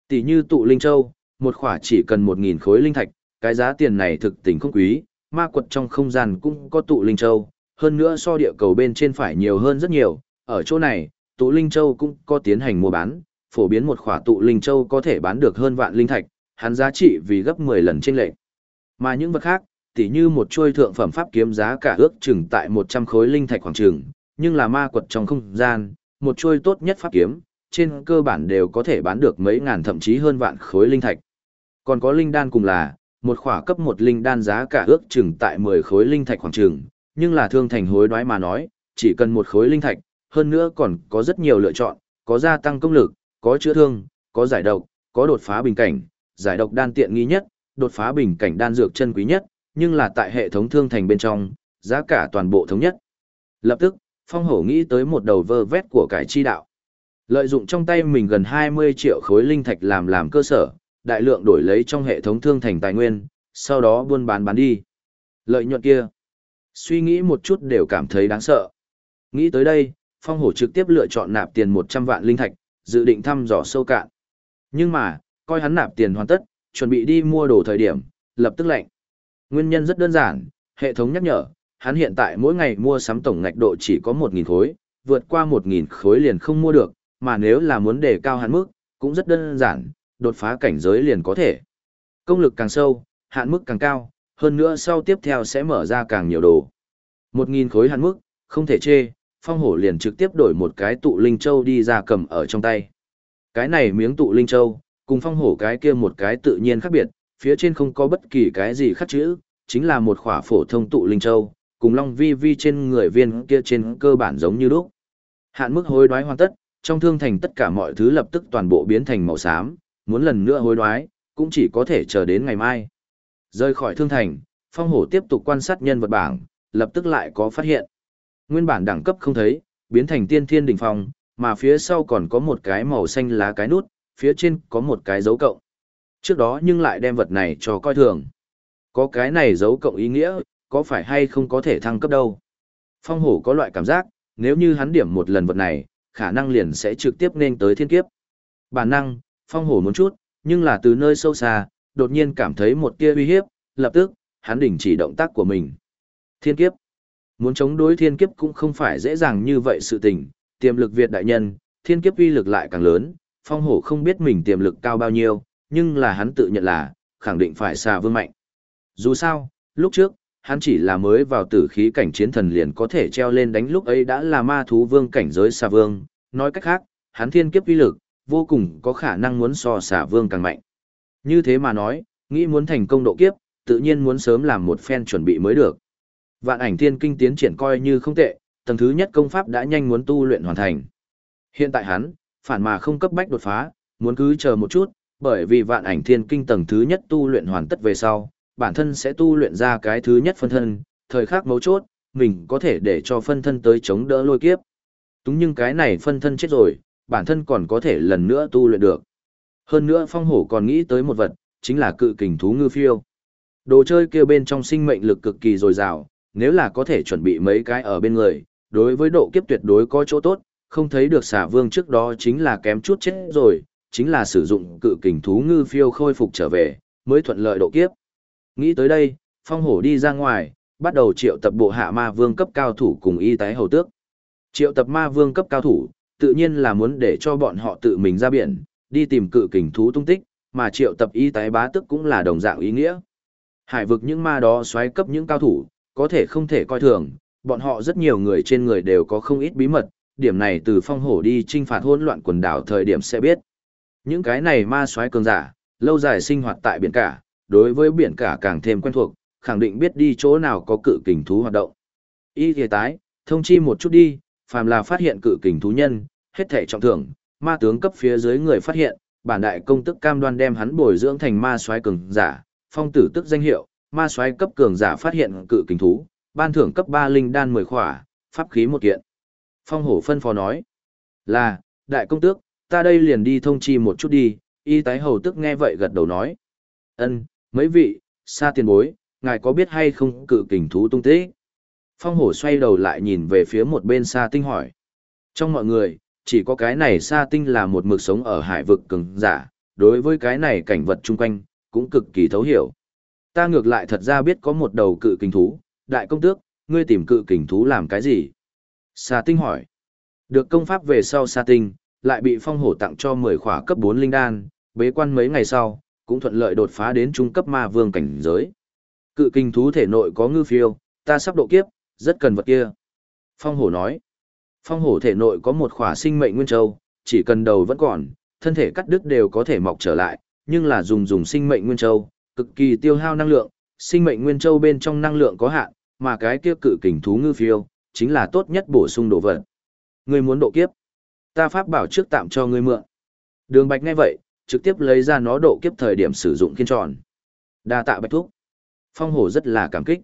Tỷ như tụ linh châu, một khỏa chỉ cần 1.000 khối linh thạch, cái giá tiền này thực tình không quý, ma quật trong không gian cũng có tụ linh châu, hơn nữa so địa cầu bên trên phải nhiều hơn rất nhiều, ở chỗ này, tụ linh châu cũng có tiến hành mua bán, phổ biến một khỏa tụ linh châu có thể bán được hơn vạn linh thạch, hắn giá trị vì gấp 10 lần trên lệ. Mà những vật khác, tỉ như một chuôi thượng phẩm pháp kiếm giá cả ước chừng tại 100 khối linh thạch khoảng chừng, nhưng là ma quật trong không gian, một chuôi tốt nhất pháp kiếm, trên cơ bản đều có thể bán được mấy ngàn thậm chí hơn vạn khối linh thạch. Còn có linh đan cùng là, một khỏa cấp một linh đan giá cả ước chừng tại 10 khối linh thạch khoảng chừng, nhưng là thương thành hối đoái mà nói, chỉ cần một khối linh thạch, hơn nữa còn có rất nhiều lựa chọn, có gia tăng công lực, có chữa thương, có giải độc, có đột phá bình cảnh, giải độc đan tiện nghi nhất, đột phá bình cảnh đan dược chân quý nhất, nhưng là tại hệ thống thương thành bên trong, giá cả toàn bộ thống nhất. Lập tức, Phong Hổ nghĩ tới một đầu vơ vét của cải chi đạo. Lợi dụng trong tay mình gần 20 triệu khối linh thạch làm làm cơ sở, đại lượng đổi lấy trong hệ thống thương thành tài nguyên, sau đó buôn bán bán đi. Lợi nhuận kia, suy nghĩ một chút đều cảm thấy đáng sợ. Nghĩ tới đây, Phong Hổ trực tiếp lựa chọn nạp tiền 100 vạn linh thạch, dự định thăm dò sâu cạn. Nhưng mà, coi hắn nạp tiền hoàn tất, chuẩn bị đi mua đồ thời điểm, lập tức lệnh. Nguyên nhân rất đơn giản, hệ thống nhắc nhở, hắn hiện tại mỗi ngày mua sắm tổng ngạch độ chỉ có 1.000 khối, vượt qua 1.000 khối liền không mua được, mà nếu là muốn đề cao hạn mức, cũng rất đơn giản, đột phá cảnh giới liền có thể. Công lực càng sâu, hạn mức càng cao, hơn nữa sau tiếp theo sẽ mở ra càng nhiều đồ. 1.000 khối hạn mức, không thể chê, phong hổ liền trực tiếp đổi một cái tụ linh châu đi ra cầm ở trong tay. Cái này miếng tụ linh châu, cùng phong hổ cái kia một cái tự nhiên khác biệt, phía trên không có bất kỳ cái gì khắc chữ, chính là một khỏa phổ thông tụ linh châu, cùng long vi vi trên người viên kia trên cơ bản giống như lúc. Hạn mức hối đoái hoàn tất, trong thương thành tất cả mọi thứ lập tức toàn bộ biến thành màu xám, muốn lần nữa hối đoái, cũng chỉ có thể chờ đến ngày mai. Rời khỏi thương thành, phong hổ tiếp tục quan sát nhân vật bảng, lập tức lại có phát hiện. Nguyên bản đẳng cấp không thấy, biến thành tiên thiên đỉnh phong, mà phía sau còn có một cái màu xanh lá cái nút, phía trên có một cái dấu cộng. Trước đó nhưng lại đem vật này cho coi thường. Có cái này dấu cộng ý nghĩa, có phải hay không có thể thăng cấp đâu. Phong hổ có loại cảm giác, nếu như hắn điểm một lần vật này, khả năng liền sẽ trực tiếp nên tới thiên kiếp. Bản năng, phong hổ muốn chút, nhưng là từ nơi sâu xa, đột nhiên cảm thấy một tia uy hiếp, lập tức, hắn đình chỉ động tác của mình. Thiên kiếp. Muốn chống đối thiên kiếp cũng không phải dễ dàng như vậy sự tình, tiềm lực Việt đại nhân, thiên kiếp uy lực lại càng lớn, phong hổ không biết mình tiềm lực cao bao nhiêu, nhưng là hắn tự nhận là, khẳng định phải xà vương mạnh. Dù sao, lúc trước, hắn chỉ là mới vào tử khí cảnh chiến thần liền có thể treo lên đánh lúc ấy đã là ma thú vương cảnh giới xà vương, nói cách khác, hắn thiên kiếp uy lực, vô cùng có khả năng muốn so xà vương càng mạnh. Như thế mà nói, nghĩ muốn thành công độ kiếp, tự nhiên muốn sớm làm một phen chuẩn bị mới được. Vạn ảnh thiên kinh tiến triển coi như không tệ, tầng thứ nhất công pháp đã nhanh muốn tu luyện hoàn thành. Hiện tại hắn, phản mà không cấp bách đột phá, muốn cứ chờ một chút, bởi vì vạn ảnh thiên kinh tầng thứ nhất tu luyện hoàn tất về sau, bản thân sẽ tu luyện ra cái thứ nhất phân thân, thời khắc mấu chốt, mình có thể để cho phân thân tới chống đỡ lôi kiếp. Túng nhưng cái này phân thân chết rồi, bản thân còn có thể lần nữa tu luyện được. Hơn nữa phong hổ còn nghĩ tới một vật, chính là cự kình thú ngư phiêu. Đồ chơi kia bên trong sinh mệnh lực cực kỳ dồi dào, nếu là có thể chuẩn bị mấy cái ở bên người, đối với độ kiếp tuyệt đối có chỗ tốt, không thấy được xà vương trước đó chính là kém chút chết rồi, chính là sử dụng cự kình thú ngư phiêu khôi phục trở về, mới thuận lợi độ kiếp. Nghĩ tới đây, phong hổ đi ra ngoài, bắt đầu triệu tập bộ hạ ma vương cấp cao thủ cùng y tái hầu tước. Triệu tập ma vương cấp cao thủ, tự nhiên là muốn để cho bọn họ tự mình ra biển, đi tìm cự kình thú tung tích, mà triệu tập y tái bá tức cũng là đồng dạng ý nghĩa. Hải vực những ma đó xoáy cấp những cao thủ, có thể không thể coi thường, bọn họ rất nhiều người trên người đều có không ít bí mật, điểm này từ phong hổ đi trinh phạt hỗn loạn quần đảo thời điểm sẽ biết. Những cái này ma xoáy cường giả, lâu dài sinh hoạt tại biển cả, đối với biển cả càng thêm quen thuộc, khẳng định biết đi chỗ nào có cự kình thú hoạt động. Y thề tái, thông chi một chút đi, phàm là phát hiện cự kình thú nhân, hết thể trọng thưởng, ma tướng cấp phía dưới người phát hiện, bản đại công tức cam đoan đem hắn bồi dưỡng thành ma soái cường giả, phong tử tức danh hiệu, ma soái cấp cường giả phát hiện cự kình thú, ban thưởng cấp 3 linh đan 10 khỏa, pháp khí một kiện. Phong hổ phân phó nói, là, đại công tước, ta đây liền đi thông chi một chút đi, y tái hầu tức nghe vậy gật đầu nói. ân mấy vị, xa tiền bối, ngài có biết hay không cự kình thú tung tích? Phong hổ xoay đầu lại nhìn về phía một bên xa tinh hỏi. Trong mọi người, chỉ có cái này xa tinh là một mực sống ở hải vực cường giả, đối với cái này cảnh vật chung quanh, cũng cực kỳ thấu hiểu. Ta ngược lại thật ra biết có một đầu cự kình thú, đại công tước, ngươi tìm cự kình thú làm cái gì? Sa tinh hỏi. Được công pháp về sau sa tinh, lại bị phong hổ tặng cho 10 khỏa cấp 4 linh đan, bế quan mấy ngày sau, cũng thuận lợi đột phá đến trung cấp ma vương cảnh giới. Cự kình thú thể nội có ngư phiêu, ta sắp độ kiếp, rất cần vật kia. Phong hổ nói. Phong hổ thể nội có một khỏa sinh mệnh nguyên châu, chỉ cần đầu vẫn còn, thân thể cắt đứt đều có thể mọc trở lại, nhưng là dùng dùng sinh mệnh nguyên châu, cực kỳ tiêu hao năng lượng, sinh mệnh nguyên châu bên trong năng lượng có hạn, mà cái kia cự kình thú ngư phiêu, chính là tốt nhất bổ sung đồ vật. Ngươi muốn độ kiếp? Ta pháp bảo trước tạm cho ngươi mượn. Đường Bạch nghe vậy, trực tiếp lấy ra nó độ kiếp thời điểm sử dụng kiên tròn. Đa tạ Bạch thúc. Phong hổ rất là cảm kích.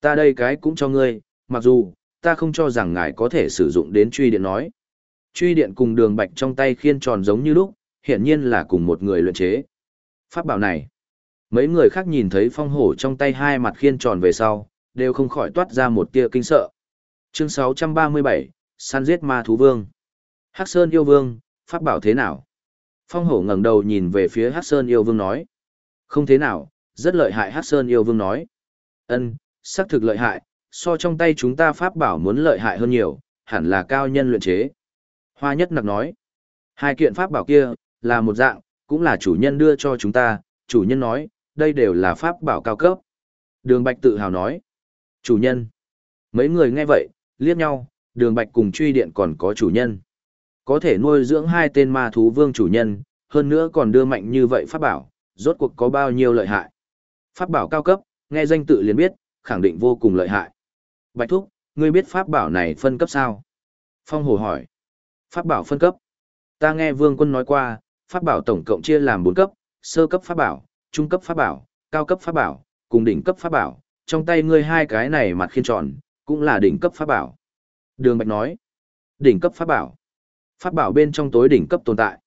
Ta đây cái cũng cho ngươi, mặc dù, ta không cho rằng ngài có thể sử dụng đến truy điện nói. Truy điện cùng đường bạch trong tay khiên tròn giống như lúc, hiển nhiên là cùng một người luyện chế. Pháp bảo này, mấy người khác nhìn thấy phong hổ trong tay hai mặt khiên tròn về sau, đều không khỏi toát ra một tia kinh sợ. Chương 637, săn giết ma thú vương. Hắc Sơn yêu vương, pháp bảo thế nào? Phong hổ ngẩng đầu nhìn về phía Hắc Sơn yêu vương nói. Không thế nào, rất lợi hại Hắc Sơn yêu vương nói. Ân, xác thực lợi hại, so trong tay chúng ta pháp bảo muốn lợi hại hơn nhiều, hẳn là cao nhân luyện chế. Hoa nhất nặc nói, hai kiện pháp bảo kia, là một dạng, cũng là chủ nhân đưa cho chúng ta, chủ nhân nói, đây đều là pháp bảo cao cấp. Đường Bạch tự hào nói, chủ nhân. Mấy người nghe vậy, liếc nhau, đường Bạch cùng truy điện còn có chủ nhân. Có thể nuôi dưỡng hai tên ma thú vương chủ nhân, hơn nữa còn đưa mạnh như vậy pháp bảo, rốt cuộc có bao nhiêu lợi hại. Pháp bảo cao cấp, nghe danh tự liền biết, khẳng định vô cùng lợi hại. Bạch Thúc, ngươi biết pháp bảo này phân cấp sao? Phong Hồ hỏi. Pháp bảo phân cấp. Ta nghe Vương Quân nói qua, pháp bảo tổng cộng chia làm 4 cấp, sơ cấp pháp bảo, trung cấp pháp bảo, cao cấp pháp bảo, cùng đỉnh cấp pháp bảo. Trong tay ngươi hai cái này mặt khiên tròn, cũng là đỉnh cấp pháp bảo. Đường Bạch nói. Đỉnh cấp pháp bảo. Pháp bảo bên trong tối đỉnh cấp tồn tại.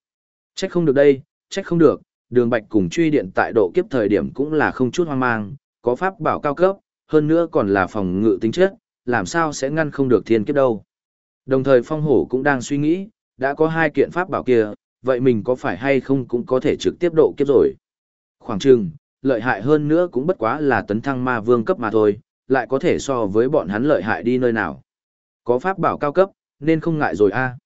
Trách không được đây, trách không được, đường Bạch cùng truy điện tại độ kiếp thời điểm cũng là không chút hoang mang, có pháp bảo cao cấp, hơn nữa còn là phòng ngự tính chất, làm sao sẽ ngăn không được thiên kiếp đâu. Đồng thời phong hổ cũng đang suy nghĩ, đã có hai kiện pháp bảo kia, vậy mình có phải hay không cũng có thể trực tiếp độ kiếp rồi. Khoảng chừng, lợi hại hơn nữa cũng bất quá là tấn thăng ma vương cấp mà thôi, lại có thể so với bọn hắn lợi hại đi nơi nào. Có pháp bảo cao cấp, nên không ngại rồi a.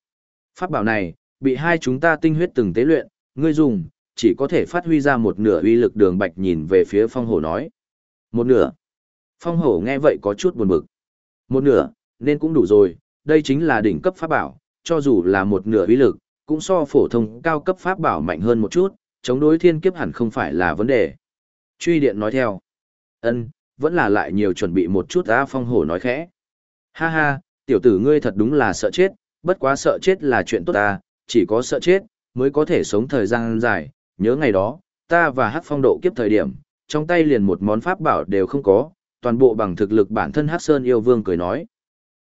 Pháp bảo này, bị hai chúng ta tinh huyết từng tế luyện, ngươi dùng, chỉ có thể phát huy ra một nửa uy lực đường bạch nhìn về phía phong hổ nói. Một nửa. Phong hổ nghe vậy có chút buồn bực. Một nửa, nên cũng đủ rồi, đây chính là đỉnh cấp pháp bảo, cho dù là một nửa uy lực, cũng so phổ thông cao cấp pháp bảo mạnh hơn một chút, chống đối thiên kiếp hẳn không phải là vấn đề. Truy điện nói theo. ân vẫn là lại nhiều chuẩn bị một chút ra. phong hổ nói khẽ. Ha ha, tiểu tử ngươi thật đúng là sợ chết, bất quá sợ chết là chuyện tốt ta, chỉ có sợ chết, mới có thể sống thời gian dài, nhớ ngày đó, ta và hát phong độ kiếp thời điểm, trong tay liền một món pháp bảo đều không có, toàn bộ bằng thực lực bản thân Hắc Sơn yêu vương cười nói.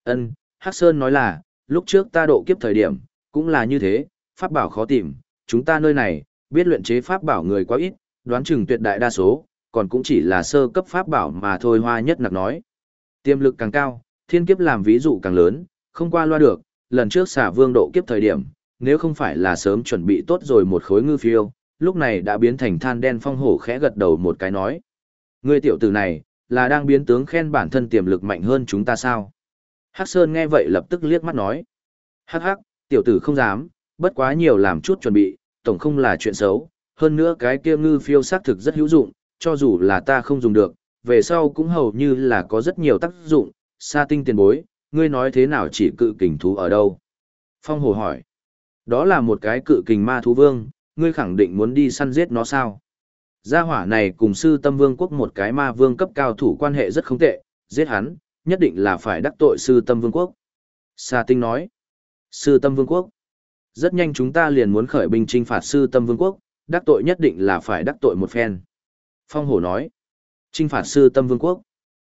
Ân, Hắc Sơn nói là, lúc trước ta độ kiếp thời điểm, cũng là như thế, pháp bảo khó tìm, chúng ta nơi này, biết luyện chế pháp bảo người quá ít, đoán chừng tuyệt đại đa số, còn cũng chỉ là sơ cấp pháp bảo mà thôi hoa nhất nặc nói. Tiềm lực càng cao, thiên kiếp làm ví dụ càng lớn, không qua loa được, lần trước xả vương độ kiếp thời điểm, nếu không phải là sớm chuẩn bị tốt rồi một khối ngư phiêu, lúc này đã biến thành than đen phong hổ khẽ gật đầu một cái nói. Ngươi tiểu tử này, là đang biến tướng khen bản thân tiềm lực mạnh hơn chúng ta sao? Hắc Sơn nghe vậy lập tức liếc mắt nói. Hắc hắc, tiểu tử không dám, bất quá nhiều làm chút chuẩn bị, tổng không là chuyện xấu, hơn nữa cái kia ngư phiêu xác thực rất hữu dụng, cho dù là ta không dùng được, về sau cũng hầu như là có rất nhiều tác dụng, sa tinh tiền bối, ngươi nói thế nào chỉ cự kình thú ở đâu? Phong Hồ hỏi. Đó là một cái cự kình ma thú vương, ngươi khẳng định muốn đi săn giết nó sao? Gia hỏa này cùng sư tâm vương quốc một cái ma vương cấp cao thủ quan hệ rất không tệ, giết hắn, nhất định là phải đắc tội sư tâm vương quốc. Sa tinh nói. Sư tâm vương quốc. Rất nhanh chúng ta liền muốn khởi binh trinh phạt sư tâm vương quốc, đắc tội nhất định là phải đắc tội một phen. Phong hổ nói. Trinh phạt sư tâm vương quốc.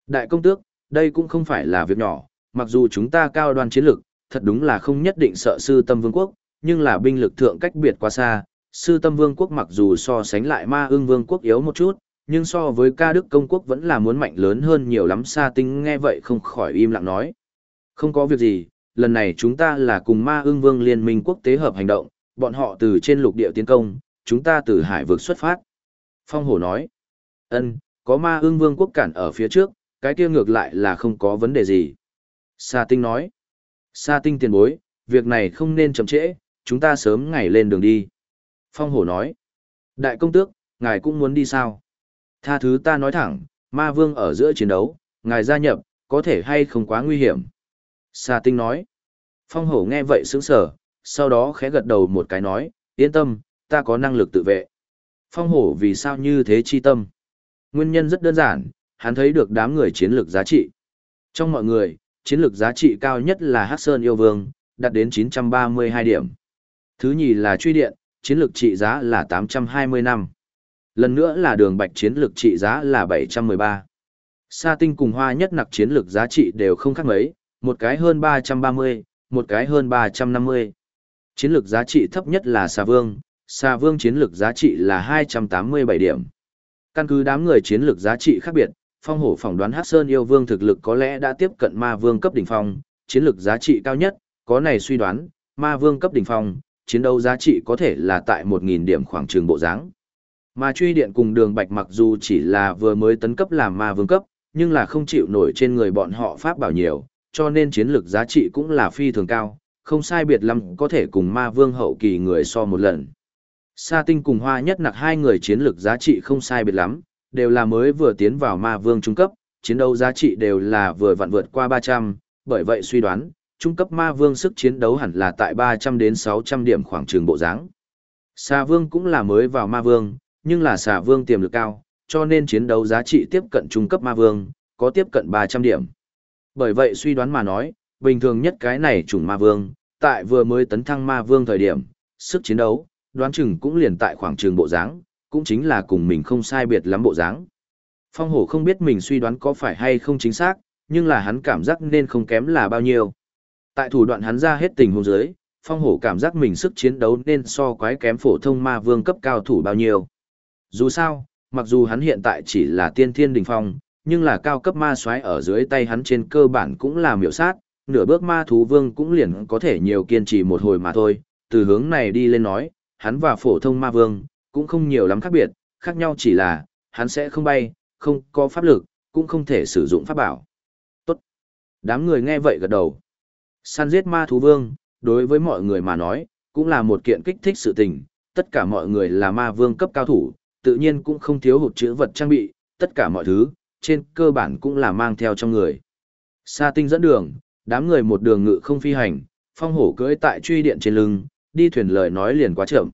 Đại công tước, đây cũng không phải là việc nhỏ, mặc dù chúng ta cao đoan chiến lực, thật đúng là không nhất định sợ sư tâm vương quốc, nhưng là binh lực thượng cách biệt quá xa. Sư tâm vương quốc mặc dù so sánh lại ma ương vương quốc yếu một chút, nhưng so với ca đức công quốc vẫn là muốn mạnh lớn hơn nhiều lắm xa tinh nghe vậy không khỏi im lặng nói. Không có việc gì, lần này chúng ta là cùng ma ương vương liên minh quốc tế hợp hành động, bọn họ từ trên lục địa tiến công, chúng ta từ hải vực xuất phát. Phong hổ nói, ân, có ma ương vương quốc cản ở phía trước, cái kia ngược lại là không có vấn đề gì. Sa tinh nói, Sa tinh tiền bối, việc này không nên chậm trễ, chúng ta sớm ngày lên đường đi. Phong hổ nói, đại công tước, ngài cũng muốn đi sao? Tha thứ ta nói thẳng, ma vương ở giữa chiến đấu, ngài gia nhập, có thể hay không quá nguy hiểm. Sa tinh nói, phong hổ nghe vậy sững sờ, sau đó khẽ gật đầu một cái nói, yên tâm, ta có năng lực tự vệ. Phong hổ vì sao như thế chi tâm? Nguyên nhân rất đơn giản, hắn thấy được đám người chiến lược giá trị. Trong mọi người, chiến lược giá trị cao nhất là Hắc Sơn Yêu Vương, đạt đến 932 điểm. Thứ nhì là truy điện, chiến lược trị giá là 820 năm. Lần nữa là đường bạch chiến lược trị giá là 713. Sa tinh cùng hoa nhất nặc chiến lược giá trị đều không khác mấy, một cái hơn 330, một cái hơn 350. Chiến lược giá trị thấp nhất là xà vương, xà vương chiến lược giá trị là 287 điểm. Căn cứ đám người chiến lược giá trị khác biệt, phong hổ phỏng đoán Hắc Sơn yêu vương thực lực có lẽ đã tiếp cận ma vương cấp đỉnh phong, chiến lược giá trị cao nhất, có này suy đoán, ma vương cấp đỉnh phong, chiến đấu giá trị có thể là tại 1000 điểm khoảng trường bộ dáng. Mà truy điện cùng đường bạch mặc dù chỉ là vừa mới tấn cấp làm ma vương cấp, nhưng là không chịu nổi trên người bọn họ pháp bảo nhiều, cho nên chiến lược giá trị cũng là phi thường cao, không sai biệt lắm có thể cùng ma vương hậu kỳ người so một lần. Sa tinh cùng hoa nhất nặc hai người chiến lược giá trị không sai biệt lắm, đều là mới vừa tiến vào ma vương trung cấp, chiến đấu giá trị đều là vừa vặn vượt qua 300, bởi vậy suy đoán, trung cấp ma vương sức chiến đấu hẳn là tại 300 đến 600 điểm khoảng trường bộ dáng. Sa vương cũng là mới vào ma vương, nhưng là xà vương tiềm lực cao, cho nên chiến đấu giá trị tiếp cận trung cấp ma vương, có tiếp cận 300 điểm. Bởi vậy suy đoán mà nói, bình thường nhất cái này chủng ma vương, tại vừa mới tấn thăng ma vương thời điểm, sức chiến đấu, đoán chừng cũng liền tại khoảng trường bộ dáng, cũng chính là cùng mình không sai biệt lắm bộ dáng. Phong hổ không biết mình suy đoán có phải hay không chính xác, nhưng là hắn cảm giác nên không kém là bao nhiêu. Tại thủ đoạn hắn ra hết tình huống dưới, phong hổ cảm giác mình sức chiến đấu nên so quái kém phổ thông ma vương cấp cao thủ bao nhiêu. Dù sao, mặc dù hắn hiện tại chỉ là tiên thiên đỉnh phong, nhưng là cao cấp ma soái ở dưới tay hắn trên cơ bản cũng là miểu sát, nửa bước ma thú vương cũng liền có thể nhiều kiên trì một hồi mà thôi, từ hướng này đi lên nói, hắn và phổ thông ma vương, cũng không nhiều lắm khác biệt, khác nhau chỉ là, hắn sẽ không bay, không có pháp lực, cũng không thể sử dụng pháp bảo. Tốt. Đám người nghe vậy gật đầu. Săn giết ma thú vương, đối với mọi người mà nói, cũng là một kiện kích thích sự tình, tất cả mọi người là ma vương cấp cao thủ, tự nhiên cũng không thiếu hụt chữ vật trang bị, tất cả mọi thứ, trên cơ bản cũng là mang theo trong người. Sa tinh dẫn đường, đám người một đường ngự không phi hành, phong hổ cưỡi tại truy điện trên lưng, đi thuyền lời nói liền quá chậm.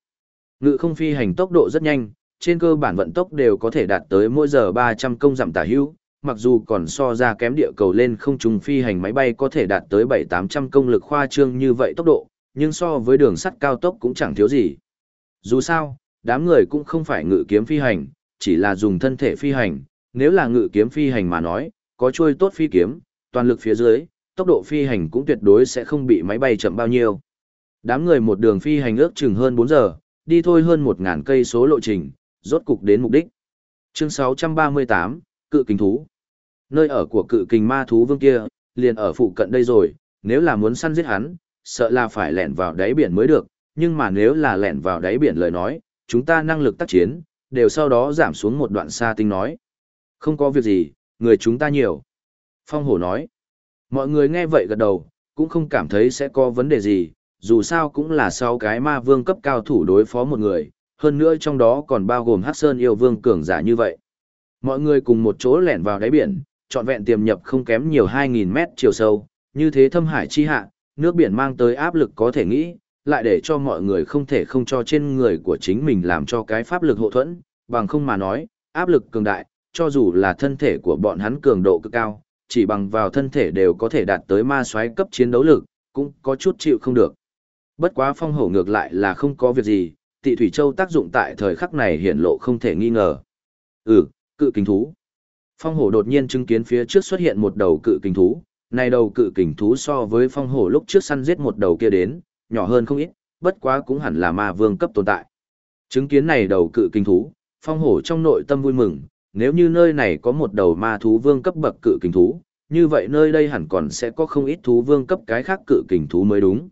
Ngự không phi hành tốc độ rất nhanh, trên cơ bản vận tốc đều có thể đạt tới mỗi giờ 300 công dặm tả hữu, mặc dù còn so ra kém địa cầu lên không trung phi hành máy bay có thể đạt tới 7-800 công lực khoa trương như vậy tốc độ, nhưng so với đường sắt cao tốc cũng chẳng thiếu gì. Dù sao, đám người cũng không phải ngự kiếm phi hành, chỉ là dùng thân thể phi hành, nếu là ngự kiếm phi hành mà nói, có chuôi tốt phi kiếm, toàn lực phía dưới, tốc độ phi hành cũng tuyệt đối sẽ không bị máy bay chậm bao nhiêu. Đám người một đường phi hành ước chừng hơn 4 giờ, đi thôi hơn một ngàn cây số lộ trình, rốt cục đến mục đích. Chương 638, Cự Kình Thú Nơi ở của cự kình ma thú vương kia, liền ở phụ cận đây rồi, nếu là muốn săn giết hắn, sợ là phải lẻn vào đáy biển mới được, nhưng mà nếu là lẻn vào đáy biển lời nói, chúng ta năng lực tác chiến, đều sau đó giảm xuống một đoạn xa tinh nói. Không có việc gì, người chúng ta nhiều. Phong hổ nói. Mọi người nghe vậy gật đầu, cũng không cảm thấy sẽ có vấn đề gì, dù sao cũng là sáu cái ma vương cấp cao thủ đối phó một người, hơn nữa trong đó còn bao gồm Hắc Sơn yêu vương cường giả như vậy. Mọi người cùng một chỗ lẻn vào đáy biển, trọn vẹn tiềm nhập không kém nhiều 2.000 mét chiều sâu, như thế thâm hải chi hạ, nước biển mang tới áp lực có thể nghĩ, lại để cho mọi người không thể không cho trên người của chính mình làm cho cái pháp lực hộ thuẫn, bằng không mà nói, áp lực cường đại, cho dù là thân thể của bọn hắn cường độ cực cao, chỉ bằng vào thân thể đều có thể đạt tới ma soái cấp chiến đấu lực, cũng có chút chịu không được. Bất quá phong hổ ngược lại là không có việc gì, tị thủy châu tác dụng tại thời khắc này hiển lộ không thể nghi ngờ. Ừ, cự kình thú. Phong hổ đột nhiên chứng kiến phía trước xuất hiện một đầu cự kình thú, này đầu cự kình thú so với phong hổ lúc trước săn giết một đầu kia đến, nhỏ hơn không ít, bất quá cũng hẳn là ma vương cấp tồn tại. Chứng kiến này đầu cự kình thú, phong hổ trong nội tâm vui mừng, nếu như nơi này có một đầu ma thú vương cấp bậc cự kình thú, như vậy nơi đây hẳn còn sẽ có không ít thú vương cấp cái khác cự kình thú mới đúng.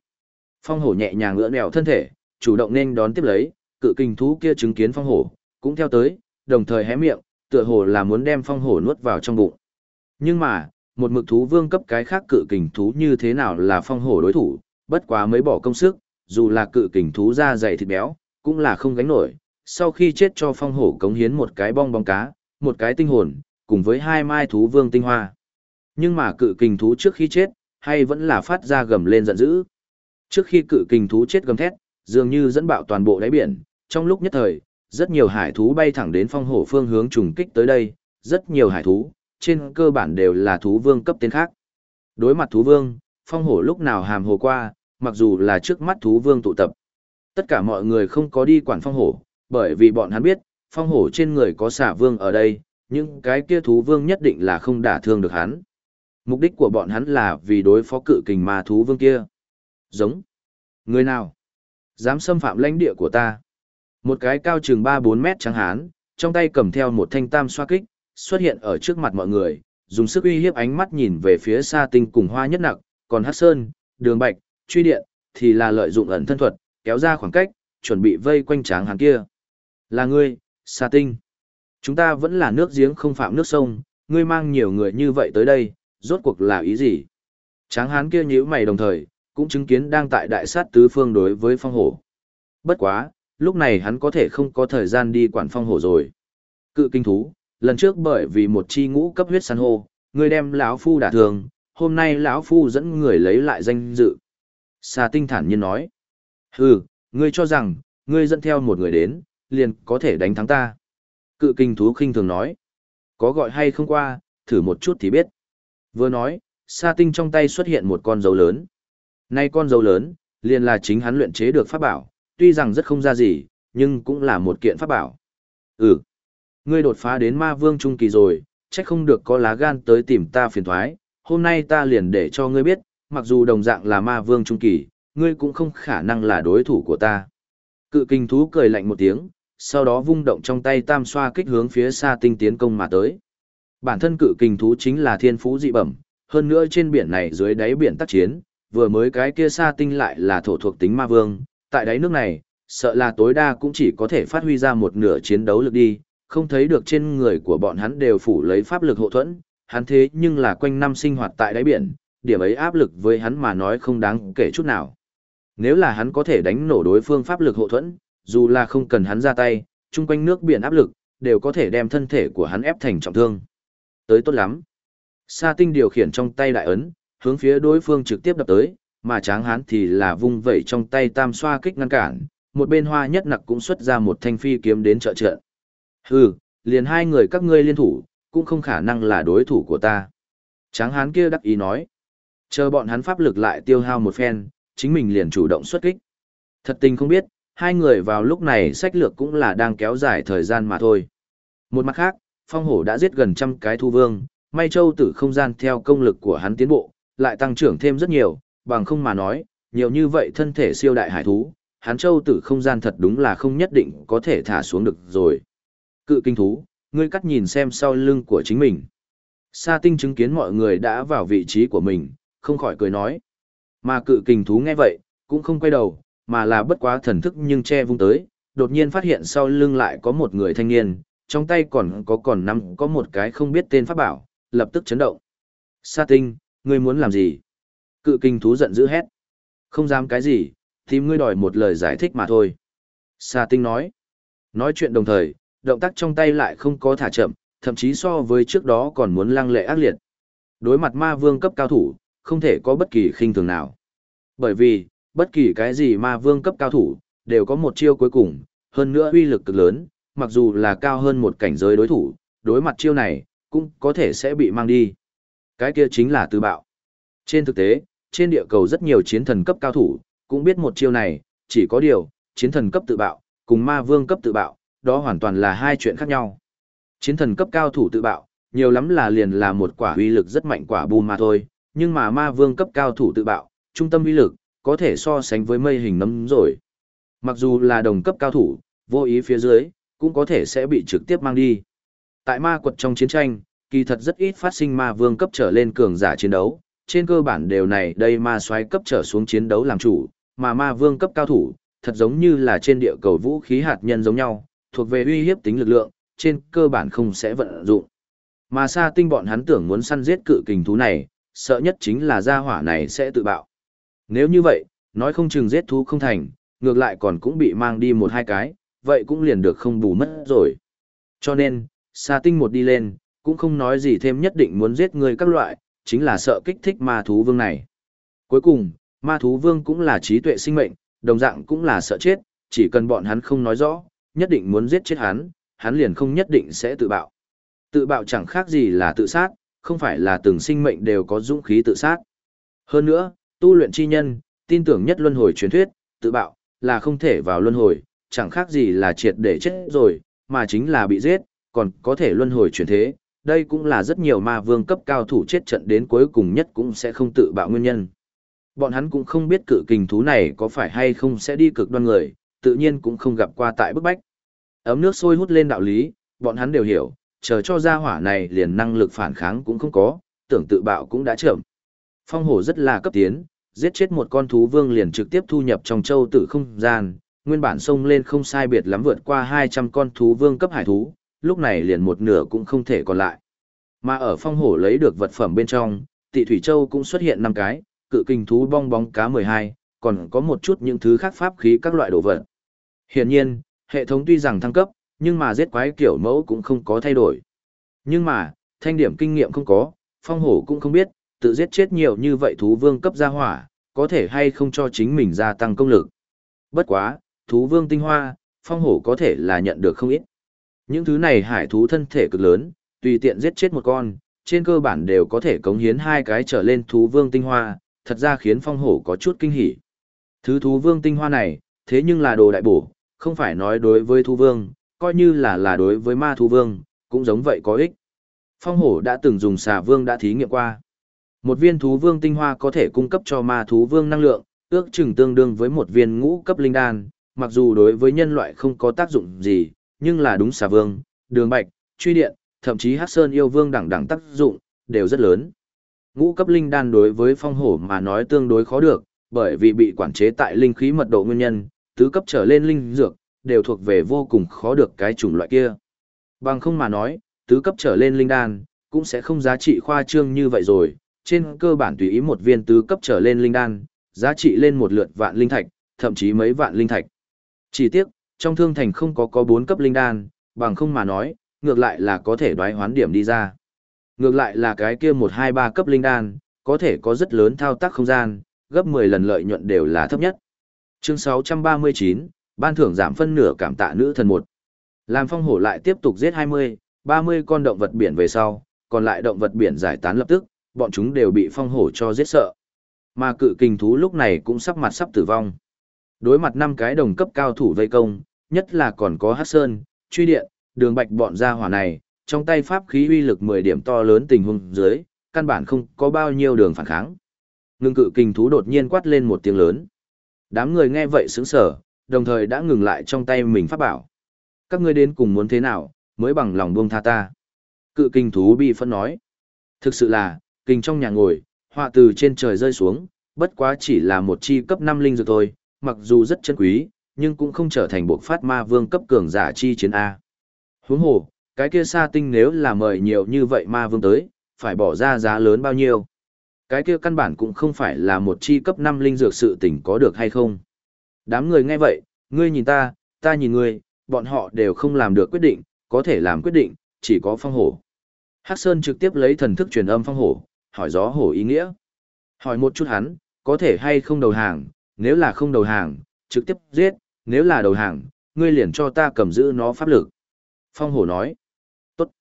Phong hổ nhẹ nhàng ngựa nẻo thân thể, chủ động nên đón tiếp lấy, cự kình thú kia chứng kiến phong hổ, cũng theo tới, đồng thời hé miệng, tựa hồ là muốn đem phong hổ nuốt vào trong bụng. Nhưng mà, một mực thú vương cấp cái khác cự kình thú như thế nào là phong hổ đối thủ, bất quá mới bỏ công sức, dù là cự kình thú da dày thịt béo, cũng là không gánh nổi. Sau khi chết cho phong hổ cống hiến một cái bong bóng cá, một cái tinh hồn, cùng với hai mai thú vương tinh hoa. Nhưng mà cự kình thú trước khi chết, hay vẫn là phát ra gầm lên giận dữ. Trước khi cự kình thú chết gầm thét, dường như dẫn bạo toàn bộ đáy biển, trong lúc nhất thời, rất nhiều hải thú bay thẳng đến phong hổ phương hướng trùng kích tới đây, rất nhiều hải thú, trên cơ bản đều là thú vương cấp tên khác. Đối mặt thú vương, phong hổ lúc nào hàm hồ qua, mặc dù là trước mắt thú vương tụ tập. Tất cả mọi người không có đi quản phong hổ, bởi vì bọn hắn biết, phong hổ trên người có xả vương ở đây, nhưng cái kia thú vương nhất định là không đả thương được hắn. Mục đích của bọn hắn là vì đối phó cự kình ma thú vương kia. Giống. Người nào? Dám xâm phạm lãnh địa của ta. Một cái cao chừng 3-4 mét trắng hán, trong tay cầm theo một thanh tam xoa kích, xuất hiện ở trước mặt mọi người, dùng sức uy hiếp ánh mắt nhìn về phía xa tinh cùng hoa nhất nặc, còn hát sơn, đường bạch, truy điện, thì là lợi dụng ẩn thân thuật, kéo ra khoảng cách, chuẩn bị vây quanh tráng hán kia. Là ngươi, xa tinh. Chúng ta vẫn là nước giếng không phạm nước sông, ngươi mang nhiều người như vậy tới đây, rốt cuộc là ý gì? Tráng hán kia nhíu mày đồng thời, cũng chứng kiến đang tại đại sát tứ phương đối với phong hổ. Bất quá, lúc này hắn có thể không có thời gian đi quản phong hổ rồi. Cự kinh thú, lần trước bởi vì một chi ngũ cấp huyết san hô, người đem lão phu đả thường, hôm nay lão phu dẫn người lấy lại danh dự. Sa tinh thản nhiên nói. Hừ, ngươi cho rằng, ngươi dẫn theo một người đến, liền có thể đánh thắng ta. Cự kinh thú khinh thường nói. Có gọi hay không qua, thử một chút thì biết. Vừa nói, sa tinh trong tay xuất hiện một con dấu lớn. Nay con dấu lớn, liền là chính hắn luyện chế được pháp bảo, tuy rằng rất không ra gì, nhưng cũng là một kiện pháp bảo. Ừ, ngươi đột phá đến ma vương trung kỳ rồi, chắc không được có lá gan tới tìm ta phiền thoái, hôm nay ta liền để cho ngươi biết, mặc dù đồng dạng là ma vương trung kỳ, ngươi cũng không khả năng là đối thủ của ta. Cự kinh thú cười lạnh một tiếng, sau đó vung động trong tay tam xoa kích hướng phía xa tinh tiến công mà tới. Bản thân cự kinh thú chính là thiên phú dị bẩm, hơn nữa trên biển này dưới đáy biển tác chiến, vừa mới cái kia sa tinh lại là thổ thuộc tính ma vương, tại đáy nước này, sợ là tối đa cũng chỉ có thể phát huy ra một nửa chiến đấu lực đi, không thấy được trên người của bọn hắn đều phủ lấy pháp lực hộ thuẫn, hắn thế nhưng là quanh năm sinh hoạt tại đáy biển, điểm ấy áp lực với hắn mà nói không đáng kể chút nào. Nếu là hắn có thể đánh nổ đối phương pháp lực hộ thuẫn, dù là không cần hắn ra tay, chung quanh nước biển áp lực, đều có thể đem thân thể của hắn ép thành trọng thương. Tới tốt lắm. Sa tinh điều khiển trong tay đại ấn, hướng phía đối phương trực tiếp đập tới, mà tráng hán thì là vung vẩy trong tay tam xoa kích ngăn cản, một bên hoa nhất nặc cũng xuất ra một thanh phi kiếm đến trợ trợ. Hừ, liền hai người các ngươi liên thủ, cũng không khả năng là đối thủ của ta. Tráng hán kia đắc ý nói. Chờ bọn hắn pháp lực lại tiêu hao một phen, chính mình liền chủ động xuất kích. Thật tình không biết, hai người vào lúc này sách lược cũng là đang kéo dài thời gian mà thôi. Một mặt khác, phong hổ đã giết gần trăm cái thu vương, may châu tử không gian theo công lực của hắn tiến bộ, lại tăng trưởng thêm rất nhiều, bằng không mà nói, nhiều như vậy thân thể siêu đại hải thú, hắn châu tử không gian thật đúng là không nhất định có thể thả xuống được rồi. Cự kinh thú, ngươi cắt nhìn xem sau lưng của chính mình. Sa tinh chứng kiến mọi người đã vào vị trí của mình, không khỏi cười nói. Mà cự kinh thú nghe vậy, cũng không quay đầu, mà là bất quá thần thức nhưng che vung tới, đột nhiên phát hiện sau lưng lại có một người thanh niên, trong tay còn có còn năm có một cái không biết tên pháp bảo, lập tức chấn động. Sa tinh, ngươi muốn làm gì? Cự kinh thú giận dữ hét. Không dám cái gì, tìm ngươi đòi một lời giải thích mà thôi. Sa tinh nói. Nói chuyện đồng thời, động tác trong tay lại không có thả chậm, thậm chí so với trước đó còn muốn lăng lệ ác liệt. Đối mặt ma vương cấp cao thủ, không thể có bất kỳ khinh thường nào. Bởi vì, bất kỳ cái gì ma vương cấp cao thủ, đều có một chiêu cuối cùng, hơn nữa uy lực cực lớn, mặc dù là cao hơn một cảnh giới đối thủ, đối mặt chiêu này, cũng có thể sẽ bị mang đi. Cái kia chính là tự bạo. Trên thực tế, trên địa cầu rất nhiều chiến thần cấp cao thủ, cũng biết một chiêu này, chỉ có điều, chiến thần cấp tự bạo, cùng ma vương cấp tự bạo, đó hoàn toàn là hai chuyện khác nhau. Chiến thần cấp cao thủ tự bạo, nhiều lắm là liền là một quả uy lực rất mạnh quả bùm mà thôi, nhưng mà ma vương cấp cao thủ tự bạo, trung tâm uy lực, có thể so sánh với mây hình nấm rồi. Mặc dù là đồng cấp cao thủ, vô ý phía dưới, cũng có thể sẽ bị trực tiếp mang đi. Tại ma quật trong chiến tranh, kỳ thật rất ít phát sinh ma vương cấp trở lên cường giả chiến đấu, trên cơ bản đều này đây ma xoáy cấp trở xuống chiến đấu làm chủ, mà ma vương cấp cao thủ, thật giống như là trên địa cầu vũ khí hạt nhân giống nhau, thuộc về uy hiếp tính lực lượng, trên cơ bản không sẽ vận dụng. Mà xa tinh bọn hắn tưởng muốn săn giết cự kình thú này, sợ nhất chính là gia hỏa này sẽ tự bạo. Nếu như vậy, nói không chừng giết thú không thành, ngược lại còn cũng bị mang đi một hai cái, vậy cũng liền được không bù mất rồi. Cho nên, xa tinh một đi lên, cũng không nói gì thêm nhất định muốn giết người các loại, chính là sợ kích thích ma thú vương này. Cuối cùng, ma thú vương cũng là trí tuệ sinh mệnh, đồng dạng cũng là sợ chết, chỉ cần bọn hắn không nói rõ, nhất định muốn giết chết hắn, hắn liền không nhất định sẽ tự bạo. Tự bạo chẳng khác gì là tự sát, không phải là từng sinh mệnh đều có dũng khí tự sát. Hơn nữa, tu luyện chi nhân, tin tưởng nhất luân hồi truyền thuyết, tự bạo, là không thể vào luân hồi, chẳng khác gì là triệt để chết rồi, mà chính là bị giết, còn có thể luân hồi chuyển thế. Đây cũng là rất nhiều ma vương cấp cao thủ chết trận đến cuối cùng nhất cũng sẽ không tự bạo nguyên nhân. Bọn hắn cũng không biết cự kình thú này có phải hay không sẽ đi cực đoan người, tự nhiên cũng không gặp qua tại bức bách. Ấm nước sôi hút lên đạo lý, bọn hắn đều hiểu, chờ cho ra hỏa này liền năng lực phản kháng cũng không có, tưởng tự bạo cũng đã chậm. Phong hổ rất là cấp tiến, giết chết một con thú vương liền trực tiếp thu nhập trong châu tử không gian, nguyên bản sông lên không sai biệt lắm vượt qua 200 con thú vương cấp hải thú, lúc này liền một nửa cũng không thể còn lại. Mà ở phong hổ lấy được vật phẩm bên trong, tị thủy châu cũng xuất hiện 5 cái, cự kinh thú bong bóng cá 12, còn có một chút những thứ khác pháp khí các loại đồ vật. Hiển nhiên, hệ thống tuy rằng thăng cấp, nhưng mà giết quái kiểu mẫu cũng không có thay đổi. Nhưng mà, thanh điểm kinh nghiệm không có, phong hổ cũng không biết, tự giết chết nhiều như vậy thú vương cấp gia hỏa, có thể hay không cho chính mình gia tăng công lực. Bất quá, thú vương tinh hoa, phong hổ có thể là nhận được không ít. Những thứ này hải thú thân thể cực lớn, tùy tiện giết chết một con, trên cơ bản đều có thể cống hiến hai cái trở lên thú vương tinh hoa, thật ra khiến phong hổ có chút kinh hỉ. Thứ thú vương tinh hoa này, thế nhưng là đồ đại bổ, không phải nói đối với thú vương, coi như là là đối với ma thú vương, cũng giống vậy có ích. Phong hổ đã từng dùng xà vương đã thí nghiệm qua. Một viên thú vương tinh hoa có thể cung cấp cho ma thú vương năng lượng, ước chừng tương đương với một viên ngũ cấp linh đan, mặc dù đối với nhân loại không có tác dụng gì, nhưng là đúng xà vương, đường bạch, truy điện, thậm chí hát sơn yêu vương đẳng đẳng tác dụng, đều rất lớn. Ngũ cấp linh đan đối với phong hổ mà nói tương đối khó được, bởi vì bị quản chế tại linh khí mật độ nguyên nhân, tứ cấp trở lên linh dược, đều thuộc về vô cùng khó được cái chủng loại kia. Bằng không mà nói, tứ cấp trở lên linh đan, cũng sẽ không giá trị khoa trương như vậy rồi, trên cơ bản tùy ý một viên tứ cấp trở lên linh đan, giá trị lên một lượt vạn linh thạch, thậm chí mấy vạn linh thạch. Chỉ tiếc, trong thương thành không có có bốn cấp linh đan, bằng không mà nói, ngược lại là có thể đoái hoán điểm đi ra. Ngược lại là cái kia một hai ba cấp linh đan, có thể có rất lớn thao tác không gian, gấp 10 lần lợi nhuận đều là thấp nhất. Chương 639, ban thưởng giảm phân nửa cảm tạ nữ thần một. Làm phong hổ lại tiếp tục giết 20, 30 con động vật biển về sau, còn lại động vật biển giải tán lập tức, bọn chúng đều bị phong hổ cho giết sợ. Mà cự kình thú lúc này cũng sắp mặt sắp tử vong. Đối mặt năm cái đồng cấp cao thủ vây công, nhất là còn có hát sơn, truy điện, đường bạch bọn gia hỏa này, trong tay pháp khí uy lực 10 điểm to lớn tình huống dưới, căn bản không có bao nhiêu đường phản kháng. Ngưng cự kinh thú đột nhiên quát lên một tiếng lớn. Đám người nghe vậy sững sở, đồng thời đã ngừng lại trong tay mình pháp bảo. Các ngươi đến cùng muốn thế nào, mới bằng lòng buông tha ta. Cự kinh thú bị phân nói. Thực sự là, kinh trong nhà ngồi, họa từ trên trời rơi xuống, bất quá chỉ là một chi cấp 5 linh dược thôi, mặc dù rất chân quý, nhưng cũng không trở thành buộc phát ma vương cấp cường giả chi chiến A. Huống hồ, cái kia sa tinh nếu là mời nhiều như vậy ma vương tới, phải bỏ ra giá lớn bao nhiêu. Cái kia căn bản cũng không phải là một chi cấp 5 linh dược sự tỉnh có được hay không. Đám người nghe vậy, ngươi nhìn ta, ta nhìn ngươi, bọn họ đều không làm được quyết định, có thể làm quyết định, chỉ có phong hổ. Hắc Sơn trực tiếp lấy thần thức truyền âm phong hổ, hỏi gió hổ ý nghĩa. Hỏi một chút hắn, có thể hay không đầu hàng, nếu là không đầu hàng, trực tiếp giết, nếu là đầu hàng, ngươi liền cho ta cầm giữ nó pháp lực. Phong hổ nói, tốt.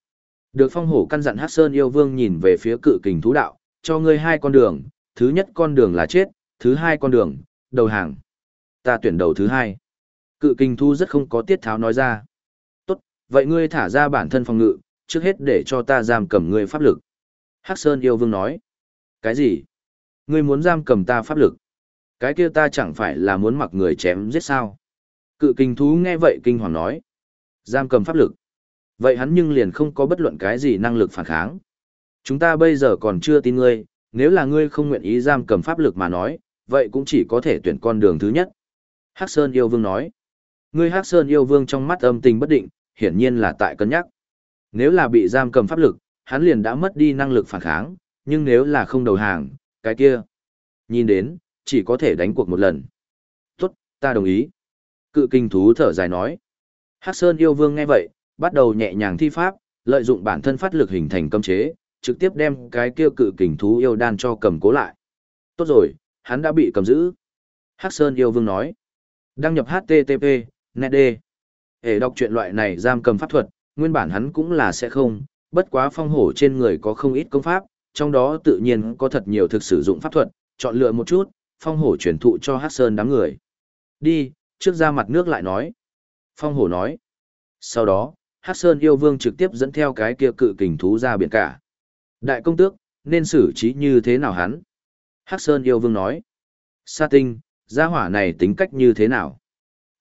Được phong hổ căn dặn Hắc Sơn yêu vương nhìn về phía cự kình thú đạo, cho ngươi hai con đường, thứ nhất con đường là chết, thứ hai con đường, đầu hàng. Ta tuyển đầu thứ hai. Cự kình thú rất không có tiết tháo nói ra. Tốt, vậy ngươi thả ra bản thân phòng ngự, trước hết để cho ta giam cầm ngươi pháp lực. Hắc Sơn yêu vương nói. Cái gì? Ngươi muốn giam cầm ta pháp lực? Cái kia ta chẳng phải là muốn mặc người chém giết sao? Cự kinh thú nghe vậy kinh hoàng nói. Giam cầm pháp lực. Vậy hắn nhưng liền không có bất luận cái gì năng lực phản kháng. Chúng ta bây giờ còn chưa tin ngươi, nếu là ngươi không nguyện ý giam cầm pháp lực mà nói, vậy cũng chỉ có thể tuyển con đường thứ nhất. Hắc Sơn yêu vương nói. Ngươi Hắc Sơn yêu vương trong mắt âm tình bất định, hiển nhiên là tại cân nhắc. Nếu là bị giam cầm pháp lực, hắn liền đã mất đi năng lực phản kháng, nhưng nếu là không đầu hàng, cái kia. Nhìn đến, chỉ có thể đánh cuộc một lần. Tốt, ta đồng ý. Cự kinh thú thở dài nói. Hắc Sơn yêu vương nghe vậy, bắt đầu nhẹ nhàng thi pháp, lợi dụng bản thân phát lực hình thành cấm chế, trực tiếp đem cái kia cự kình thú yêu đan cho cầm cố lại. Tốt rồi, hắn đã bị cầm giữ. Hắc Sơn yêu vương nói. Đăng nhập HTTP, ND. Để đọc truyện loại này giam cầm pháp thuật, nguyên bản hắn cũng là sẽ không, bất quá phong hổ trên người có không ít công pháp, trong đó tự nhiên có thật nhiều thực sử dụng pháp thuật, chọn lựa một chút, phong hổ truyền thụ cho Hắc Sơn đám người. Đi, trước ra mặt nước lại nói. Phong hổ nói. Sau đó, Hắc Sơn yêu vương trực tiếp dẫn theo cái kia cự kình thú ra biển cả. Đại công tước, nên xử trí như thế nào hắn? Hắc Sơn yêu vương nói. Sa tinh, gia hỏa này tính cách như thế nào?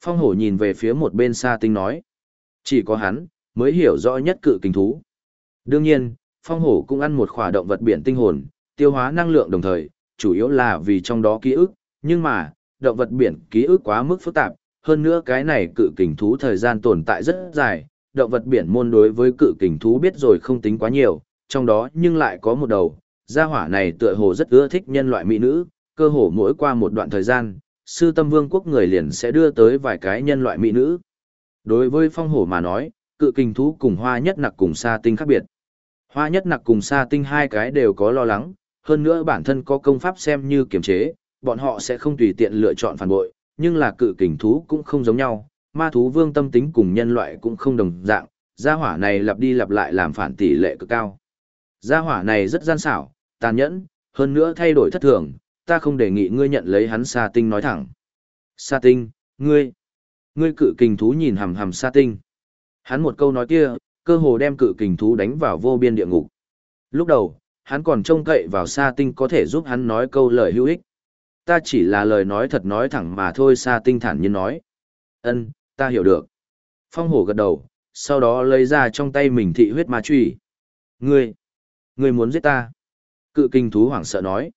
Phong hổ nhìn về phía một bên sa tinh nói. Chỉ có hắn, mới hiểu rõ nhất cự kình thú. Đương nhiên, phong hổ cũng ăn một khỏa động vật biển tinh hồn, tiêu hóa năng lượng đồng thời, chủ yếu là vì trong đó ký ức, nhưng mà, động vật biển ký ức quá mức phức tạp, hơn nữa cái này cự kình thú thời gian tồn tại rất dài, động vật biển môn đối với cự kình thú biết rồi không tính quá nhiều, trong đó nhưng lại có một đầu, gia hỏa này tựa hồ rất ưa thích nhân loại mỹ nữ, cơ hồ mỗi qua một đoạn thời gian, sư tâm vương quốc người liền sẽ đưa tới vài cái nhân loại mỹ nữ. Đối với phong hổ mà nói, cự kình thú cùng hoa nhất nặc cùng sa tinh khác biệt. Hoa nhất nặc cùng sa tinh hai cái đều có lo lắng, hơn nữa bản thân có công pháp xem như kiềm chế, bọn họ sẽ không tùy tiện lựa chọn phản bội, nhưng là cự kình thú cũng không giống nhau, ma thú vương tâm tính cùng nhân loại cũng không đồng dạng, gia hỏa này lặp đi lặp lại làm phản tỷ lệ cực cao. Gia hỏa này rất gian xảo, tàn nhẫn, hơn nữa thay đổi thất thường, ta không đề nghị ngươi nhận lấy hắn sa tinh nói thẳng. Sa tinh, ngươi, ngươi cự kình thú nhìn hầm hầm sa tinh. Hắn một câu nói kia, cơ hồ đem cự kình thú đánh vào vô biên địa ngục. Lúc đầu, hắn còn trông cậy vào sa tinh có thể giúp hắn nói câu lời hữu ích. Ta chỉ là lời nói thật nói thẳng mà thôi sa tinh thản nhiên nói. Ân, ta hiểu được. Phong hổ gật đầu, sau đó lấy ra trong tay mình thị huyết ma truy. Ngươi, ngươi muốn giết ta. Cự kinh thú hoảng sợ nói.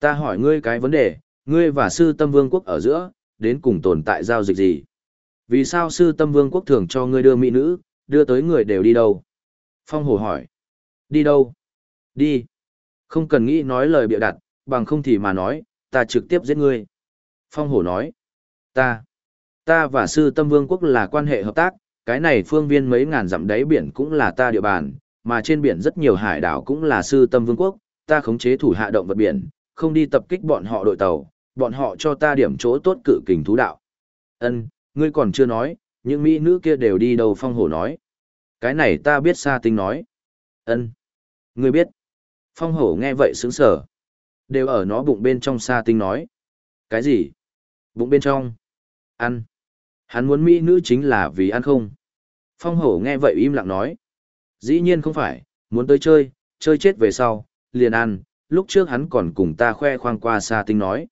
Ta hỏi ngươi cái vấn đề, ngươi và sư tâm vương quốc ở giữa, đến cùng tồn tại giao dịch gì? Vì sao sư tâm vương quốc thường cho ngươi đưa mỹ nữ, đưa tới người đều đi đâu? Phong hồ hỏi. Đi đâu? Đi. Không cần nghĩ nói lời bịa đặt, bằng không thì mà nói, ta trực tiếp giết ngươi. Phong hổ nói. Ta. Ta và sư tâm vương quốc là quan hệ hợp tác, cái này phương viên mấy ngàn dặm đáy biển cũng là ta địa bàn, mà trên biển rất nhiều hải đảo cũng là sư tâm vương quốc, ta khống chế thủ hạ động vật biển, không đi tập kích bọn họ đội tàu, bọn họ cho ta điểm chỗ tốt cự kình thú đạo. Ân, ngươi còn chưa nói, những mỹ nữ kia đều đi đâu phong hổ nói. Cái này ta biết xa tinh nói. Ân, ngươi biết. Phong hổ nghe vậy sướng sở. Đều ở nó bụng bên trong xa tinh nói. Cái gì? Bụng bên trong? Ăn. Hắn muốn mỹ nữ chính là vì ăn không? Phong hổ nghe vậy im lặng nói. Dĩ nhiên không phải, muốn tới chơi, chơi chết về sau, liền ăn, lúc trước hắn còn cùng ta khoe khoang qua xa tinh nói.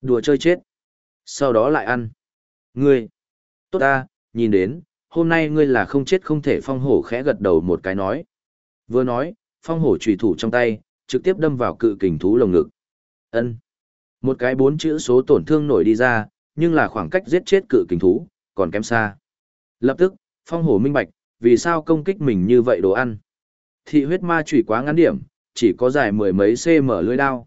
Đùa chơi chết. Sau đó lại ăn. Ngươi. Tốt ta, nhìn đến, hôm nay ngươi là không chết không thể phong hổ khẽ gật đầu một cái nói. Vừa nói, phong hổ trùy thủ trong tay, trực tiếp đâm vào cự kình thú lồng ngực. Ân. Một cái bốn chữ số tổn thương nổi đi ra, nhưng là khoảng cách giết chết cự kình thú, còn kém xa. Lập tức, phong hổ minh bạch, vì sao công kích mình như vậy đồ ăn. Thị huyết ma chủy quá ngắn điểm, chỉ có dài mười mấy cm lưỡi đao.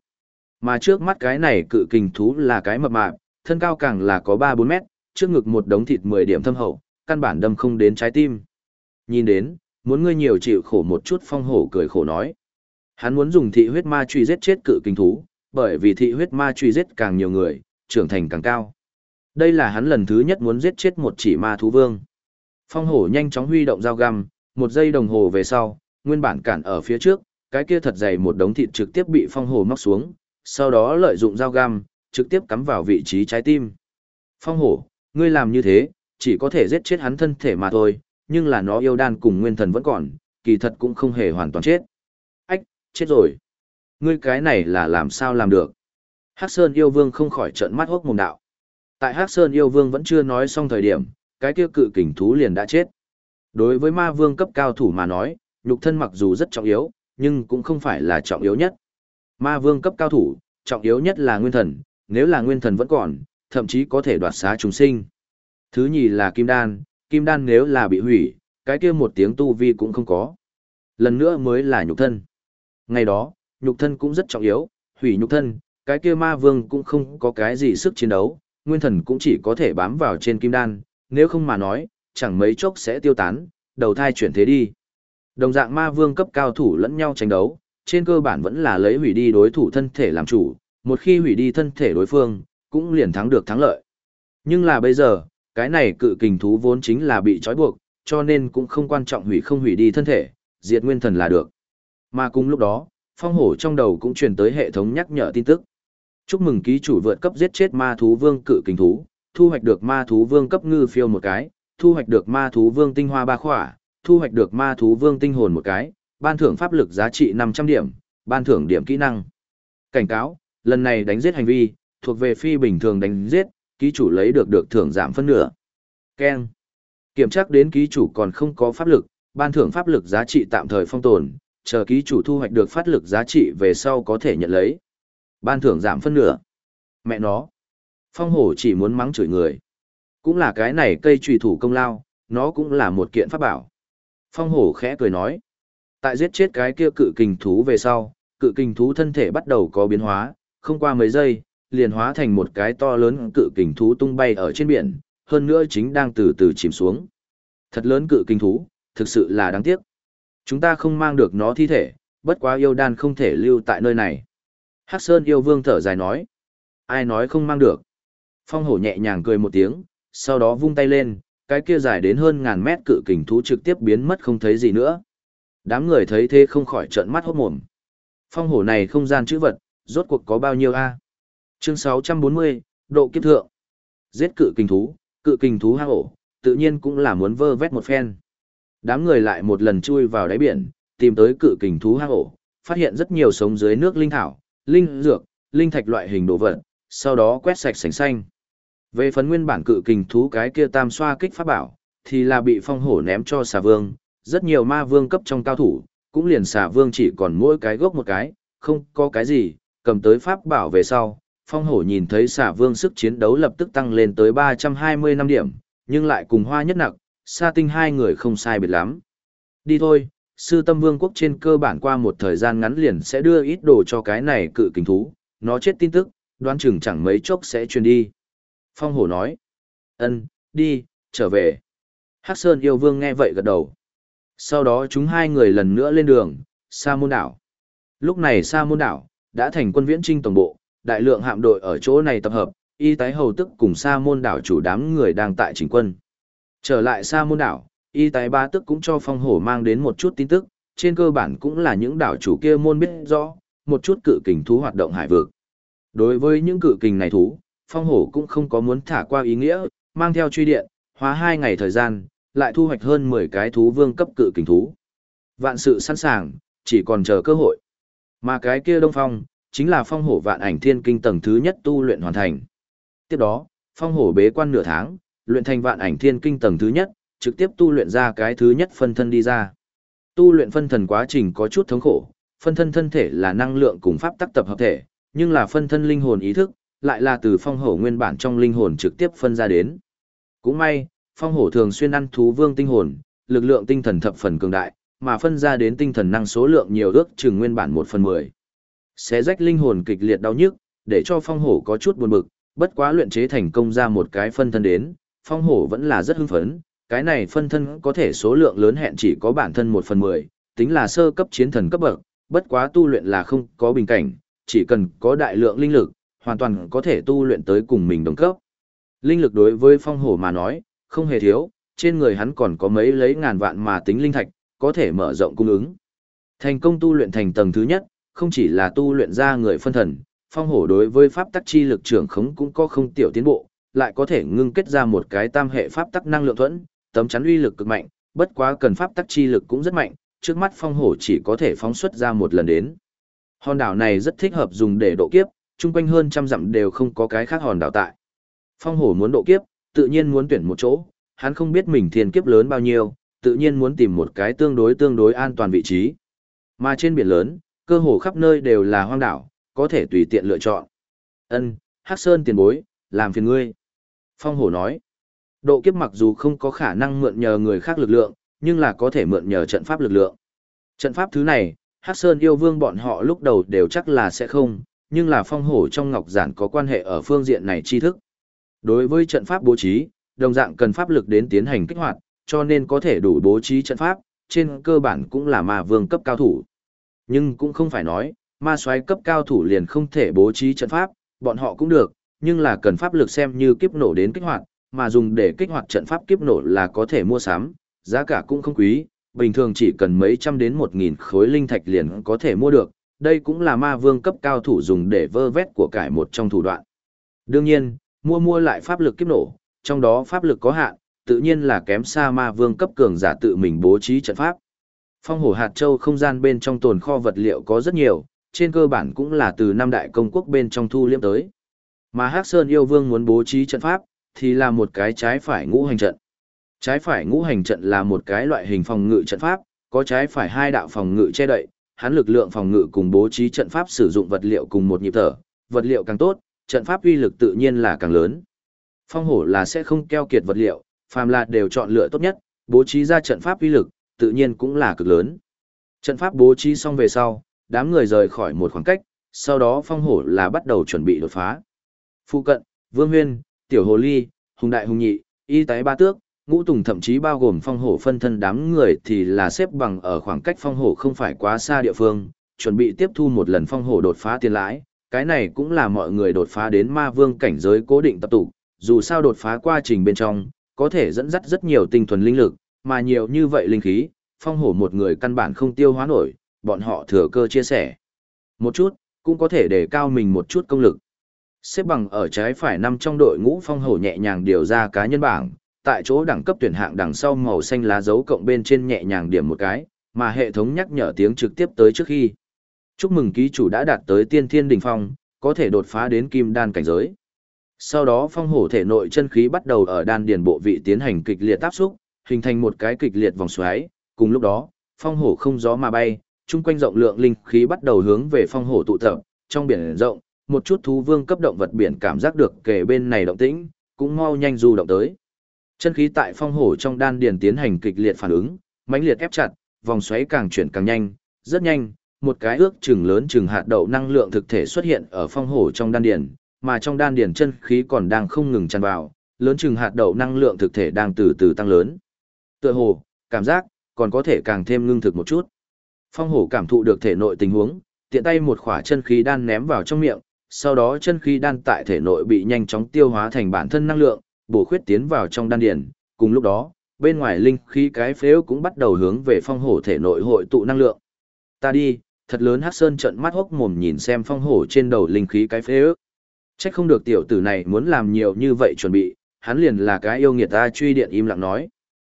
Mà trước mắt cái này cự kình thú là cái mập mạp, thân cao càng là có 3-4 mét, trước ngực một đống thịt 10 điểm thâm hậu, căn bản đâm không đến trái tim. Nhìn đến, muốn ngươi nhiều chịu khổ một chút phong hổ cười khổ nói. Hắn muốn dùng thị huyết ma truy giết chết cự kinh thú, bởi vì thị huyết ma truy giết càng nhiều người, trưởng thành càng cao. Đây là hắn lần thứ nhất muốn giết chết một chỉ ma thú vương. Phong hổ nhanh chóng huy động dao găm, một giây đồng hồ về sau, nguyên bản cản ở phía trước, cái kia thật dày một đống thịt trực tiếp bị phong hổ móc xuống, sau đó lợi dụng dao găm, trực tiếp cắm vào vị trí trái tim. Phong hổ, ngươi làm như thế, chỉ có thể giết chết hắn thân thể mà thôi, nhưng là nó yêu đan cùng nguyên thần vẫn còn, kỳ thật cũng không hề hoàn toàn chết. Chết rồi. Ngươi cái này là làm sao làm được? Hắc Sơn yêu vương không khỏi trợn mắt hốc mồm đạo. Tại Hắc Sơn yêu vương vẫn chưa nói xong thời điểm, cái kia cự kình thú liền đã chết. Đối với ma vương cấp cao thủ mà nói, nhục thân mặc dù rất trọng yếu, nhưng cũng không phải là trọng yếu nhất. Ma vương cấp cao thủ, trọng yếu nhất là nguyên thần, nếu là nguyên thần vẫn còn, thậm chí có thể đoạt xá chúng sinh. Thứ nhì là kim đan, kim đan nếu là bị hủy, cái kia một tiếng tu vi cũng không có. Lần nữa mới là nhục thân. Ngày đó, nhục thân cũng rất trọng yếu, hủy nhục thân, cái kia ma vương cũng không có cái gì sức chiến đấu, nguyên thần cũng chỉ có thể bám vào trên kim đan, nếu không mà nói, chẳng mấy chốc sẽ tiêu tán, đầu thai chuyển thế đi. Đồng dạng ma vương cấp cao thủ lẫn nhau tranh đấu, trên cơ bản vẫn là lấy hủy đi đối thủ thân thể làm chủ, một khi hủy đi thân thể đối phương, cũng liền thắng được thắng lợi. Nhưng là bây giờ, cái này cự kình thú vốn chính là bị trói buộc, cho nên cũng không quan trọng hủy không hủy đi thân thể, diệt nguyên thần là được. Mà cùng lúc đó, phong hổ trong đầu cũng truyền tới hệ thống nhắc nhở tin tức. Chúc mừng ký chủ vượt cấp giết chết ma thú vương cự kình thú, thu hoạch được ma thú vương cấp ngư phiêu một cái, thu hoạch được ma thú vương tinh hoa ba khỏa, thu hoạch được ma thú vương tinh hồn một cái, ban thưởng pháp lực giá trị 500 điểm, ban thưởng điểm kỹ năng. Cảnh cáo, lần này đánh giết hành vi, thuộc về phi bình thường đánh giết, ký chủ lấy được được thưởng giảm phân nửa. Ken. Kiểm tra đến ký chủ còn không có pháp lực, ban thưởng pháp lực giá trị tạm thời phong tồn, chờ ký chủ thu hoạch được phát lực giá trị về sau có thể nhận lấy. Ban thưởng giảm phân nửa. Mẹ nó. Phong hổ chỉ muốn mắng chửi người. Cũng là cái này cây trùy thủ công lao, nó cũng là một kiện pháp bảo. Phong hổ khẽ cười nói. Tại giết chết cái kia cự kình thú về sau, cự kình thú thân thể bắt đầu có biến hóa, không qua mấy giây, liền hóa thành một cái to lớn cự kình thú tung bay ở trên biển, hơn nữa chính đang từ từ chìm xuống. Thật lớn cự kình thú, thực sự là đáng tiếc. Chúng ta không mang được nó thi thể, bất quá yêu đan không thể lưu tại nơi này. Hắc Sơn yêu vương thở dài nói. Ai nói không mang được. Phong hổ nhẹ nhàng cười một tiếng, sau đó vung tay lên, cái kia dài đến hơn ngàn mét cự kình thú trực tiếp biến mất không thấy gì nữa. Đám người thấy thế không khỏi trợn mắt hốt mồm. Phong hổ này không gian chữ vật, rốt cuộc có bao nhiêu a? Chương 640, độ kiếp thượng. Giết cự kình thú, cự kình thú hang ổ, tự nhiên cũng là muốn vơ vét một phen. Đám người lại một lần chui vào đáy biển, tìm tới cự kình thú hang ổ, phát hiện rất nhiều sống dưới nước linh thảo, linh dược, linh thạch loại hình đồ vật, sau đó quét sạch sành xanh. Về phần nguyên bản cự kình thú cái kia tam xoa kích pháp bảo, thì là bị phong hổ ném cho xà vương, rất nhiều ma vương cấp trong cao thủ, cũng liền xà vương chỉ còn mỗi cái gốc một cái, không có cái gì, cầm tới pháp bảo về sau, phong hổ nhìn thấy xà vương sức chiến đấu lập tức tăng lên tới 320 năm điểm, nhưng lại cùng hoa nhất nặng, sa tinh hai người không sai biệt lắm. Đi thôi, sư tâm vương quốc trên cơ bản qua một thời gian ngắn liền sẽ đưa ít đồ cho cái này cự kình thú, nó chết tin tức, đoán chừng chẳng mấy chốc sẽ truyền đi. Phong hổ nói, ân, đi, trở về. Hắc Sơn yêu vương nghe vậy gật đầu. Sau đó chúng hai người lần nữa lên đường, Sa môn đảo. Lúc này Sa môn đảo, đã thành quân viễn trinh tổng bộ, đại lượng hạm đội ở chỗ này tập hợp, y tái hầu tức cùng Sa môn đảo chủ đám người đang tại chính quân. Trở lại Sa môn đảo, y tái ba tức cũng cho phong hổ mang đến một chút tin tức, trên cơ bản cũng là những đảo chủ kia môn biết rõ, một chút cự kình thú hoạt động hải vực. Đối với những cự kình này thú, phong hổ cũng không có muốn thả qua ý nghĩa, mang theo truy điện, hóa hai ngày thời gian, lại thu hoạch hơn 10 cái thú vương cấp cự kình thú. Vạn sự sẵn sàng, chỉ còn chờ cơ hội. Mà cái kia đông phong, chính là phong hổ vạn ảnh thiên kinh tầng thứ nhất tu luyện hoàn thành. Tiếp đó, phong hổ bế quan nửa tháng, luyện thành vạn ảnh thiên kinh tầng thứ nhất, trực tiếp tu luyện ra cái thứ nhất phân thân đi ra. Tu luyện phân thần quá trình có chút thống khổ, phân thân thân thể là năng lượng cùng pháp tắc tập hợp thể, nhưng là phân thân linh hồn ý thức, lại là từ phong hổ nguyên bản trong linh hồn trực tiếp phân ra đến. Cũng may, phong hổ thường xuyên ăn thú vương tinh hồn, lực lượng tinh thần thập phần cường đại, mà phân ra đến tinh thần năng số lượng nhiều ước chừng nguyên bản 1 phần 10. Xé rách linh hồn kịch liệt đau nhức, để cho phong hổ có chút buồn bực, bất quá luyện chế thành công ra một cái phân thân đến, phong hổ vẫn là rất hưng phấn, cái này phân thân có thể số lượng lớn hẹn chỉ có bản thân một phần 10, tính là sơ cấp chiến thần cấp bậc, bất quá tu luyện là không có bình cảnh, chỉ cần có đại lượng linh lực, hoàn toàn có thể tu luyện tới cùng mình đồng cấp. Linh lực đối với phong hổ mà nói, không hề thiếu, trên người hắn còn có mấy lấy ngàn vạn mà tính linh thạch, có thể mở rộng cung ứng. Thành công tu luyện thành tầng thứ nhất, không chỉ là tu luyện ra người phân thần, phong hổ đối với pháp tắc chi lực trưởng khống cũng có không tiểu tiến bộ, lại có thể ngưng kết ra một cái tam hệ pháp tắc năng lượng thuẫn, tấm chắn uy lực cực mạnh, bất quá cần pháp tắc chi lực cũng rất mạnh, trước mắt phong hổ chỉ có thể phóng xuất ra một lần đến. Hòn đảo này rất thích hợp dùng để độ kiếp, chung quanh hơn trăm dặm đều không có cái khác hòn đảo tại. Phong hổ muốn độ kiếp, tự nhiên muốn tuyển một chỗ, hắn không biết mình thiên kiếp lớn bao nhiêu, tự nhiên muốn tìm một cái tương đối tương đối an toàn vị trí. Mà trên biển lớn, cơ hồ khắp nơi đều là hoang đảo, có thể tùy tiện lựa chọn. Ân, Hắc Sơn tiền bối, làm phiền ngươi. Phong hổ nói, độ kiếp mặc dù không có khả năng mượn nhờ người khác lực lượng, nhưng là có thể mượn nhờ trận pháp lực lượng. Trận pháp thứ này, Hắc Sơn yêu vương bọn họ lúc đầu đều chắc là sẽ không, nhưng là phong hổ trong ngọc giản có quan hệ ở phương diện này tri thức. Đối với trận pháp bố trí, đồng dạng cần pháp lực đến tiến hành kích hoạt, cho nên có thể đủ bố trí trận pháp, trên cơ bản cũng là ma vương cấp cao thủ. Nhưng cũng không phải nói, ma soái cấp cao thủ liền không thể bố trí trận pháp, bọn họ cũng được, nhưng là cần pháp lực xem như kiếp nổ đến kích hoạt, mà dùng để kích hoạt trận pháp kiếp nổ là có thể mua sắm, giá cả cũng không quý, bình thường chỉ cần mấy trăm đến một nghìn khối linh thạch liền có thể mua được, đây cũng là ma vương cấp cao thủ dùng để vơ vét của cải một trong thủ đoạn. Đương nhiên, mua mua lại pháp lực kiếp nổ, trong đó pháp lực có hạn, tự nhiên là kém xa ma vương cấp cường giả tự mình bố trí trận pháp. Phong hổ hạt châu không gian bên trong tồn kho vật liệu có rất nhiều, trên cơ bản cũng là từ năm đại công quốc bên trong thu liếm tới. Mà Hắc Sơn yêu vương muốn bố trí trận pháp, thì là một cái trái phải ngũ hành trận. Trái phải ngũ hành trận là một cái loại hình phòng ngự trận pháp, có trái phải hai đạo phòng ngự che đậy, hắn lực lượng phòng ngự cùng bố trí trận pháp sử dụng vật liệu cùng một nhịp thở, vật liệu càng tốt, trận pháp uy lực tự nhiên là càng lớn. Phong hổ là sẽ không keo kiệt vật liệu, phàm là đều chọn lựa tốt nhất, bố trí ra trận pháp uy lực, tự nhiên cũng là cực lớn. Trận pháp bố trí xong về sau, đám người rời khỏi một khoảng cách, sau đó phong hổ là bắt đầu chuẩn bị đột phá. Phụ cận, Vương Huyên, Tiểu Hồ Ly, Hùng Đại Hùng Nhị, Y Tái Ba Tước, Ngũ Tùng thậm chí bao gồm phong hổ phân thân đám người thì là xếp bằng ở khoảng cách phong hổ không phải quá xa địa phương, chuẩn bị tiếp thu một lần phong hổ đột phá tiền lãi. Cái này cũng là mọi người đột phá đến ma vương cảnh giới cố định tập tụ, dù sao đột phá quá trình bên trong, có thể dẫn dắt rất nhiều tinh thuần linh lực, mà nhiều như vậy linh khí, phong hổ một người căn bản không tiêu hóa nổi, bọn họ thừa cơ chia sẻ. Một chút, cũng có thể để cao mình một chút công lực. Xếp bằng ở trái phải năm trong đội ngũ phong hổ nhẹ nhàng điều ra cá nhân bảng, tại chỗ đẳng cấp tuyển hạng đằng sau màu xanh lá dấu cộng bên trên nhẹ nhàng điểm một cái, mà hệ thống nhắc nhở tiếng trực tiếp tới trước khi. Chúc mừng ký chủ đã đạt tới tiên thiên đỉnh phong, có thể đột phá đến kim đan cảnh giới. Sau đó phong hổ thể nội chân khí bắt đầu ở đan điền bộ vị tiến hành kịch liệt áp xúc, hình thành một cái kịch liệt vòng xoáy, cùng lúc đó, phong hổ không gió mà bay, chung quanh rộng lượng linh khí bắt đầu hướng về phong hổ tụ tập, trong biển rộng, một chút thú vương cấp động vật biển cảm giác được kể bên này động tĩnh, cũng mau nhanh du động tới. Chân khí tại phong hổ trong đan điền tiến hành kịch liệt phản ứng, mãnh liệt ép chặt, vòng xoáy càng chuyển càng nhanh, rất nhanh, một cái ước chừng lớn chừng hạt đậu năng lượng thực thể xuất hiện ở phong hổ trong đan điền, mà trong đan điền chân khí còn đang không ngừng tràn vào, lớn chừng hạt đậu năng lượng thực thể đang từ từ tăng lớn. Tựa hồ, cảm giác còn có thể càng thêm ngưng thực một chút. Phong hổ cảm thụ được thể nội tình huống, tiện tay một khỏa chân khí đan ném vào trong miệng, sau đó chân khí đan tại thể nội bị nhanh chóng tiêu hóa thành bản thân năng lượng, bổ khuyết tiến vào trong đan điền, cùng lúc đó, bên ngoài linh khí cái phếu cũng bắt đầu hướng về phong hổ thể nội hội tụ năng lượng. Ta đi, thật lớn Hắc Sơn trận mắt hốc mồm nhìn xem phong hổ trên đầu linh khí cái phếu. Chắc không được tiểu tử này muốn làm nhiều như vậy chuẩn bị, hắn liền là cái yêu nghiệt ta truy điện im lặng nói.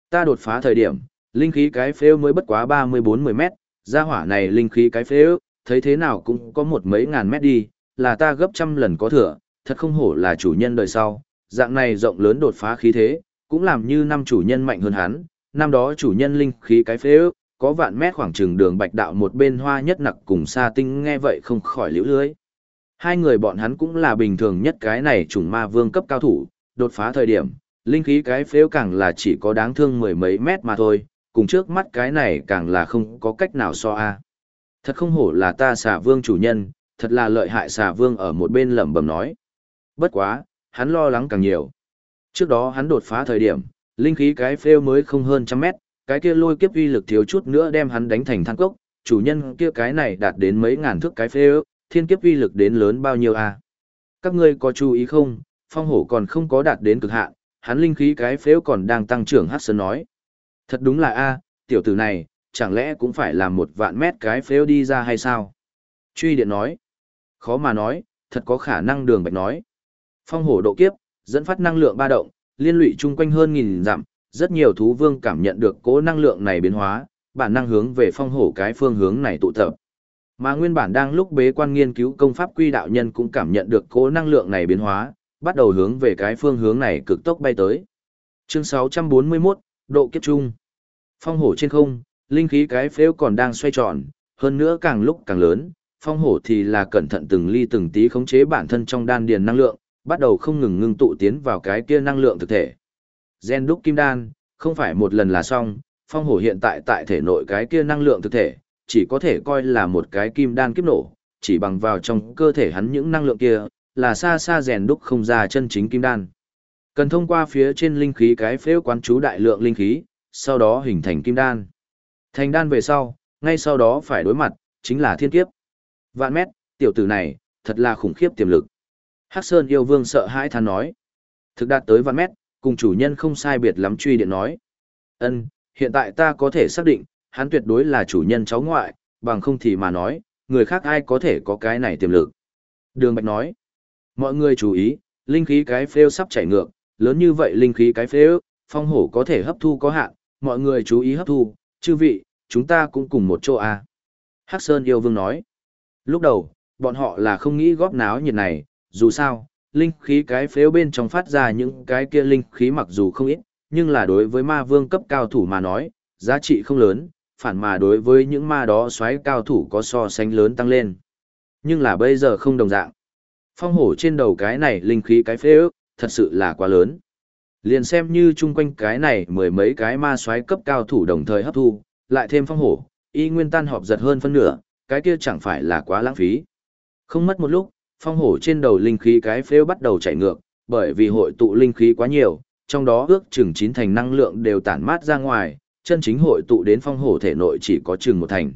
Ta đột phá thời điểm, linh khí cái phếu mới bất quá 34-10 mét, gia hỏa này linh khí cái phếu, thấy thế nào cũng có một mấy ngàn mét đi, là ta gấp trăm lần có thừa, thật không hổ là chủ nhân đời sau, dạng này rộng lớn đột phá khí thế, cũng làm như năm chủ nhân mạnh hơn hắn, năm đó chủ nhân linh khí cái phế ước, có vạn mét khoảng trường đường bạch đạo một bên hoa nhất nặc cùng sa tinh nghe vậy không khỏi liễu lưới. Hai người bọn hắn cũng là bình thường nhất cái này trùng ma vương cấp cao thủ, đột phá thời điểm, linh khí cái phếu càng là chỉ có đáng thương mười mấy mét mà thôi, cùng trước mắt cái này càng là không có cách nào so a. Thật không hổ là ta xà vương chủ nhân, thật là lợi hại xà vương ở một bên lẩm bẩm nói. Bất quá, hắn lo lắng càng nhiều. Trước đó hắn đột phá thời điểm, linh khí cái phêu mới không hơn trăm mét, cái kia lôi kiếp uy lực thiếu chút nữa đem hắn đánh thành than cốc, chủ nhân kia cái này đạt đến mấy ngàn thước cái phêu, thiên kiếp uy lực đến lớn bao nhiêu a? Các ngươi có chú ý không, phong hổ còn không có đạt đến cực hạn, hắn linh khí cái phếu còn đang tăng trưởng hát sơn nói. Thật đúng là a, tiểu tử này, chẳng lẽ cũng phải làm một vạn mét cái phếu đi ra hay sao? Truy điện nói. Khó mà nói, thật có khả năng đường bạch nói. Phong hổ độ kiếp, dẫn phát năng lượng ba động, liên lụy chung quanh hơn nghìn dặm, rất nhiều thú vương cảm nhận được cố năng lượng này biến hóa, bản năng hướng về phong hổ cái phương hướng này tụ tập. Mà nguyên bản đang lúc bế quan nghiên cứu công pháp quy đạo nhân cũng cảm nhận được cố năng lượng này biến hóa, bắt đầu hướng về cái phương hướng này cực tốc bay tới. Chương 641, độ kiếp trung. Phong hổ trên không, linh khí cái phếu còn đang xoay tròn, hơn nữa càng lúc càng lớn, phong hổ thì là cẩn thận từng ly từng tí khống chế bản thân trong đan điền năng lượng, bắt đầu không ngừng ngưng tụ tiến vào cái kia năng lượng thực thể. Gen đúc kim đan, không phải một lần là xong, phong hổ hiện tại tại thể nội cái kia năng lượng thực thể, chỉ có thể coi là một cái kim đan kiếp nổ, chỉ bằng vào trong cơ thể hắn những năng lượng kia, là xa xa rèn đúc không ra chân chính kim đan. Cần thông qua phía trên linh khí cái phễu quán chú đại lượng linh khí, sau đó hình thành kim đan. Thành đan về sau, ngay sau đó phải đối mặt, chính là thiên kiếp. Vạn mét, tiểu tử này, thật là khủng khiếp tiềm lực. Hắc Sơn yêu vương sợ hãi than nói. Thực đạt tới vạn mét, cùng chủ nhân không sai biệt lắm truy điện nói. Ân, hiện tại ta có thể xác định, hắn tuyệt đối là chủ nhân cháu ngoại, bằng không thì mà nói, người khác ai có thể có cái này tiềm lực. Đường Bạch nói. Mọi người chú ý, linh khí cái phêu sắp chảy ngược, lớn như vậy linh khí cái phêu, phong hổ có thể hấp thu có hạn, mọi người chú ý hấp thu, chư vị, chúng ta cũng cùng một chỗ à. Hắc Sơn yêu vương nói. Lúc đầu, bọn họ là không nghĩ góp náo nhiệt này, dù sao, linh khí cái phếu bên trong phát ra những cái kia linh khí mặc dù không ít, nhưng là đối với ma vương cấp cao thủ mà nói, giá trị không lớn, phản mà đối với những ma đó xoáy cao thủ có so sánh lớn tăng lên. Nhưng là bây giờ không đồng dạng. Phong hổ trên đầu cái này linh khí cái phế ước, thật sự là quá lớn. Liền xem như chung quanh cái này mười mấy cái ma xoáy cấp cao thủ đồng thời hấp thu, lại thêm phong hổ, y nguyên tan họp giật hơn phân nửa, cái kia chẳng phải là quá lãng phí. Không mất một lúc, phong hổ trên đầu linh khí cái phêu bắt đầu chạy ngược, bởi vì hội tụ linh khí quá nhiều, trong đó ước chừng chín thành năng lượng đều tản mát ra ngoài, chân chính hội tụ đến phong hổ thể nội chỉ có chừng một thành.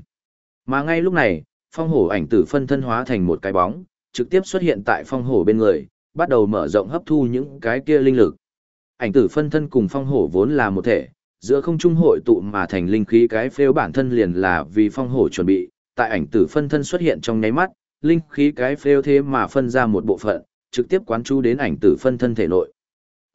Mà ngay lúc này, phong hổ ảnh tử phân thân hóa thành một cái bóng, trực tiếp xuất hiện tại phong hổ bên người, bắt đầu mở rộng hấp thu những cái kia linh lực. Ảnh tử phân thân cùng phong hổ vốn là một thể, giữa không trung hội tụ mà thành linh khí cái phêu bản thân liền là vì phong hổ chuẩn bị, tại ảnh tử phân thân xuất hiện trong nháy mắt, linh khí cái phêu thế mà phân ra một bộ phận, trực tiếp quán chú đến ảnh tử phân thân thể nội.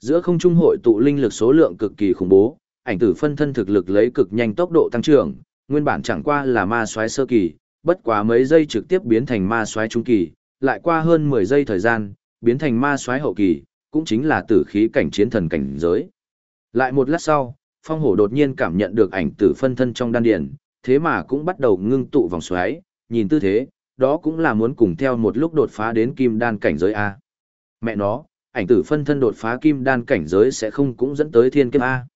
Giữa không trung hội tụ linh lực số lượng cực kỳ khủng bố, ảnh tử phân thân thực lực lấy cực nhanh tốc độ tăng trưởng, nguyên bản chẳng qua là ma soái sơ kỳ, bất quá mấy giây trực tiếp biến thành ma soái trung kỳ, lại qua hơn 10 giây thời gian, biến thành ma soái hậu kỳ, cũng chính là tử khí cảnh chiến thần cảnh giới. Lại một lát sau, phong hổ đột nhiên cảm nhận được ảnh tử phân thân trong đan điền, thế mà cũng bắt đầu ngưng tụ vòng xoáy, nhìn tư thế, đó cũng là muốn cùng theo một lúc đột phá đến kim đan cảnh giới A. Mẹ nó, ảnh tử phân thân đột phá kim đan cảnh giới sẽ không cũng dẫn tới thiên kiếp A.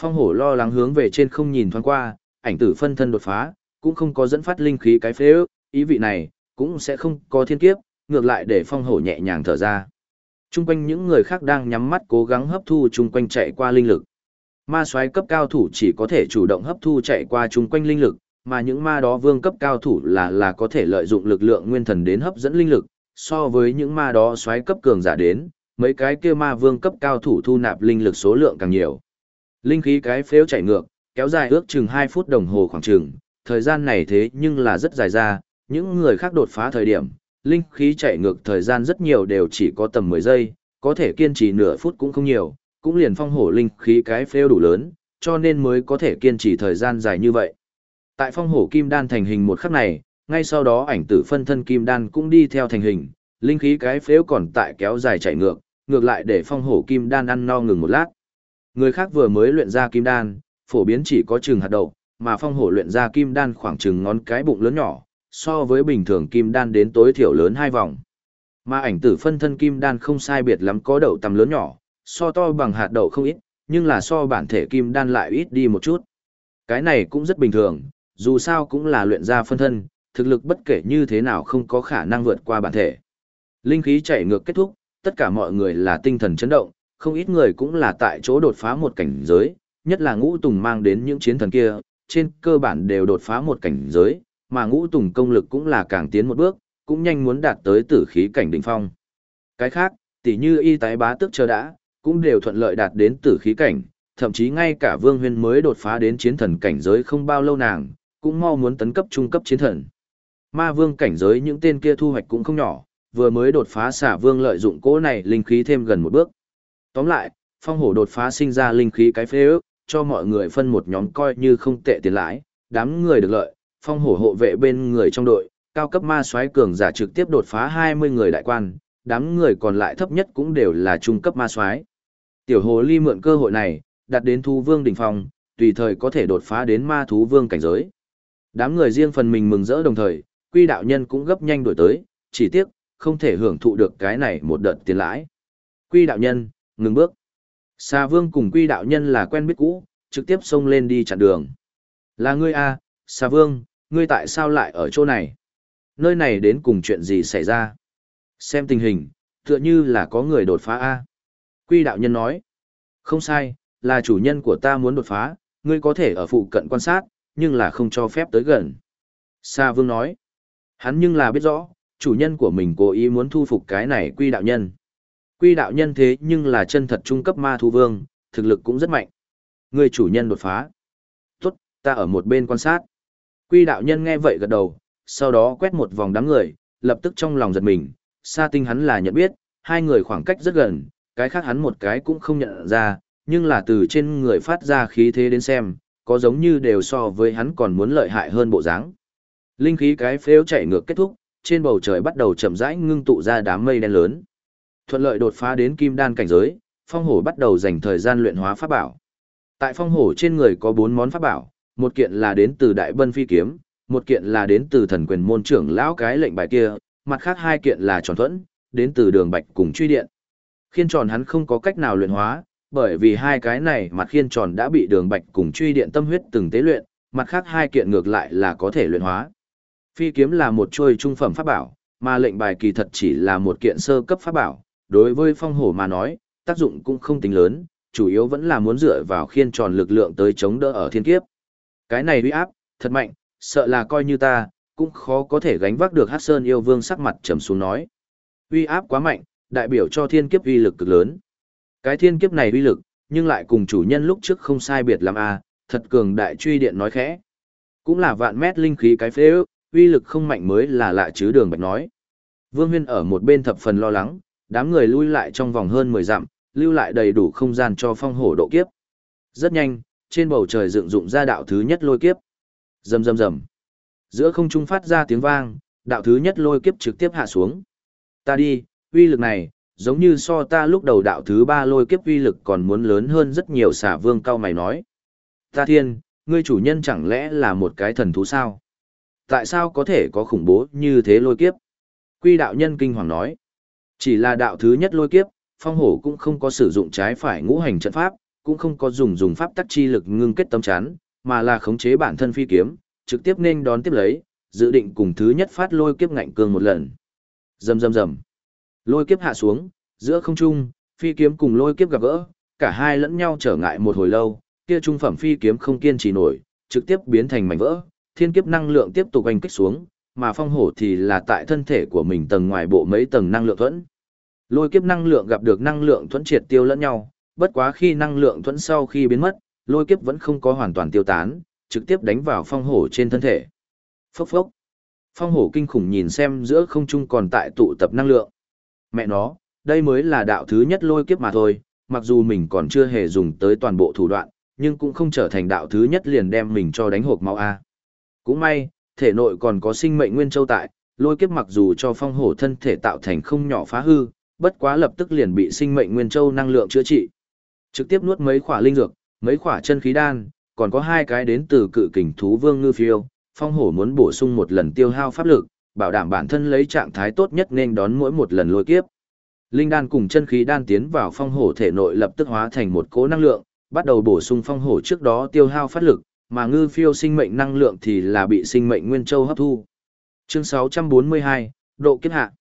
Phong hổ lo lắng hướng về trên không nhìn thoáng qua, ảnh tử phân thân đột phá, cũng không có dẫn phát linh khí cái phế ước, ý vị này, cũng sẽ không có thiên kiếp, ngược lại để phong hổ nhẹ nhàng thở ra. Trung quanh những người khác đang nhắm mắt cố gắng hấp thu trung quanh chạy qua linh lực. Ma soái cấp cao thủ chỉ có thể chủ động hấp thu chạy qua chung quanh linh lực, mà những ma đó vương cấp cao thủ là là có thể lợi dụng lực lượng nguyên thần đến hấp dẫn linh lực, so với những ma đó soái cấp cường giả đến, mấy cái kia ma vương cấp cao thủ thu nạp linh lực số lượng càng nhiều. Linh khí cái phếu chạy ngược, kéo dài ước chừng 2 phút đồng hồ khoảng chừng, thời gian này thế nhưng là rất dài ra, những người khác đột phá thời điểm, linh khí chạy ngược thời gian rất nhiều đều chỉ có tầm 10 giây, có thể kiên trì nửa phút cũng không nhiều, cũng liền phong hổ linh khí cái phêu đủ lớn, cho nên mới có thể kiên trì thời gian dài như vậy. Tại phong hổ kim đan thành hình một khắc này, ngay sau đó ảnh tử phân thân kim đan cũng đi theo thành hình, linh khí cái phếu còn tại kéo dài chạy ngược, ngược lại để phong hổ kim đan ăn no ngừng một lát. Người khác vừa mới luyện ra kim đan, phổ biến chỉ có chừng hạt đậu, mà phong hổ luyện ra kim đan khoảng chừng ngón cái bụng lớn nhỏ, so với bình thường kim đan đến tối thiểu lớn hai vòng. Mà ảnh tử phân thân kim đan không sai biệt lắm có đậu tầm lớn nhỏ, so to bằng hạt đậu không ít, nhưng là so bản thể kim đan lại ít đi một chút. Cái này cũng rất bình thường, dù sao cũng là luyện ra phân thân, thực lực bất kể như thế nào không có khả năng vượt qua bản thể. Linh khí chảy ngược kết thúc, tất cả mọi người là tinh thần chấn động, không ít người cũng là tại chỗ đột phá một cảnh giới, nhất là ngũ tùng mang đến những chiến thần kia, trên cơ bản đều đột phá một cảnh giới, mà ngũ tùng công lực cũng là càng tiến một bước, cũng nhanh muốn đạt tới tử khí cảnh đỉnh phong. Cái khác, tỉ như y tái bá tức chờ đã, cũng đều thuận lợi đạt đến tử khí cảnh, thậm chí ngay cả Vương Huyên mới đột phá đến chiến thần cảnh giới không bao lâu nàng, cũng mau muốn tấn cấp trung cấp chiến thần. Ma Vương cảnh giới những tên kia thu hoạch cũng không nhỏ, vừa mới đột phá xả Vương lợi dụng cỗ này linh khí thêm gần một bước. Tóm lại, phong hổ đột phá sinh ra linh khí cái phế ước, cho mọi người phân một nhóm coi như không tệ tiền lãi, đám người được lợi, phong hổ hộ vệ bên người trong đội, cao cấp ma soái cường giả trực tiếp đột phá 20 người đại quan, đám người còn lại thấp nhất cũng đều là trung cấp ma soái. Tiểu hồ ly mượn cơ hội này, đặt đến thú vương đỉnh phong, tùy thời có thể đột phá đến ma thú vương cảnh giới. Đám người riêng phần mình mừng rỡ đồng thời, quy đạo nhân cũng gấp nhanh đổi tới, chỉ tiếc, không thể hưởng thụ được cái này một đợt tiền lãi. Quy đạo nhân, ngừng bước. Sa vương cùng quy đạo nhân là quen biết cũ, trực tiếp xông lên đi chặn đường. Là ngươi a, à, Sa vương, ngươi tại sao lại ở chỗ này? Nơi này đến cùng chuyện gì xảy ra? Xem tình hình, tựa như là có người đột phá a. Quy đạo nhân nói. Không sai, là chủ nhân của ta muốn đột phá, ngươi có thể ở phụ cận quan sát, nhưng là không cho phép tới gần. Sa vương nói. Hắn nhưng là biết rõ, chủ nhân của mình cố ý muốn thu phục cái này quy đạo nhân. Quy đạo nhân thế nhưng là chân thật trung cấp ma thu vương, thực lực cũng rất mạnh. Người chủ nhân đột phá. Tốt, ta ở một bên quan sát. Quy đạo nhân nghe vậy gật đầu, sau đó quét một vòng đám người, lập tức trong lòng giật mình, Sa tinh hắn là nhận biết, hai người khoảng cách rất gần, cái khác hắn một cái cũng không nhận ra, nhưng là từ trên người phát ra khí thế đến xem, có giống như đều so với hắn còn muốn lợi hại hơn bộ dáng. Linh khí cái phếu chạy ngược kết thúc, trên bầu trời bắt đầu chậm rãi ngưng tụ ra đám mây đen lớn. Thuận lợi đột phá đến kim đan cảnh giới, phong hổ bắt đầu dành thời gian luyện hóa pháp bảo. Tại phong hổ trên người có bốn món pháp bảo, một kiện là đến từ đại bân phi kiếm, một kiện là đến từ thần quyền môn trưởng lão cái lệnh bài kia, mặt khác hai kiện là tròn thuẫn, đến từ đường bạch cùng truy điện. Khiên tròn hắn không có cách nào luyện hóa, bởi vì hai cái này mặt khiên tròn đã bị đường bạch cùng truy điện tâm huyết từng tế luyện, mặt khác hai kiện ngược lại là có thể luyện hóa. Phi kiếm là một trôi trung phẩm pháp bảo, mà lệnh bài kỳ thật chỉ là một kiện sơ cấp pháp bảo, đối với phong hổ mà nói, tác dụng cũng không tính lớn, chủ yếu vẫn là muốn dựa vào khiên tròn lực lượng tới chống đỡ ở thiên kiếp. Cái này uy áp, thật mạnh, sợ là coi như ta, cũng khó có thể gánh vác được Hát Sơn yêu vương sắc mặt trầm xuống nói. Uy áp quá mạnh, đại biểu cho thiên kiếp uy lực cực lớn. Cái thiên kiếp này uy lực, nhưng lại cùng chủ nhân lúc trước không sai biệt lắm a, à, thật cường đại truy điện nói khẽ. Cũng là vạn mét linh khí cái phế ước, uy lực không mạnh mới là lạ chứ đường bạch nói. Vương Huyên ở một bên thập phần lo lắng, đám người lui lại trong vòng hơn 10 dặm, lưu lại đầy đủ không gian cho phong hổ độ kiếp. Rất nhanh, trên bầu trời dựng dụng ra đạo thứ nhất lôi kiếp. Rầm rầm rầm. Giữa không trung phát ra tiếng vang, đạo thứ nhất lôi kiếp trực tiếp hạ xuống. Ta đi, uy lực này, giống như so ta lúc đầu đạo thứ ba lôi kiếp uy lực còn muốn lớn hơn rất nhiều xả vương cao mày nói. Ta thiên, ngươi chủ nhân chẳng lẽ là một cái thần thú sao? Tại sao có thể có khủng bố như thế lôi kiếp? Quy đạo nhân kinh hoàng nói. Chỉ là đạo thứ nhất lôi kiếp, phong hổ cũng không có sử dụng trái phải ngũ hành trận pháp, cũng không có dùng dùng pháp tắc chi lực ngưng kết tâm chán, mà là khống chế bản thân phi kiếm, trực tiếp nên đón tiếp lấy, dự định cùng thứ nhất phát lôi kiếp ngạnh cương một lần. Rầm rầm rầm. Lôi kiếp hạ xuống, giữa không trung, phi kiếm cùng lôi kiếp gặp gỡ, cả hai lẫn nhau trở ngại một hồi lâu, kia trung phẩm phi kiếm không kiên trì nổi, trực tiếp biến thành mảnh vỡ, thiên kiếp năng lượng tiếp tục anh kích xuống, mà phong hổ thì là tại thân thể của mình tầng ngoài bộ mấy tầng năng lượng thuẫn. Lôi kiếp năng lượng gặp được năng lượng thuẫn triệt tiêu lẫn nhau, bất quá khi năng lượng thuẫn sau khi biến mất, lôi kiếp vẫn không có hoàn toàn tiêu tán, trực tiếp đánh vào phong hổ trên thân thể. Phốc phốc. Phong hổ kinh khủng nhìn xem giữa không trung còn tại tụ tập năng lượng. Mẹ nó, đây mới là đạo thứ nhất lôi kiếp mà thôi, mặc dù mình còn chưa hề dùng tới toàn bộ thủ đoạn, nhưng cũng không trở thành đạo thứ nhất liền đem mình cho đánh hộp máu A. Cũng may, thể nội còn có sinh mệnh nguyên châu tại, lôi kiếp mặc dù cho phong hổ thân thể tạo thành không nhỏ phá hư, bất quá lập tức liền bị sinh mệnh nguyên châu năng lượng chữa trị. Trực tiếp nuốt mấy khỏa linh dược, mấy khỏa chân khí đan, còn có hai cái đến từ cự kình thú vương ngư phiêu, phong hổ muốn bổ sung một lần tiêu hao pháp lực, bảo đảm bản thân lấy trạng thái tốt nhất nên đón mỗi một lần lôi kiếp. Linh đan cùng chân khí đan tiến vào phong hổ thể nội lập tức hóa thành một cỗ năng lượng, bắt đầu bổ sung phong hổ trước đó tiêu hao phát lực, mà ngư phiêu sinh mệnh năng lượng thì là bị sinh mệnh nguyên châu hấp thu. Chương 642, độ kiếp hạ.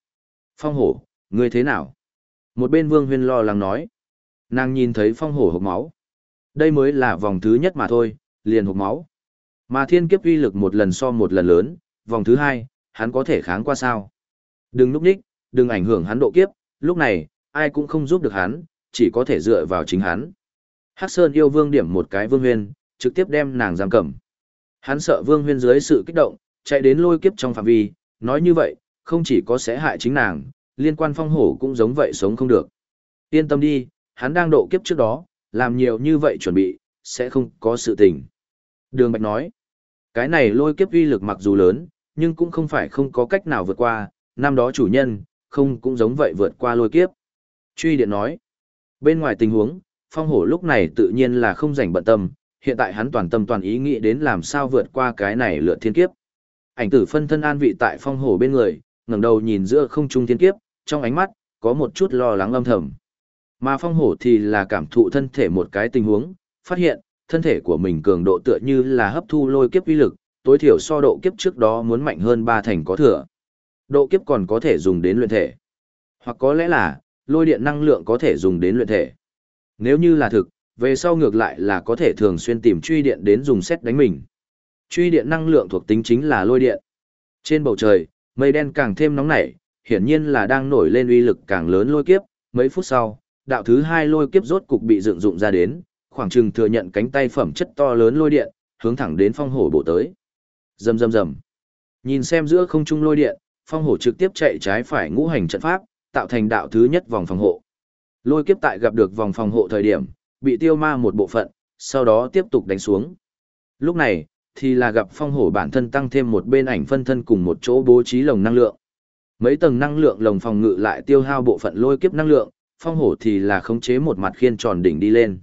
Phong hổ, ngươi thế nào? Một bên Vương Huyên lo lắng nói. Nàng nhìn thấy phong hổ hộp máu. Đây mới là vòng thứ nhất mà thôi, liền hộp máu. Mà thiên kiếp uy lực một lần so một lần lớn, vòng thứ hai, hắn có thể kháng qua sao? Đừng núp ních, đừng ảnh hưởng hắn độ kiếp, lúc này, ai cũng không giúp được hắn, chỉ có thể dựa vào chính hắn. Hắc Sơn yêu vương điểm một cái vương huyên, trực tiếp đem nàng giam cầm. Hắn sợ vương huyên dưới sự kích động, chạy đến lôi kiếp trong phạm vi, nói như vậy, không chỉ có sẽ hại chính nàng, liên quan phong hổ cũng giống vậy sống không được. Yên tâm đi, hắn đang độ kiếp trước đó, làm nhiều như vậy chuẩn bị, sẽ không có sự tình. Đường Bạch nói, cái này lôi kiếp uy lực mặc dù lớn, nhưng cũng không phải không có cách nào vượt qua, năm đó chủ nhân, không cũng giống vậy vượt qua lôi kiếp. Truy điện nói, bên ngoài tình huống, phong hổ lúc này tự nhiên là không rảnh bận tâm, hiện tại hắn toàn tâm toàn ý nghĩ đến làm sao vượt qua cái này lượt thiên kiếp. Ảnh tử phân thân an vị tại phong hổ bên người, ngẩng đầu nhìn giữa không trung thiên kiếp, trong ánh mắt, có một chút lo lắng âm thầm. Mà phong hổ thì là cảm thụ thân thể một cái tình huống, phát hiện, thân thể của mình cường độ tựa như là hấp thu lôi kiếp uy lực, tối thiểu so độ kiếp trước đó muốn mạnh hơn ba thành có thừa. Độ kiếp còn có thể dùng đến luyện thể. Hoặc có lẽ là, lôi điện năng lượng có thể dùng đến luyện thể. Nếu như là thực, về sau ngược lại là có thể thường xuyên tìm truy điện đến dùng xét đánh mình. Truy điện năng lượng thuộc tính chính là lôi điện. Trên bầu trời, mây đen càng thêm nóng nảy, hiển nhiên là đang nổi lên uy lực càng lớn lôi kiếp, mấy phút sau, đạo thứ hai lôi kiếp rốt cục bị dựng dụng ra đến, khoảng chừng thừa nhận cánh tay phẩm chất to lớn lôi điện, hướng thẳng đến phong hổ bộ tới. Rầm rầm rầm. Nhìn xem giữa không trung lôi điện, phong hổ trực tiếp chạy trái phải ngũ hành trận pháp, tạo thành đạo thứ nhất vòng phòng hộ. Lôi kiếp tại gặp được vòng phòng hộ thời điểm, bị tiêu ma một bộ phận, sau đó tiếp tục đánh xuống. Lúc này, thì là gặp phong hổ bản thân tăng thêm một bên ảnh phân thân cùng một chỗ bố trí lồng năng lượng. Mấy tầng năng lượng lồng phòng ngự lại tiêu hao bộ phận lôi kiếp năng lượng, phong hổ thì là khống chế một mặt khiên tròn đỉnh đi lên.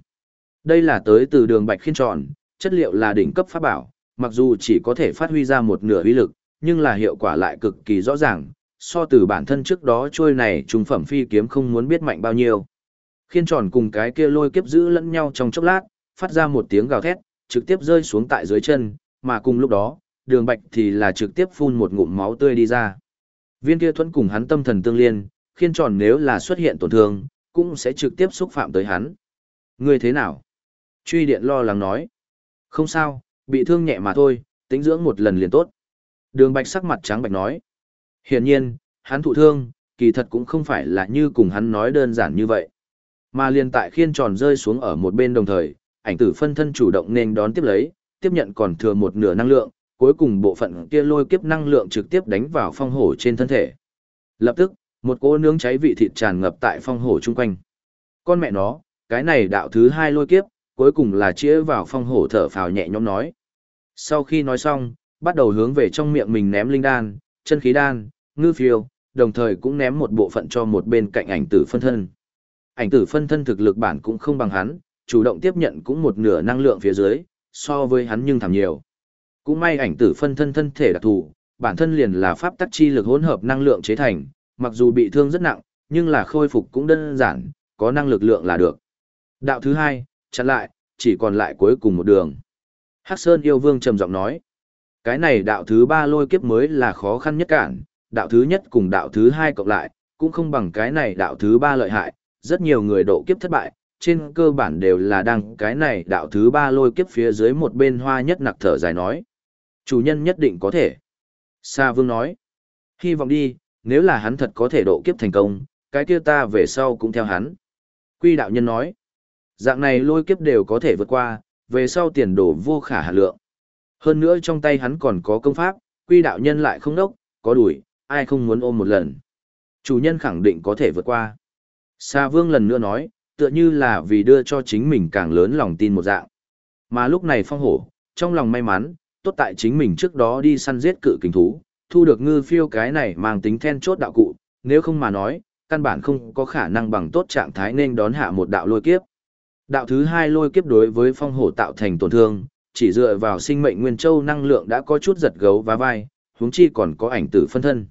Đây là tới từ đường bạch khiên tròn, chất liệu là đỉnh cấp pháp bảo, mặc dù chỉ có thể phát huy ra một nửa uy lực, nhưng là hiệu quả lại cực kỳ rõ ràng, so từ bản thân trước đó trôi này trung phẩm phi kiếm không muốn biết mạnh bao nhiêu. Khiên tròn cùng cái kia lôi kiếp giữ lẫn nhau trong chốc lát, phát ra một tiếng gào thét, trực tiếp rơi xuống tại dưới chân, mà cùng lúc đó, đường bạch thì là trực tiếp phun một ngụm máu tươi đi ra. Viên kia thuẫn cùng hắn tâm thần tương liên, khiên tròn nếu là xuất hiện tổn thương, cũng sẽ trực tiếp xúc phạm tới hắn. Ngươi thế nào? Truy điện lo lắng nói. Không sao, bị thương nhẹ mà thôi, tính dưỡng một lần liền tốt. Đường bạch sắc mặt trắng bạch nói. Hiển nhiên, hắn thụ thương, kỳ thật cũng không phải là như cùng hắn nói đơn giản như vậy. Mà liền tại khiên tròn rơi xuống ở một bên đồng thời, ảnh tử phân thân chủ động nên đón tiếp lấy, tiếp nhận còn thừa một nửa năng lượng, cuối cùng bộ phận kia lôi kiếp năng lượng trực tiếp đánh vào phong hổ trên thân thể. Lập tức, một cỗ nướng cháy vị thịt tràn ngập tại phong hổ chung quanh. Con mẹ nó, cái này đạo thứ hai lôi kiếp, cuối cùng là chĩa vào phong hổ thở phào nhẹ nhõm nói. Sau khi nói xong, bắt đầu hướng về trong miệng mình ném linh đan, chân khí đan, ngư phiêu, đồng thời cũng ném một bộ phận cho một bên cạnh ảnh tử phân thân. Ảnh tử phân thân thực lực bản cũng không bằng hắn, chủ động tiếp nhận cũng một nửa năng lượng phía dưới, so với hắn nhưng thảm nhiều. Cũng may ảnh tử phân thân thân thể đặc thù, bản thân liền là pháp tắc chi lực hỗn hợp năng lượng chế thành, mặc dù bị thương rất nặng, nhưng là khôi phục cũng đơn giản, có năng lực lượng là được. Đạo thứ hai, chặn lại, chỉ còn lại cuối cùng một đường. Hắc Sơn yêu vương trầm giọng nói, cái này đạo thứ ba lôi kiếp mới là khó khăn nhất cản, đạo thứ nhất cùng đạo thứ hai cộng lại, cũng không bằng cái này đạo thứ ba lợi hại, rất nhiều người độ kiếp thất bại, trên cơ bản đều là đang cái này đạo thứ ba lôi kiếp phía dưới một bên hoa nhất nặc thở dài nói. Chủ nhân nhất định có thể. Sa vương nói, hy vọng đi, nếu là hắn thật có thể độ kiếp thành công, cái kia ta về sau cũng theo hắn. Quy đạo nhân nói, dạng này lôi kiếp đều có thể vượt qua, về sau tiền đồ vô khả hạ lượng. Hơn nữa trong tay hắn còn có công pháp, quy đạo nhân lại không đốc, có đuổi, ai không muốn ôm một lần. Chủ nhân khẳng định có thể vượt qua. Sa vương lần nữa nói, tựa như là vì đưa cho chính mình càng lớn lòng tin một dạng. Mà lúc này phong hổ, trong lòng may mắn, tốt tại chính mình trước đó đi săn giết cự kình thú, thu được ngư phiêu cái này mang tính then chốt đạo cụ, nếu không mà nói, căn bản không có khả năng bằng tốt trạng thái nên đón hạ một đạo lôi kiếp. Đạo thứ hai lôi kiếp đối với phong hổ tạo thành tổn thương, chỉ dựa vào sinh mệnh nguyên châu năng lượng đã có chút giật gấu và vai, huống chi còn có ảnh tử phân thân.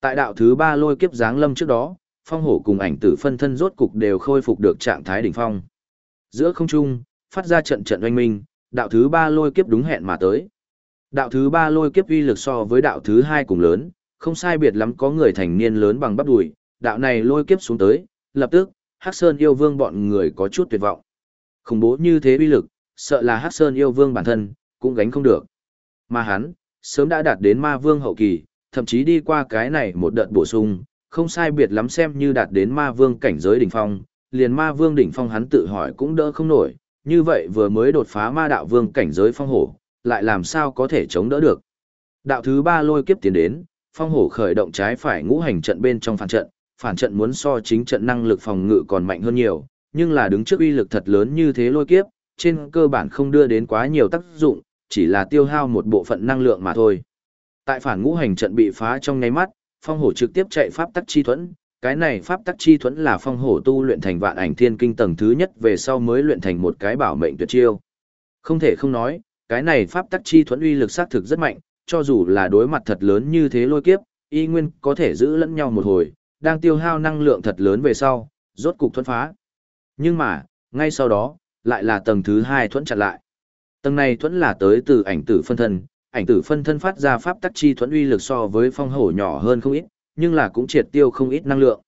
Tại đạo thứ ba lôi kiếp giáng lâm trước đó, phong hổ cùng ảnh tử phân thân rốt cục đều khôi phục được trạng thái đỉnh phong. Giữa không trung, phát ra trận trận oanh minh, đạo thứ ba lôi kiếp đúng hẹn mà tới. Đạo thứ ba lôi kiếp uy lực so với đạo thứ hai cùng lớn, không sai biệt lắm có người thành niên lớn bằng bắp đùi, đạo này lôi kiếp xuống tới, lập tức, Hắc Sơn yêu vương bọn người có chút tuyệt vọng. Khủng bố như thế uy lực, sợ là Hắc Sơn yêu vương bản thân, cũng gánh không được. Mà hắn, sớm đã đạt đến ma vương hậu kỳ, thậm chí đi qua cái này một đợt bổ sung, không sai biệt lắm xem như đạt đến ma vương cảnh giới đỉnh phong, liền ma vương đỉnh phong hắn tự hỏi cũng đỡ không nổi, như vậy vừa mới đột phá ma đạo vương cảnh giới phong hổ, lại làm sao có thể chống đỡ được. Đạo thứ ba lôi kiếp tiến đến, phong hổ khởi động trái phải ngũ hành trận bên trong phản trận, phản trận muốn so chính trận năng lực phòng ngự còn mạnh hơn nhiều, nhưng là đứng trước uy lực thật lớn như thế lôi kiếp, trên cơ bản không đưa đến quá nhiều tác dụng, chỉ là tiêu hao một bộ phận năng lượng mà thôi. Tại phản ngũ hành trận bị phá trong nháy mắt, phong hổ trực tiếp chạy pháp tắc chi thuẫn, cái này pháp tắc chi thuẫn là phong hổ tu luyện thành vạn ảnh thiên kinh tầng thứ nhất về sau mới luyện thành một cái bảo mệnh tuyệt chiêu. Không thể không nói, cái này pháp tắc chi thuẫn uy lực xác thực rất mạnh, cho dù là đối mặt thật lớn như thế lôi kiếp, y nguyên có thể giữ lẫn nhau một hồi, đang tiêu hao năng lượng thật lớn về sau, rốt cục thuẫn phá. Nhưng mà, ngay sau đó, lại là tầng thứ hai thuẫn chặn lại. Tầng này thuẫn là tới từ ảnh tử phân thân, ảnh tử phân thân phát ra pháp tắc chi thuẫn uy lực so với phong hổ nhỏ hơn không ít, nhưng là cũng triệt tiêu không ít năng lượng.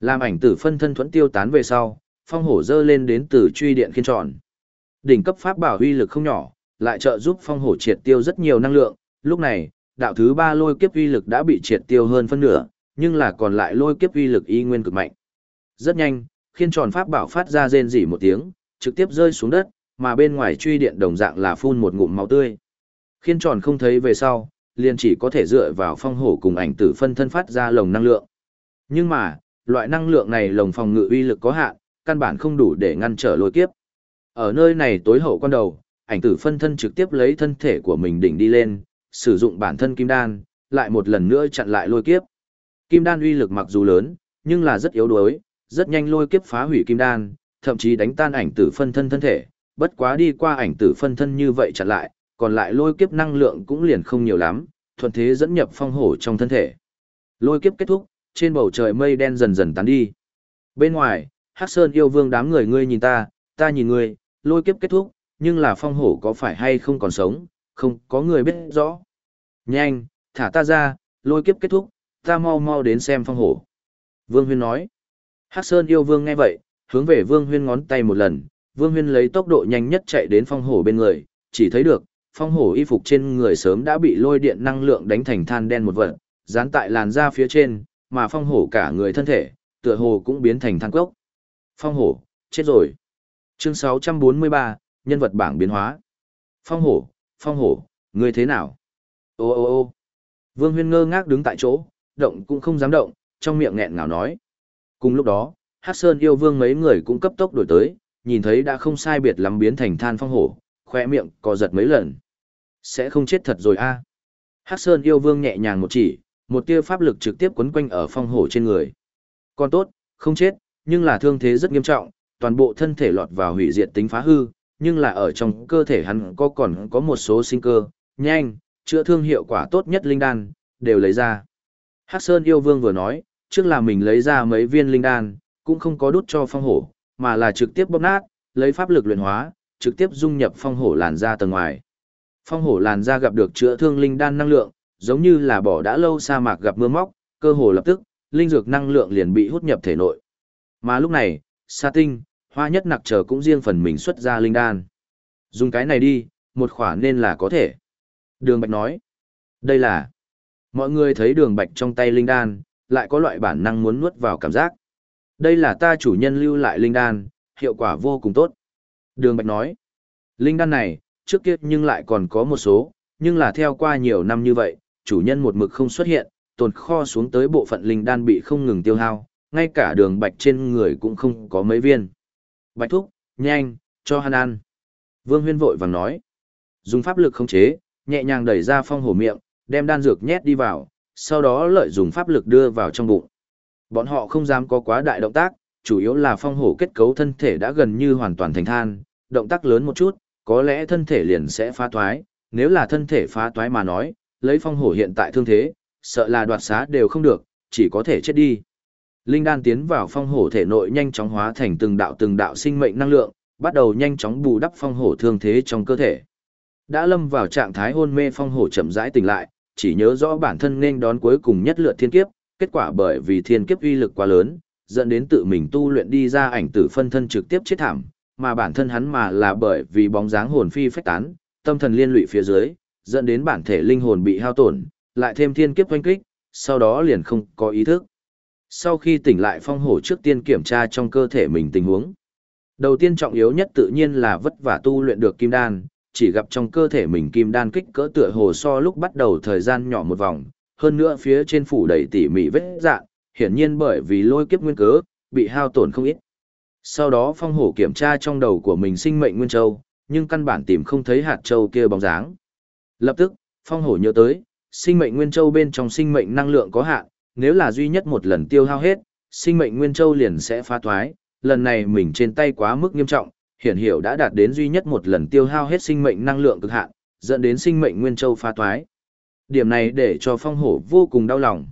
Làm ảnh tử phân thân thuẫn tiêu tán về sau, phong hổ dơ lên đến từ truy điện khiên tròn. Đỉnh cấp pháp bảo uy lực không nhỏ, lại trợ giúp phong hổ triệt tiêu rất nhiều năng lượng, lúc này, đạo thứ ba lôi kiếp uy lực đã bị triệt tiêu hơn phân nửa, nhưng là còn lại lôi kiếp uy lực y nguyên cực mạnh. Rất nhanh, khiên tròn pháp bảo phát ra rên rỉ một tiếng, trực tiếp rơi xuống đất, mà bên ngoài truy điện đồng dạng là phun một ngụm máu tươi. Khiên tròn không thấy về sau, liền chỉ có thể dựa vào phong hổ cùng ảnh tử phân thân phát ra lồng năng lượng. Nhưng mà, loại năng lượng này lồng phòng ngự uy lực có hạn, căn bản không đủ để ngăn trở lôi kiếp. Ở nơi này tối hậu quan đầu, ảnh tử phân thân trực tiếp lấy thân thể của mình đỉnh đi lên, sử dụng bản thân kim đan, lại một lần nữa chặn lại lôi kiếp. Kim đan uy lực mặc dù lớn, nhưng là rất yếu đuối, rất nhanh lôi kiếp phá hủy kim đan, thậm chí đánh tan ảnh tử phân thân thân thể, bất quá đi qua ảnh tử phân thân như vậy chặn lại, còn lại lôi kiếp năng lượng cũng liền không nhiều lắm, thuận thế dẫn nhập phong hổ trong thân thể. Lôi kiếp kết thúc, trên bầu trời mây đen dần dần tán đi. Bên ngoài, Hắc Sơn yêu vương đám người ngươi nhìn ta, ta nhìn ngươi, lôi kiếp kết thúc, nhưng là phong hổ có phải hay không còn sống, không có người biết rõ. Nhanh, thả ta ra, lôi kiếp kết thúc, ta mau mau đến xem phong hổ. Vương Huyên nói. Hắc Sơn yêu vương nghe vậy, hướng về Vương Huyên ngón tay một lần, Vương Huyên lấy tốc độ nhanh nhất chạy đến phong hổ bên người, chỉ thấy được, phong hổ y phục trên người sớm đã bị lôi điện năng lượng đánh thành than đen một vật, dán tại làn da phía trên, mà phong hổ cả người thân thể, tựa hồ cũng biến thành than cốc. Phong hổ, chết rồi. Chương 643, nhân vật bảng biến hóa. Phong hổ, phong hổ, ngươi thế nào? Ô ô ô Vương Huyên ngơ ngác đứng tại chỗ, động cũng không dám động, trong miệng nghẹn ngào nói. Cùng lúc đó, Hắc Sơn yêu vương mấy người cũng cấp tốc đổi tới, nhìn thấy đã không sai biệt lắm biến thành than phong hổ, khoe miệng co giật mấy lần. Sẽ không chết thật rồi a à. Sơn yêu vương nhẹ nhàng một chỉ, một tia pháp lực trực tiếp quấn quanh ở phong hổ trên người. Còn tốt, không chết, nhưng là thương thế rất nghiêm trọng, toàn bộ thân thể lọt vào hủy diệt tính phá hư, nhưng là ở trong cơ thể hắn có còn có một số sinh cơ, nhanh, chữa thương hiệu quả tốt nhất linh đan, đều lấy ra. Hắc Sơn yêu vương vừa nói, trước là mình lấy ra mấy viên linh đan, cũng không có đút cho phong hổ, mà là trực tiếp bóp nát, lấy pháp lực luyện hóa, trực tiếp dung nhập phong hổ làn da tầng ngoài. Phong hổ làn da gặp được chữa thương linh đan năng lượng, giống như là bỏ đã lâu sa mạc gặp mưa móc, cơ hồ lập tức, linh dược năng lượng liền bị hút nhập thể nội. Mà lúc này, Sa Tinh, Hoa Nhất Nặc chờ cũng riêng phần mình xuất ra linh đan. Dùng cái này đi, một khỏa nên là có thể. Đường Bạch nói, đây là... Mọi người thấy đường Bạch trong tay linh đan, lại có loại bản năng muốn nuốt vào cảm giác. Đây là ta chủ nhân lưu lại linh đan, hiệu quả vô cùng tốt. Đường Bạch nói, linh đan này, trước kia nhưng lại còn có một số, nhưng là theo qua nhiều năm như vậy, chủ nhân một mực không xuất hiện, tồn kho xuống tới bộ phận linh đan bị không ngừng tiêu hao, ngay cả đường bạch trên người cũng không có mấy viên. Bạch thúc, nhanh, cho hắn ăn. Vương huyên vội vàng nói. Dùng pháp lực khống chế, nhẹ nhàng đẩy ra phong hổ miệng, đem đan dược nhét đi vào, sau đó lợi dùng pháp lực đưa vào trong bụng. Bọn họ không dám có quá đại động tác, chủ yếu là phong hổ kết cấu thân thể đã gần như hoàn toàn thành than, động tác lớn một chút, có lẽ thân thể liền sẽ phá toái, nếu là thân thể phá toái mà nói, lấy phong hổ hiện tại thương thế, sợ là đoạt xá đều không được, chỉ có thể chết đi. Linh đan tiến vào phong hổ thể nội nhanh chóng hóa thành từng đạo từng đạo sinh mệnh năng lượng, bắt đầu nhanh chóng bù đắp phong hổ thương thế trong cơ thể. Đã lâm vào trạng thái hôn mê phong hổ chậm rãi tỉnh lại, chỉ nhớ rõ bản thân nên đón cuối cùng nhất lượt thiên kiếp, kết quả bởi vì thiên kiếp uy lực quá lớn, dẫn đến tự mình tu luyện đi ra ảnh tử phân thân trực tiếp chết thảm, mà bản thân hắn mà là bởi vì bóng dáng hồn phi phách tán, tâm thần liên lụy phía dưới, dẫn đến bản thể linh hồn bị hao tổn, lại thêm thiên kiếp oanh kích, sau đó liền không có ý thức. Sau khi tỉnh lại phong hổ trước tiên kiểm tra trong cơ thể mình tình huống. Đầu tiên trọng yếu nhất tự nhiên là vất vả tu luyện được kim đan, chỉ gặp trong cơ thể mình kim đan kích cỡ tựa hồ so lúc bắt đầu thời gian nhỏ một vòng, hơn nữa phía trên phủ đầy tỉ mỉ vết dạng, hiển nhiên bởi vì lôi kiếp nguyên cớ, bị hao tổn không ít. Sau đó phong hổ kiểm tra trong đầu của mình sinh mệnh nguyên châu, nhưng căn bản tìm không thấy hạt châu kia bóng dáng. Lập tức, phong hổ nhớ tới, sinh mệnh nguyên châu bên trong sinh mệnh năng lượng có hạn, nếu là duy nhất một lần tiêu hao hết, sinh mệnh nguyên châu liền sẽ phá thoái, lần này mình trên tay quá mức nghiêm trọng, hiển hiểu đã đạt đến duy nhất một lần tiêu hao hết sinh mệnh năng lượng cực hạn, dẫn đến sinh mệnh nguyên châu phá thoái. Điểm này để cho phong hổ vô cùng đau lòng.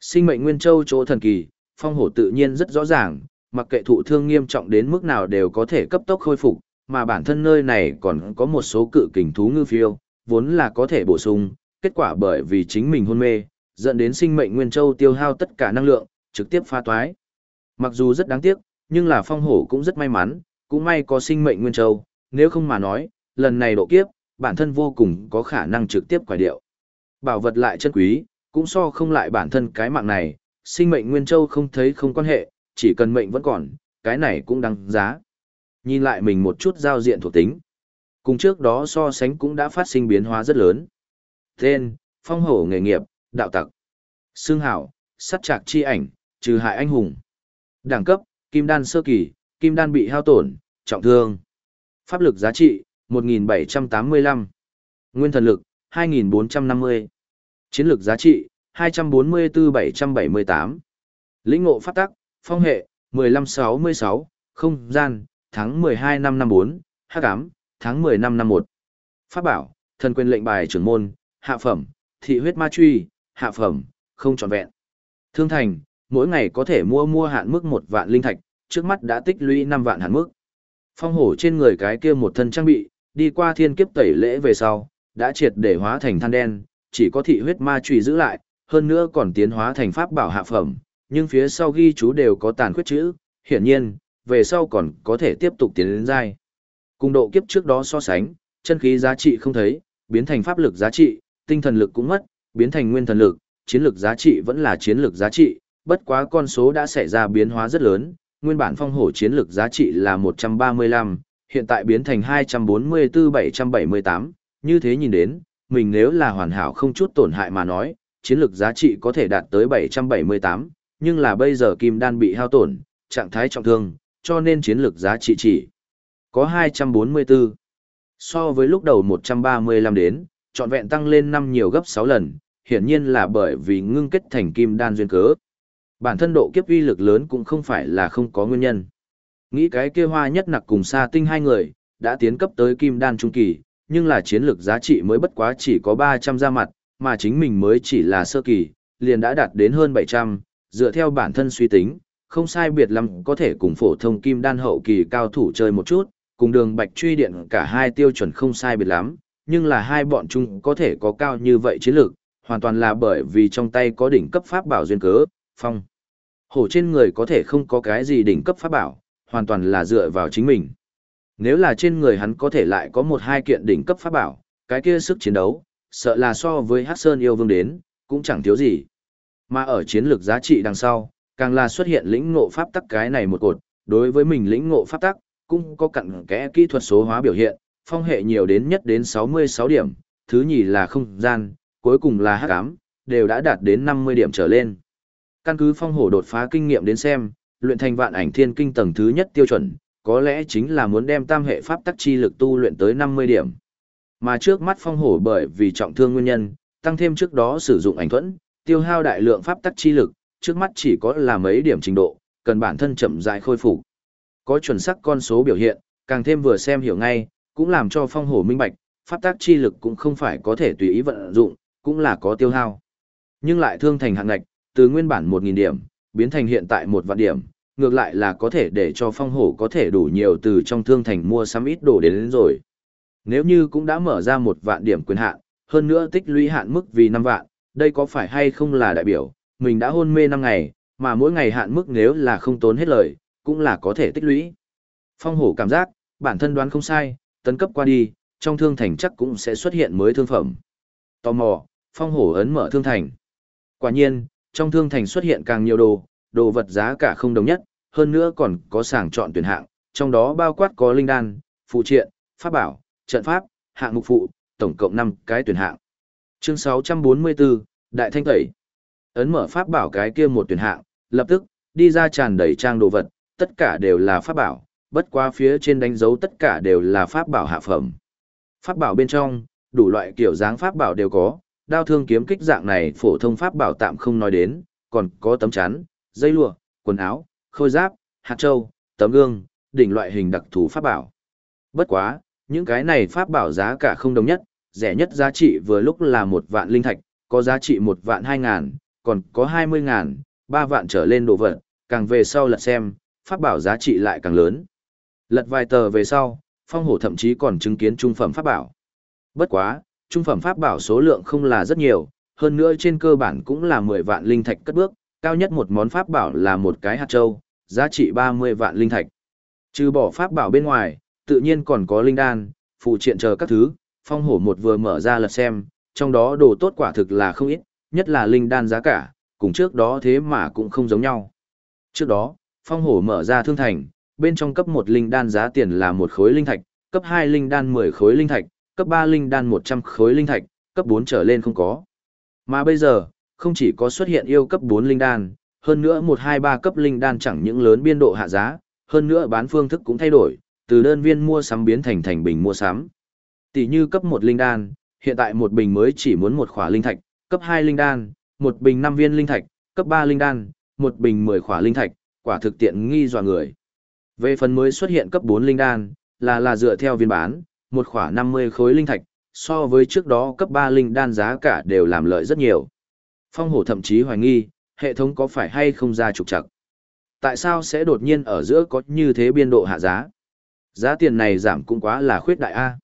Sinh mệnh nguyên châu chỗ thần kỳ, phong hổ tự nhiên rất rõ ràng, mặc kệ thụ thương nghiêm trọng đến mức nào đều có thể cấp tốc khôi phục, mà bản thân nơi này còn có một số cự kình thú ngư phiêu, vốn là có thể bổ sung, kết quả bởi vì chính mình hôn mê, dẫn đến sinh mệnh nguyên châu tiêu hao tất cả năng lượng, trực tiếp phá toái. Mặc dù rất đáng tiếc, nhưng là phong hổ cũng rất may mắn, cũng may có sinh mệnh nguyên châu, nếu không mà nói, lần này độ kiếp, bản thân vô cùng có khả năng trực tiếp quả điệu. Bảo vật lại chân quý, cũng so không lại bản thân cái mạng này, sinh mệnh nguyên châu không thấy không quan hệ, chỉ cần mệnh vẫn còn, cái này cũng đáng giá. Nhìn lại mình một chút giao diện thuộc tính. Cùng trước đó so sánh cũng đã phát sinh biến hóa rất lớn. Tên, phong hổ nghề nghiệp, đạo tặc. Xương hảo, sắt trạc chi ảnh, trừ hại anh hùng. Đẳng cấp, kim đan sơ kỳ, kim đan bị hao tổn, trọng thương. Pháp lực giá trị, 1785. Nguyên thần lực, 2450. Chiến lược giá trị, 244-778. Lĩnh ngộ pháp tắc, phong hệ, 1566, không gian, tháng 12 năm 54, hắc ám, tháng 10 năm 51. Pháp bảo, thần quyền lệnh bài trưởng môn, hạ phẩm, thị huyết ma truy, hạ phẩm, không trọn vẹn. Thương thành, mỗi ngày có thể mua mua hạn mức một vạn linh thạch, trước mắt đã tích lũy 5 vạn hạn mức. Phong hổ trên người cái kia một thân trang bị, đi qua thiên kiếp tẩy lễ về sau, đã triệt để hóa thành than đen, chỉ có thị huyết ma trùy giữ lại, hơn nữa còn tiến hóa thành pháp bảo hạ phẩm, nhưng phía sau ghi chú đều có tàn khuyết chữ, hiển nhiên, về sau còn có thể tiếp tục tiến lên dai. Cùng độ kiếp trước đó so sánh, chân khí giá trị không thấy, biến thành pháp lực giá trị, tinh thần lực cũng mất, biến thành nguyên thần lực, chiến lực giá trị vẫn là chiến lực giá trị, bất quá con số đã xảy ra biến hóa rất lớn, nguyên bản phong hổ chiến lực giá trị là 135, hiện tại biến thành 244-778, như thế nhìn đến, mình nếu là hoàn hảo không chút tổn hại mà nói, chiến lực giá trị có thể đạt tới 778, nhưng là bây giờ kim đan bị hao tổn, trạng thái trọng thương, cho nên chiến lực giá trị chỉ có 244. So với lúc đầu 135 đến, trọn vẹn tăng lên năm nhiều gấp 6 lần, hiển nhiên là bởi vì ngưng kết thành kim đan duyên cớ. Bản thân độ kiếp uy lực lớn cũng không phải là không có nguyên nhân. Nghĩ cái kia hoa nhất nặc cùng xa tinh hai người, đã tiến cấp tới kim đan trung kỳ, nhưng là chiến lược giá trị mới bất quá chỉ có 300 ra mặt, mà chính mình mới chỉ là sơ kỳ, liền đã đạt đến hơn 700, dựa theo bản thân suy tính, không sai biệt lắm có thể cùng phổ thông kim đan hậu kỳ cao thủ chơi một chút, cùng đường bạch truy điện cả hai tiêu chuẩn không sai biệt lắm, nhưng là hai bọn chúng có thể có cao như vậy chiến lược, hoàn toàn là bởi vì trong tay có đỉnh cấp pháp bảo duyên cớ, phong. Hổ trên người có thể không có cái gì đỉnh cấp pháp bảo, hoàn toàn là dựa vào chính mình. Nếu là trên người hắn có thể lại có một hai kiện đỉnh cấp pháp bảo, cái kia sức chiến đấu, sợ là so với Hắc Sơn yêu vương đến, cũng chẳng thiếu gì. Mà ở chiến lược giá trị đằng sau, càng là xuất hiện lĩnh ngộ pháp tắc cái này một cột, đối với mình lĩnh ngộ pháp tắc, cũng có cặn kẽ kỹ thuật số hóa biểu hiện, phong hệ nhiều đến nhất đến 66 điểm, thứ nhì là không gian, cuối cùng là hắc ám, đều đã đạt đến 50 điểm trở lên. Căn cứ phong hổ đột phá kinh nghiệm đến xem, luyện thành vạn ảnh thiên kinh tầng thứ nhất tiêu chuẩn, có lẽ chính là muốn đem tam hệ pháp tắc chi lực tu luyện tới 50 điểm. Mà trước mắt phong hổ bởi vì trọng thương nguyên nhân, tăng thêm trước đó sử dụng ảnh thuẫn, tiêu hao đại lượng pháp tắc chi lực, trước mắt chỉ có là mấy điểm trình độ, cần bản thân chậm rãi khôi phục. Có chuẩn xác con số biểu hiện, càng thêm vừa xem hiểu ngay, cũng làm cho phong hổ minh bạch, pháp tắc chi lực cũng không phải có thể tùy ý vận dụng, cũng là có tiêu hao. Nhưng lại thương thành hạng ngạch, từ nguyên bản 1.000 điểm, biến thành hiện tại một vạn điểm, ngược lại là có thể để cho phong hổ có thể đủ nhiều từ trong thương thành mua sắm ít đồ đến, đến rồi. Nếu như cũng đã mở ra một vạn điểm quyền hạn, hơn nữa tích lũy hạn mức vì 5 vạn, đây có phải hay không là đại biểu, mình đã hôn mê 5 ngày, mà mỗi ngày hạn mức nếu là không tốn hết lời, cũng là có thể tích lũy. Phong hổ cảm giác, bản thân đoán không sai, tấn cấp qua đi, trong thương thành chắc cũng sẽ xuất hiện mới thương phẩm. Tò mò, phong hổ ấn mở thương thành. Quả nhiên, trong thương thành xuất hiện càng nhiều đồ, đồ vật giá cả không đồng nhất, hơn nữa còn có sàng chọn tuyển hạng, trong đó bao quát có linh đan, phụ triện, pháp bảo, trận pháp, hạng mục phụ, tổng cộng 5 cái tuyển hạng. Chương 644, Đại Thanh Tẩy. Ấn mở pháp bảo cái kia một tuyển hạng, lập tức, đi ra tràn đầy trang đồ vật, tất cả đều là pháp bảo, bất qua phía trên đánh dấu tất cả đều là pháp bảo hạ phẩm. Pháp bảo bên trong, đủ loại kiểu dáng pháp bảo đều có, đao thương kiếm kích dạng này phổ thông pháp bảo tạm không nói đến, còn có tấm chắn, dây lụa, quần áo, khôi giáp, hạt châu, tấm gương, đỉnh loại hình đặc thù pháp bảo. Bất quá, những cái này pháp bảo giá cả không đồng nhất, rẻ nhất giá trị vừa lúc là một vạn linh thạch, có giá trị một vạn hai ngàn, còn có hai mươi ngàn, ba vạn trở lên đồ vật, càng về sau lật xem, pháp bảo giá trị lại càng lớn. Lật vài tờ về sau, phong hổ thậm chí còn chứng kiến trung phẩm pháp bảo. Bất quá, trung phẩm pháp bảo số lượng không là rất nhiều, hơn nữa trên cơ bản cũng là 10 vạn linh thạch cất bước, cao nhất một món pháp bảo là một cái hạt châu, giá trị 30 vạn linh thạch. Trừ bỏ pháp bảo bên ngoài, tự nhiên còn có linh đan, phụ triện chờ các thứ, phong hổ một vừa mở ra lật xem, trong đó đồ tốt quả thực là không ít, nhất là linh đan giá cả, cùng trước đó thế mà cũng không giống nhau. Trước đó, phong hổ mở ra thương thành, bên trong cấp 1 linh đan giá tiền là một khối linh thạch, cấp 2 linh đan 10 khối linh thạch, cấp 3 linh đan 100 khối linh thạch, cấp 4 trở lên không có. Mà bây giờ, không chỉ có xuất hiện yêu cấp 4 linh đan, hơn nữa 123 cấp linh đan chẳng những lớn biên độ hạ giá, hơn nữa bán phương thức cũng thay đổi, từ đơn viên mua sắm biến thành thành bình mua sắm. Tỷ như cấp 1 linh đan, hiện tại một bình mới chỉ muốn một khỏa linh thạch, cấp 2 linh đan, một bình 5 viên linh thạch, cấp 3 linh đan, một bình 10 khỏa linh thạch, quả thực tiện nghi dọa người. Về phần mới xuất hiện cấp 4 linh đan, là là dựa theo viên bán, một khỏa 50 khối linh thạch, so với trước đó cấp 3 linh đan giá cả đều làm lợi rất nhiều. Phong hổ thậm chí hoài nghi, hệ thống có phải hay không ra trục trặc. Tại sao sẽ đột nhiên ở giữa có như thế biên độ hạ giá? Giá tiền này giảm cũng quá là khuyết đại A.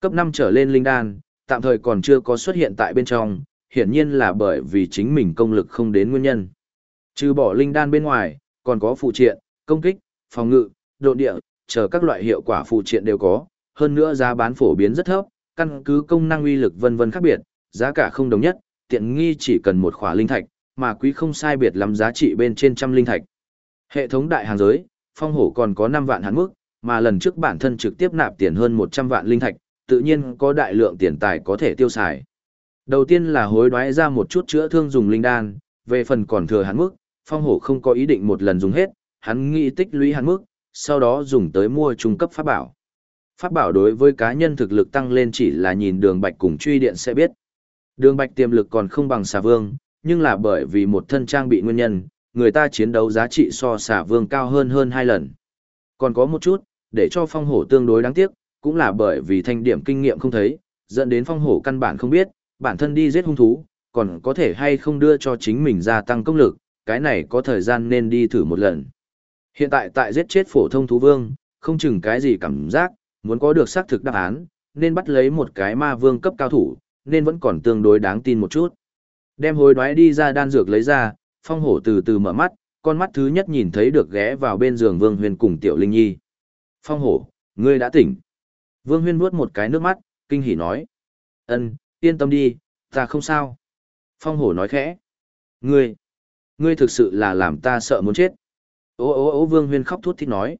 Cấp 5 trở lên linh đan, tạm thời còn chưa có xuất hiện tại bên trong, hiển nhiên là bởi vì chính mình công lực không đến nguyên nhân. Trừ bỏ linh đan bên ngoài, còn có phụ triện, công kích, phòng ngự, độ địa, chờ các loại hiệu quả phụ triện đều có, hơn nữa giá bán phổ biến rất thấp, căn cứ công năng uy lực vân vân khác biệt, giá cả không đồng nhất, tiện nghi chỉ cần một khỏa linh thạch, mà quý không sai biệt lắm giá trị bên trên trăm linh thạch. Hệ thống đại hàng giới, phong hổ còn có 5 vạn hạn mức, mà lần trước bản thân trực tiếp nạp tiền hơn 100 vạn linh thạch, tự nhiên có đại lượng tiền tài có thể tiêu xài. Đầu tiên là hối đoái ra một chút chữa thương dùng linh đan, về phần còn thừa hạn mức, phong hổ không có ý định một lần dùng hết, hắn nghĩ tích lũy hạn mức, sau đó dùng tới mua trung cấp pháp bảo. Pháp bảo đối với cá nhân thực lực tăng lên chỉ là nhìn đường bạch cùng truy điện sẽ biết. Đường bạch tiềm lực còn không bằng xà vương, nhưng là bởi vì một thân trang bị nguyên nhân, người ta chiến đấu giá trị so xà vương cao hơn hơn hai lần. Còn có một chút, để cho phong hổ tương đối đáng tiếc, cũng là bởi vì thanh điểm kinh nghiệm không thấy, dẫn đến phong hổ căn bản không biết, bản thân đi giết hung thú, còn có thể hay không đưa cho chính mình gia tăng công lực, cái này có thời gian nên đi thử một lần. Hiện tại tại giết chết phổ thông thú vương, không chừng cái gì cảm giác, muốn có được xác thực đáp án, nên bắt lấy một cái ma vương cấp cao thủ, nên vẫn còn tương đối đáng tin một chút. Đem hối đoái đi ra đan dược lấy ra, phong hổ từ từ mở mắt, con mắt thứ nhất nhìn thấy được ghé vào bên giường Vương Huyên cùng Tiểu Linh Nhi. Phong hổ, ngươi đã tỉnh. Vương Huyên nuốt một cái nước mắt, kinh hỉ nói. ân yên tâm đi, ta không sao. Phong hổ nói khẽ. Ngươi, ngươi thực sự là làm ta sợ muốn chết. Ô ô ô Vương Huyên khóc thút thít nói.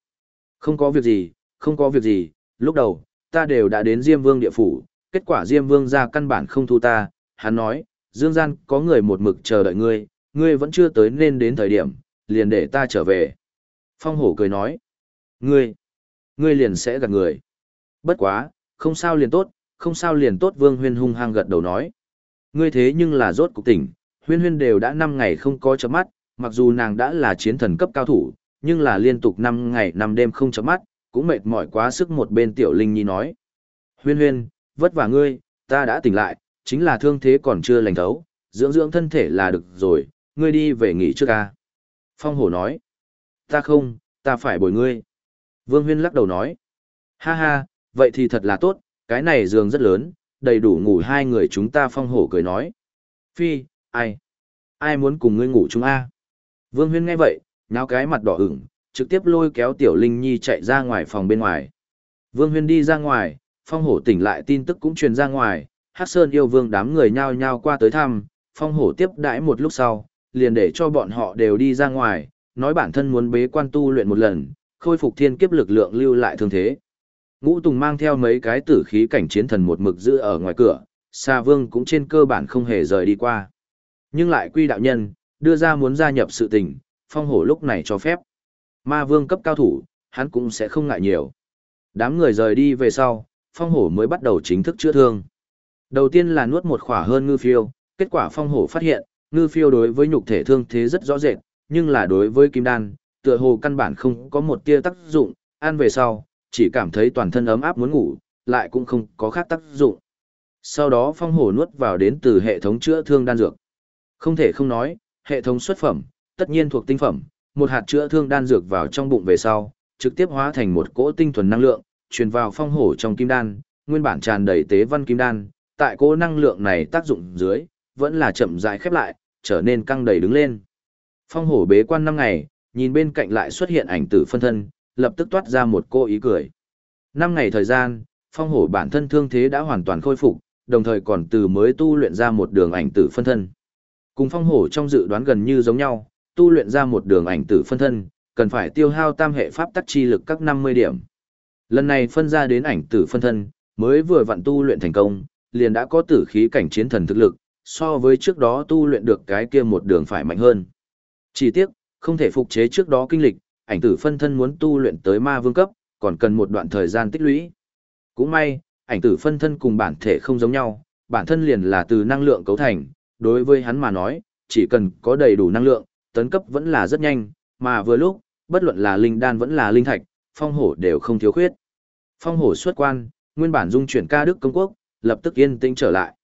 Không có việc gì, không có việc gì, lúc đầu, ta đều đã đến Diêm Vương địa phủ, kết quả Diêm Vương ra căn bản không thu ta, hắn nói, Dương Gian có người một mực chờ đợi ngươi, ngươi vẫn chưa tới nên đến thời điểm, liền để ta trở về. Phong hổ cười nói, ngươi, ngươi liền sẽ gạt người. Bất quá, không sao liền tốt, không sao liền tốt Vương Huyên hung hăng gật đầu nói. Ngươi thế nhưng là rốt cục tỉnh, Huyên Huyên đều đã 5 ngày không có chớp mắt, mặc dù nàng đã là chiến thần cấp cao thủ, nhưng là liên tục 5 ngày 5 đêm không chớp mắt, cũng mệt mỏi quá sức một bên tiểu linh nhi nói. Huyên huyên, vất vả ngươi, ta đã tỉnh lại, chính là thương thế còn chưa lành thấu, dưỡng dưỡng thân thể là được rồi, ngươi đi về nghỉ trước ca. Phong hổ nói, Ta không, ta phải bồi ngươi. Vương Huyên lắc đầu nói. Ha ha, vậy thì thật là tốt, cái này giường rất lớn, đầy đủ ngủ hai người chúng ta phong hổ cười nói. Phi, ai? Ai muốn cùng ngươi ngủ chúng a? Vương Huyên nghe vậy, nháo cái mặt đỏ ửng, trực tiếp lôi kéo Tiểu Linh Nhi chạy ra ngoài phòng bên ngoài. Vương Huyên đi ra ngoài, phong hổ tỉnh lại tin tức cũng truyền ra ngoài, Hắc Sơn yêu vương đám người nhao nhao qua tới thăm, phong hổ tiếp đãi một lúc sau, liền để cho bọn họ đều đi ra ngoài, nói bản thân muốn bế quan tu luyện một lần, khôi phục thiên kiếp lực lượng lưu lại thương thế. Ngũ Tùng mang theo mấy cái tử khí cảnh chiến thần một mực giữ ở ngoài cửa, Sa Vương cũng trên cơ bản không hề rời đi qua. Nhưng lại quy đạo nhân, đưa ra muốn gia nhập sự tình, phong hổ lúc này cho phép. Ma Vương cấp cao thủ, hắn cũng sẽ không ngại nhiều. Đám người rời đi về sau, phong hổ mới bắt đầu chính thức chữa thương. Đầu tiên là nuốt một khỏa hơn ngư phiêu, kết quả phong hổ phát hiện, ngư phiêu đối với nhục thể thương thế rất rõ rệt, nhưng là đối với kim đan, tựa hồ căn bản không có một tia tác dụng, ăn về sau, chỉ cảm thấy toàn thân ấm áp muốn ngủ, lại cũng không có khác tác dụng. Sau đó phong hổ nuốt vào đến từ hệ thống chữa thương đan dược. Không thể không nói, hệ thống xuất phẩm, tất nhiên thuộc tinh phẩm, một hạt chữa thương đan dược vào trong bụng về sau, trực tiếp hóa thành một cỗ tinh thuần năng lượng, truyền vào phong hổ trong kim đan, nguyên bản tràn đầy tế văn kim đan, tại cỗ năng lượng này tác dụng dưới, vẫn là chậm rãi khép lại, trở nên căng đầy đứng lên. Phong hổ bế quan năm ngày, nhìn bên cạnh lại xuất hiện ảnh tử phân thân, lập tức toát ra một cô ý cười. Năm ngày thời gian, phong hổ bản thân thương thế đã hoàn toàn khôi phục, đồng thời còn từ mới tu luyện ra một đường ảnh tử phân thân. Cùng phong hổ trong dự đoán gần như giống nhau, tu luyện ra một đường ảnh tử phân thân, cần phải tiêu hao tam hệ pháp tắc chi lực các 50 điểm. Lần này phân ra đến ảnh tử phân thân, mới vừa vặn tu luyện thành công, liền đã có tử khí cảnh chiến thần thực lực, so với trước đó tu luyện được cái kia một đường phải mạnh hơn. Chỉ tiếc, không thể phục chế trước đó kinh lịch, ảnh tử phân thân muốn tu luyện tới ma vương cấp, còn cần một đoạn thời gian tích lũy. Cũng may, ảnh tử phân thân cùng bản thể không giống nhau, bản thân liền là từ năng lượng cấu thành, đối với hắn mà nói, chỉ cần có đầy đủ năng lượng, tấn cấp vẫn là rất nhanh, mà vừa lúc, bất luận là linh đan vẫn là linh thạch, phong hổ đều không thiếu khuyết. Phong hổ xuất quan, nguyên bản dung chuyển ca đức công quốc, lập tức yên tĩnh trở lại.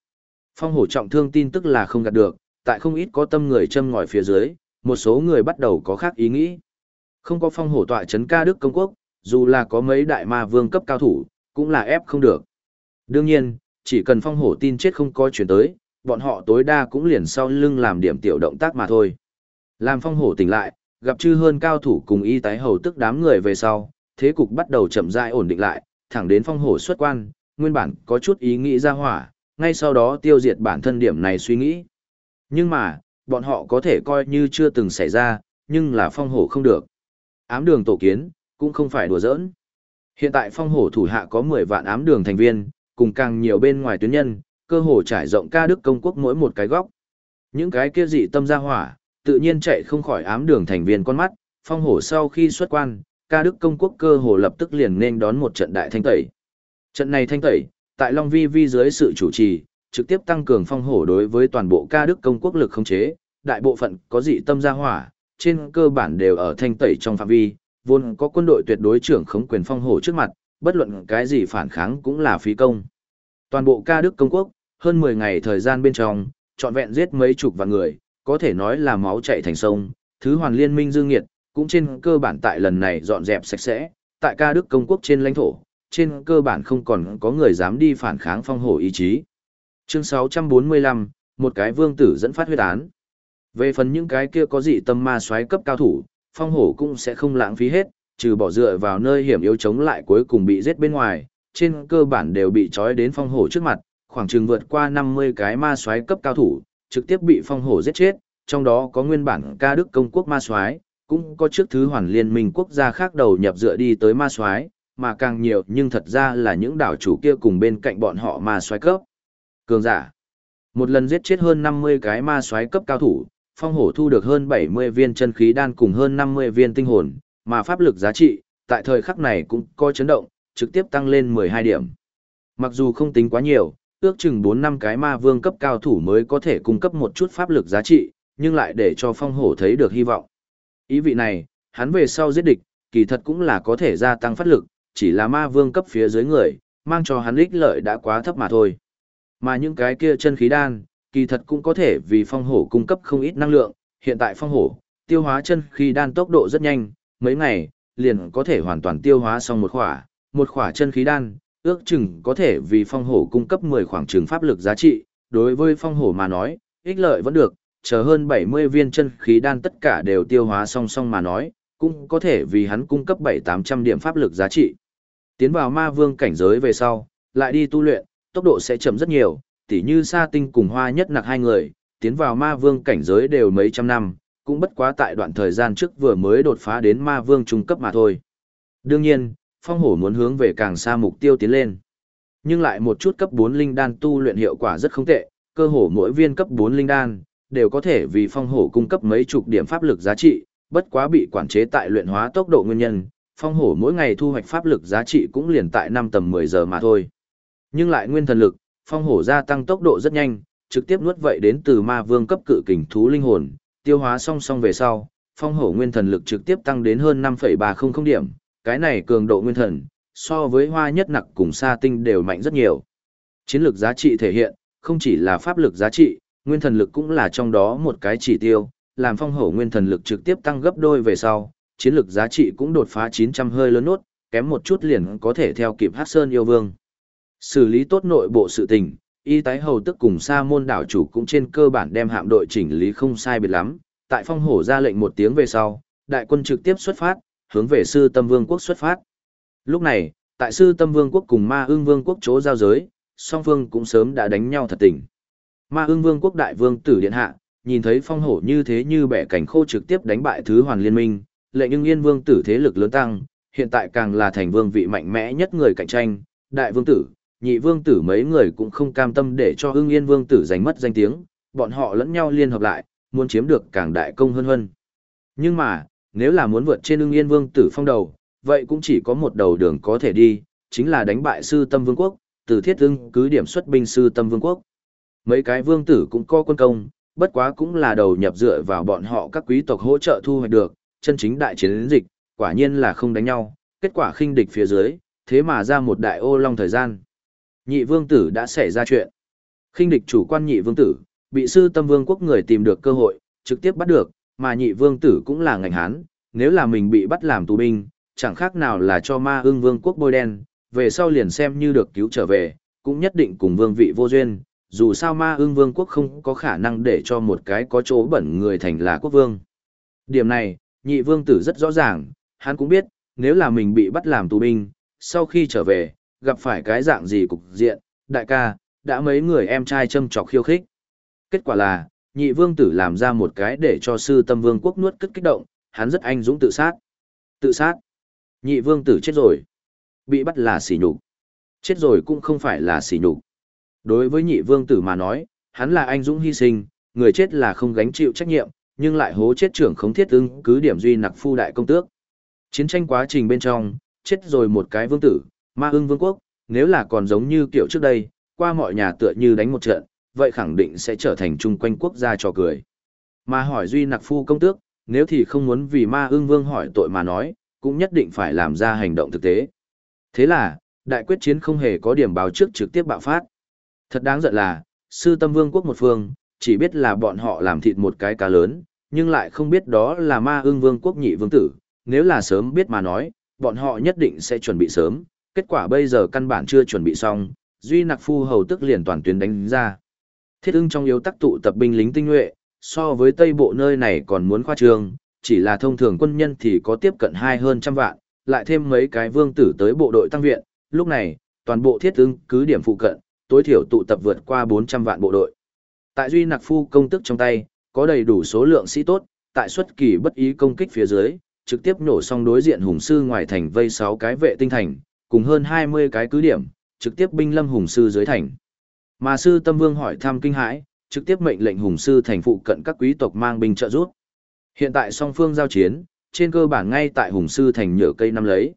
Phong hổ trọng thương tin tức là không gạt được, tại không ít có tâm người châm ngòi phía dưới, một số người bắt đầu có khác ý nghĩ. Không có phong hổ tọa chấn ca đức công quốc, dù là có mấy đại ma vương cấp cao thủ, cũng là ép không được. Đương nhiên, chỉ cần phong hổ tin chết không có chuyển tới, bọn họ tối đa cũng liền sau lưng làm điểm tiểu động tác mà thôi. Làm phong hổ tỉnh lại, gặp chư hơn cao thủ cùng y tái hầu tức đám người về sau, thế cục bắt đầu chậm rãi ổn định lại, thẳng đến phong hổ xuất quan, nguyên bản có chút ý nghĩ ra hỏa, ngay sau đó tiêu diệt bản thân điểm này suy nghĩ. Nhưng mà, bọn họ có thể coi như chưa từng xảy ra, nhưng là phong hổ không được. Ám đường tổ kiến, cũng không phải đùa giỡn. Hiện tại phong hổ thủ hạ có 10 vạn ám đường thành viên, cùng càng nhiều bên ngoài tuyến nhân, cơ hồ trải rộng ca đức công quốc mỗi một cái góc. Những cái kia dị tâm ra hỏa, tự nhiên chạy không khỏi ám đường thành viên con mắt, phong hổ sau khi xuất quan, ca đức công quốc cơ hồ lập tức liền nên đón một trận đại thanh tẩy. Trận này thanh tẩy, tại Long Vi Vi dưới sự chủ trì, trực tiếp tăng cường phong hổ đối với toàn bộ ca đức công quốc lực không chế, đại bộ phận có dị tâm gia hỏa, trên cơ bản đều ở thanh tẩy trong phạm vi, vốn có quân đội tuyệt đối trưởng khống quyền phong hổ trước mặt, bất luận cái gì phản kháng cũng là phí công. Toàn bộ ca đức công quốc, hơn 10 ngày thời gian bên trong, trọn vẹn giết mấy chục vạn người, có thể nói là máu chảy thành sông, thứ hoàn liên minh dương nghiệt, cũng trên cơ bản tại lần này dọn dẹp sạch sẽ, tại ca đức công quốc trên lãnh thổ, trên cơ bản không còn có người dám đi phản kháng phong hổ ý chí. Chương 645, một cái vương tử dẫn phát huyết án. Về phần những cái kia có dị tâm ma xoáy cấp cao thủ, phong hổ cũng sẽ không lãng phí hết, trừ bỏ dựa vào nơi hiểm yếu chống lại cuối cùng bị giết bên ngoài, trên cơ bản đều bị trói đến phong hổ trước mặt, khoảng chừng vượt qua 50 cái ma xoáy cấp cao thủ, trực tiếp bị phong hổ giết chết, trong đó có nguyên bản ca đức công quốc ma soái, cũng có trước thứ hoàn liên minh quốc gia khác đầu nhập dựa đi tới ma soái, mà càng nhiều nhưng thật ra là những đảo chủ kia cùng bên cạnh bọn họ ma soái cấp. Cường giả. Một lần giết chết hơn 50 cái ma soái cấp cao thủ, phong hổ thu được hơn 70 viên chân khí đan cùng hơn 50 viên tinh hồn, mà pháp lực giá trị, tại thời khắc này cũng có chấn động, trực tiếp tăng lên 12 điểm. Mặc dù không tính quá nhiều, ước chừng 4 năm cái ma vương cấp cao thủ mới có thể cung cấp một chút pháp lực giá trị, nhưng lại để cho phong hổ thấy được hy vọng. Ý vị này, hắn về sau giết địch, kỳ thật cũng là có thể gia tăng phát lực, chỉ là ma vương cấp phía dưới người, mang cho hắn ích lợi đã quá thấp mà thôi. Mà những cái kia chân khí đan, kỳ thật cũng có thể vì phong hổ cung cấp không ít năng lượng, hiện tại phong hổ, tiêu hóa chân khí đan tốc độ rất nhanh, mấy ngày, liền có thể hoàn toàn tiêu hóa xong một khỏa, một khỏa chân khí đan, ước chừng có thể vì phong hổ cung cấp 10 khoảng trường pháp lực giá trị, đối với phong hổ mà nói, ích lợi vẫn được, chờ hơn 70 viên chân khí đan tất cả đều tiêu hóa song song mà nói, cũng có thể vì hắn cung cấp 7-800 điểm pháp lực giá trị. Tiến vào ma vương cảnh giới về sau, lại đi tu luyện, tốc độ sẽ chậm rất nhiều, tỉ như sa tinh cùng hoa nhất nặc hai người, tiến vào ma vương cảnh giới đều mấy trăm năm, cũng bất quá tại đoạn thời gian trước vừa mới đột phá đến ma vương trung cấp mà thôi. Đương nhiên, phong hổ muốn hướng về càng xa mục tiêu tiến lên. Nhưng lại một chút cấp 4 linh đan tu luyện hiệu quả rất không tệ, cơ hồ mỗi viên cấp 4 linh đan đều có thể vì phong hổ cung cấp mấy chục điểm pháp lực giá trị, bất quá bị quản chế tại luyện hóa tốc độ nguyên nhân, phong hổ mỗi ngày thu hoạch pháp lực giá trị cũng liền tại 5 tầm 10 giờ mà thôi. Nhưng lại nguyên thần lực, phong hổ gia tăng tốc độ rất nhanh, trực tiếp nuốt vậy đến từ ma vương cấp cự kình thú linh hồn, tiêu hóa song song về sau, phong hổ nguyên thần lực trực tiếp tăng đến hơn 5,300 điểm, cái này cường độ nguyên thần, so với hoa nhất nặc cùng sa tinh đều mạnh rất nhiều. Chiến lược giá trị thể hiện, không chỉ là pháp lực giá trị, nguyên thần lực cũng là trong đó một cái chỉ tiêu, làm phong hổ nguyên thần lực trực tiếp tăng gấp đôi về sau, chiến lược giá trị cũng đột phá 900 hơi lớn nốt, kém một chút liền có thể theo kịp Hát Sơn yêu vương. Xử lý tốt nội bộ sự tình, y tái hầu tức cùng sa môn đảo chủ cũng trên cơ bản đem hạm đội chỉnh lý không sai biệt lắm, tại phong hổ ra lệnh một tiếng về sau, đại quân trực tiếp xuất phát, hướng về sư tâm vương quốc xuất phát. Lúc này, tại sư tâm vương quốc cùng ma ương vương quốc chỗ giao giới, song phương cũng sớm đã đánh nhau thật tình. Ma ương vương quốc đại vương tử điện hạ, nhìn thấy phong hổ như thế như bẻ cảnh khô trực tiếp đánh bại thứ hoàn liên minh, lệnh nhưng yên vương tử thế lực lớn tăng, hiện tại càng là thành vương vị mạnh mẽ nhất người cạnh tranh, đại vương tử, nhị vương tử mấy người cũng không cam tâm để cho ưng yên vương tử giành mất danh tiếng, bọn họ lẫn nhau liên hợp lại, muốn chiếm được càng đại công hơn hơn. Nhưng mà, nếu là muốn vượt trên ưng yên vương tử phong đầu, vậy cũng chỉ có một đầu đường có thể đi, chính là đánh bại sư tâm vương quốc, từ thiết ưng cứ điểm xuất binh sư tâm vương quốc. Mấy cái vương tử cũng có quân công, bất quá cũng là đầu nhập dựa vào bọn họ các quý tộc hỗ trợ thu hoạch được, chân chính đại chiến dịch, quả nhiên là không đánh nhau, kết quả khinh địch phía dưới, thế mà ra một đại ô long thời gian. Nhị vương tử đã xảy ra chuyện. Khinh địch chủ quan nhị vương tử, bị sư tâm vương quốc người tìm được cơ hội, trực tiếp bắt được, mà nhị vương tử cũng là ngành hán, nếu là mình bị bắt làm tù binh, chẳng khác nào là cho ma ương vương quốc bôi đen, về sau liền xem như được cứu trở về, cũng nhất định cùng vương vị vô duyên, dù sao ma ương vương quốc không có khả năng để cho một cái có chỗ bẩn người thành là quốc vương. Điểm này, nhị vương tử rất rõ ràng, hắn cũng biết, nếu là mình bị bắt làm tù binh, sau khi trở về, gặp phải cái dạng gì cục diện, đại ca, đã mấy người em trai châm trọc khiêu khích. Kết quả là, nhị vương tử làm ra một cái để cho sư tâm vương quốc nuốt cất kích động, hắn rất anh dũng tự sát. Tự sát. Nhị vương tử chết rồi. Bị bắt là sỉ nhục. Chết rồi cũng không phải là sỉ nhục. Đối với nhị vương tử mà nói, hắn là anh dũng hy sinh, người chết là không gánh chịu trách nhiệm, nhưng lại hố chết trưởng không thiết ứng cứ điểm duy nặc phu đại công tước. Chiến tranh quá trình bên trong, chết rồi một cái vương tử, ma ưng vương quốc, nếu là còn giống như kiểu trước đây, qua mọi nhà tựa như đánh một trận, vậy khẳng định sẽ trở thành chung quanh quốc gia trò cười. Mà hỏi duy nặc phu công tước, nếu thì không muốn vì ma ưng vương hỏi tội mà nói, cũng nhất định phải làm ra hành động thực tế. Thế là, đại quyết chiến không hề có điểm báo trước trực tiếp bạo phát. Thật đáng giận là, sư tâm vương quốc một phương, chỉ biết là bọn họ làm thịt một cái cá lớn, nhưng lại không biết đó là ma ương vương quốc nhị vương tử, nếu là sớm biết mà nói, bọn họ nhất định sẽ chuẩn bị sớm, kết quả bây giờ căn bản chưa chuẩn bị xong, duy nặc phu hầu tức liền toàn tuyến đánh ra. Thiết ưng trong yếu tắc tụ tập binh lính tinh nhuệ, so với tây bộ nơi này còn muốn khoa trương, chỉ là thông thường quân nhân thì có tiếp cận hai hơn trăm vạn, lại thêm mấy cái vương tử tới bộ đội tăng viện, lúc này, toàn bộ thiết ưng cứ điểm phụ cận, tối thiểu tụ tập vượt qua 400 vạn bộ đội. Tại Duy Nặc Phu công tức trong tay, có đầy đủ số lượng sĩ tốt, tại xuất kỳ bất ý công kích phía dưới, trực tiếp nổ xong đối diện hùng sư ngoài thành vây 6 cái vệ tinh thành, cùng hơn 20 cái cứ điểm, trực tiếp binh lâm hùng sư dưới thành. Mà sư Tâm Vương hỏi thăm kinh hãi, trực tiếp mệnh lệnh hùng sư thành phụ cận các quý tộc mang binh trợ giúp. Hiện tại song phương giao chiến, trên cơ bản ngay tại hùng sư thành nhở cây năm lấy.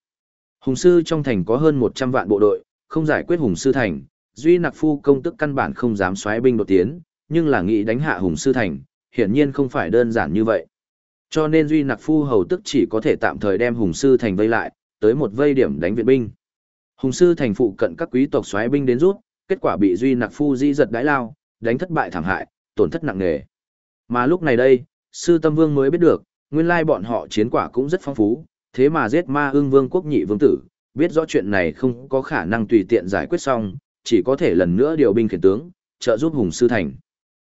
Hùng sư trong thành có hơn 100 vạn bộ đội, không giải quyết hùng sư thành, duy nặc phu công tức căn bản không dám xoáy binh đột tiến, nhưng là nghĩ đánh hạ hùng sư thành, hiển nhiên không phải đơn giản như vậy. Cho nên duy nặc phu hầu tức chỉ có thể tạm thời đem hùng sư thành vây lại, tới một vây điểm đánh viện binh. Hùng sư thành phụ cận các quý tộc xoáy binh đến rút, kết quả bị duy nặc phu di giật đái lao, đánh thất bại thảm hại, tổn thất nặng nề. Mà lúc này đây, sư tâm vương mới biết được, nguyên lai bọn họ chiến quả cũng rất phong phú, thế mà giết ma ưng vương quốc nhị vương tử, biết rõ chuyện này không có khả năng tùy tiện giải quyết xong, chỉ có thể lần nữa điều binh khiển tướng, trợ giúp Hùng Sư Thành.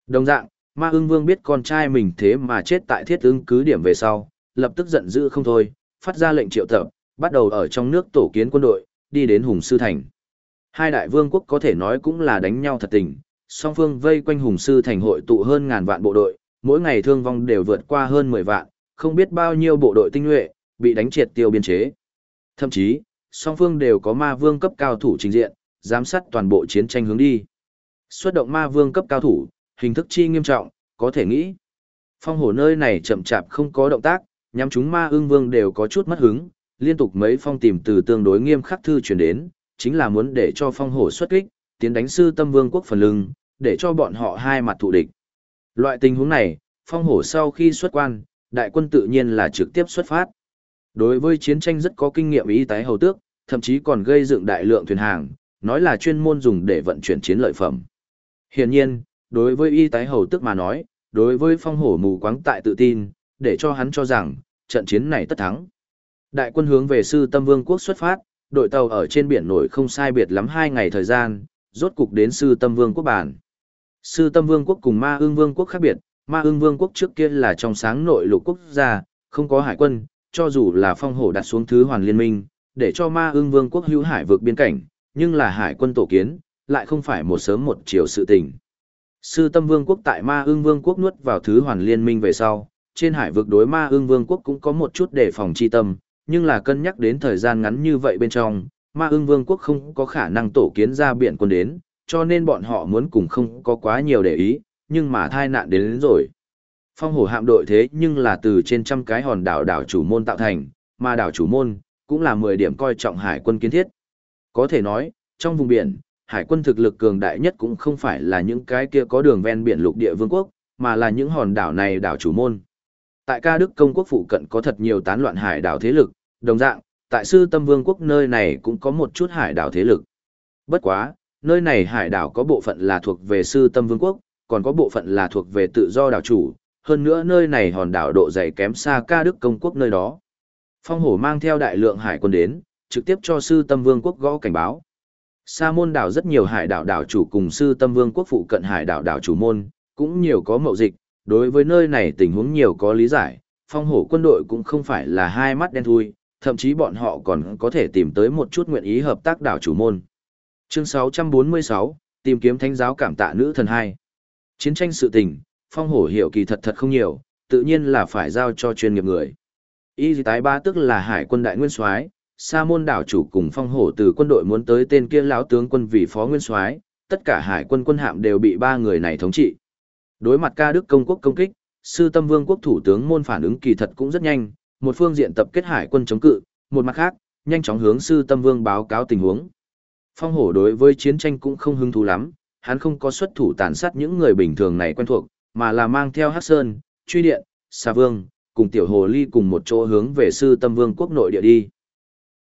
Đồng dạng, ma ưng vương biết con trai mình thế mà chết tại thiết ưng cứ điểm về sau, lập tức giận dữ không thôi, phát ra lệnh triệu tập, bắt đầu ở trong nước tổ kiến quân đội, đi đến Hùng Sư Thành. Hai đại vương quốc có thể nói cũng là đánh nhau thật tình, song phương vây quanh Hùng Sư Thành hội tụ hơn ngàn vạn bộ đội, mỗi ngày thương vong đều vượt qua hơn 10 vạn, không biết bao nhiêu bộ đội tinh nhuệ, bị đánh triệt tiêu biên chế. Thậm chí, song phương đều có ma vương cấp cao thủ trình diện, giám sát toàn bộ chiến tranh hướng đi. Xuất động ma vương cấp cao thủ, hình thức chi nghiêm trọng, có thể nghĩ. Phong hổ nơi này chậm chạp không có động tác, nhắm chúng ma ưng vương đều có chút mất hứng, liên tục mấy phong tìm từ tương đối nghiêm khắc thư truyền đến, chính là muốn để cho phong hổ xuất kích, tiến đánh sư tâm vương quốc phần lưng, để cho bọn họ hai mặt thù địch. Loại tình huống này, phong hổ sau khi xuất quan, đại quân tự nhiên là trực tiếp xuất phát. Đối với chiến tranh rất có kinh nghiệm ý tái hầu tước, thậm chí còn gây dựng đại lượng thuyền hàng, nói là chuyên môn dùng để vận chuyển chiến lợi phẩm. Hiển nhiên, đối với y tái hầu tước mà nói, đối với phong hổ mù quáng tại tự tin, để cho hắn cho rằng, trận chiến này tất thắng. Đại quân hướng về sư tâm vương quốc xuất phát, đội tàu ở trên biển nổi không sai biệt lắm hai ngày thời gian, rốt cục đến sư tâm vương quốc bản. Sư tâm vương quốc cùng ma ương vương quốc khác biệt, ma ương vương quốc trước kia là trong sáng nội lục quốc gia, không có hải quân, cho dù là phong hổ đặt xuống thứ hoàn liên minh, để cho ma ương vương quốc hữu hải vượt biên cảnh, nhưng là hải quân tổ kiến, lại không phải một sớm một chiều sự tình. Sư tâm vương quốc tại ma ương vương quốc nuốt vào thứ hoàn liên minh về sau, trên hải vực đối ma ương vương quốc cũng có một chút đề phòng chi tâm, nhưng là cân nhắc đến thời gian ngắn như vậy bên trong, ma ương vương quốc không có khả năng tổ kiến ra biển quân đến, cho nên bọn họ muốn cùng không có quá nhiều để ý, nhưng mà thai nạn đến, đến rồi. Phong hổ hạm đội thế nhưng là từ trên trăm cái hòn đảo đảo chủ môn tạo thành, mà đảo chủ môn cũng là 10 điểm coi trọng hải quân kiến thiết. Có thể nói, trong vùng biển, hải quân thực lực cường đại nhất cũng không phải là những cái kia có đường ven biển lục địa vương quốc, mà là những hòn đảo này đảo chủ môn. Tại ca Đức công quốc phụ cận có thật nhiều tán loạn hải đảo thế lực, đồng dạng, tại sư tâm vương quốc nơi này cũng có một chút hải đảo thế lực. Bất quá, nơi này hải đảo có bộ phận là thuộc về sư tâm vương quốc, còn có bộ phận là thuộc về tự do đảo chủ, hơn nữa nơi này hòn đảo độ dày kém xa ca Đức công quốc nơi đó. Phong hổ mang theo đại lượng hải quân đến, trực tiếp cho sư tâm vương quốc gõ cảnh báo. Sa môn đảo rất nhiều hải đảo đảo chủ cùng sư tâm vương quốc phụ cận hải đảo đảo chủ môn, cũng nhiều có mậu dịch, đối với nơi này tình huống nhiều có lý giải, phong hổ quân đội cũng không phải là hai mắt đen thui, thậm chí bọn họ còn có thể tìm tới một chút nguyện ý hợp tác đảo chủ môn. Chương 646, tìm kiếm thánh giáo cảm tạ nữ thần hai Chiến tranh sự tình, phong hổ hiểu kỳ thật thật không nhiều, tự nhiên là phải giao cho chuyên nghiệp người. Y tái ba tức là hải quân đại nguyên soái, sa môn đảo chủ cùng phong hổ từ quân đội muốn tới tên kia lão tướng quân vì phó nguyên soái, tất cả hải quân quân hạm đều bị ba người này thống trị. Đối mặt ca đức công quốc công kích, sư tâm vương quốc thủ tướng môn phản ứng kỳ thật cũng rất nhanh, một phương diện tập kết hải quân chống cự, một mặt khác, nhanh chóng hướng sư tâm vương báo cáo tình huống. Phong hổ đối với chiến tranh cũng không hứng thú lắm, hắn không có xuất thủ tàn sát những người bình thường này quen thuộc, mà là mang theo Hắc Sơn, Truy Điện, xà Vương, cùng Tiểu Hồ Ly cùng một chỗ hướng về sư tâm vương quốc nội địa đi.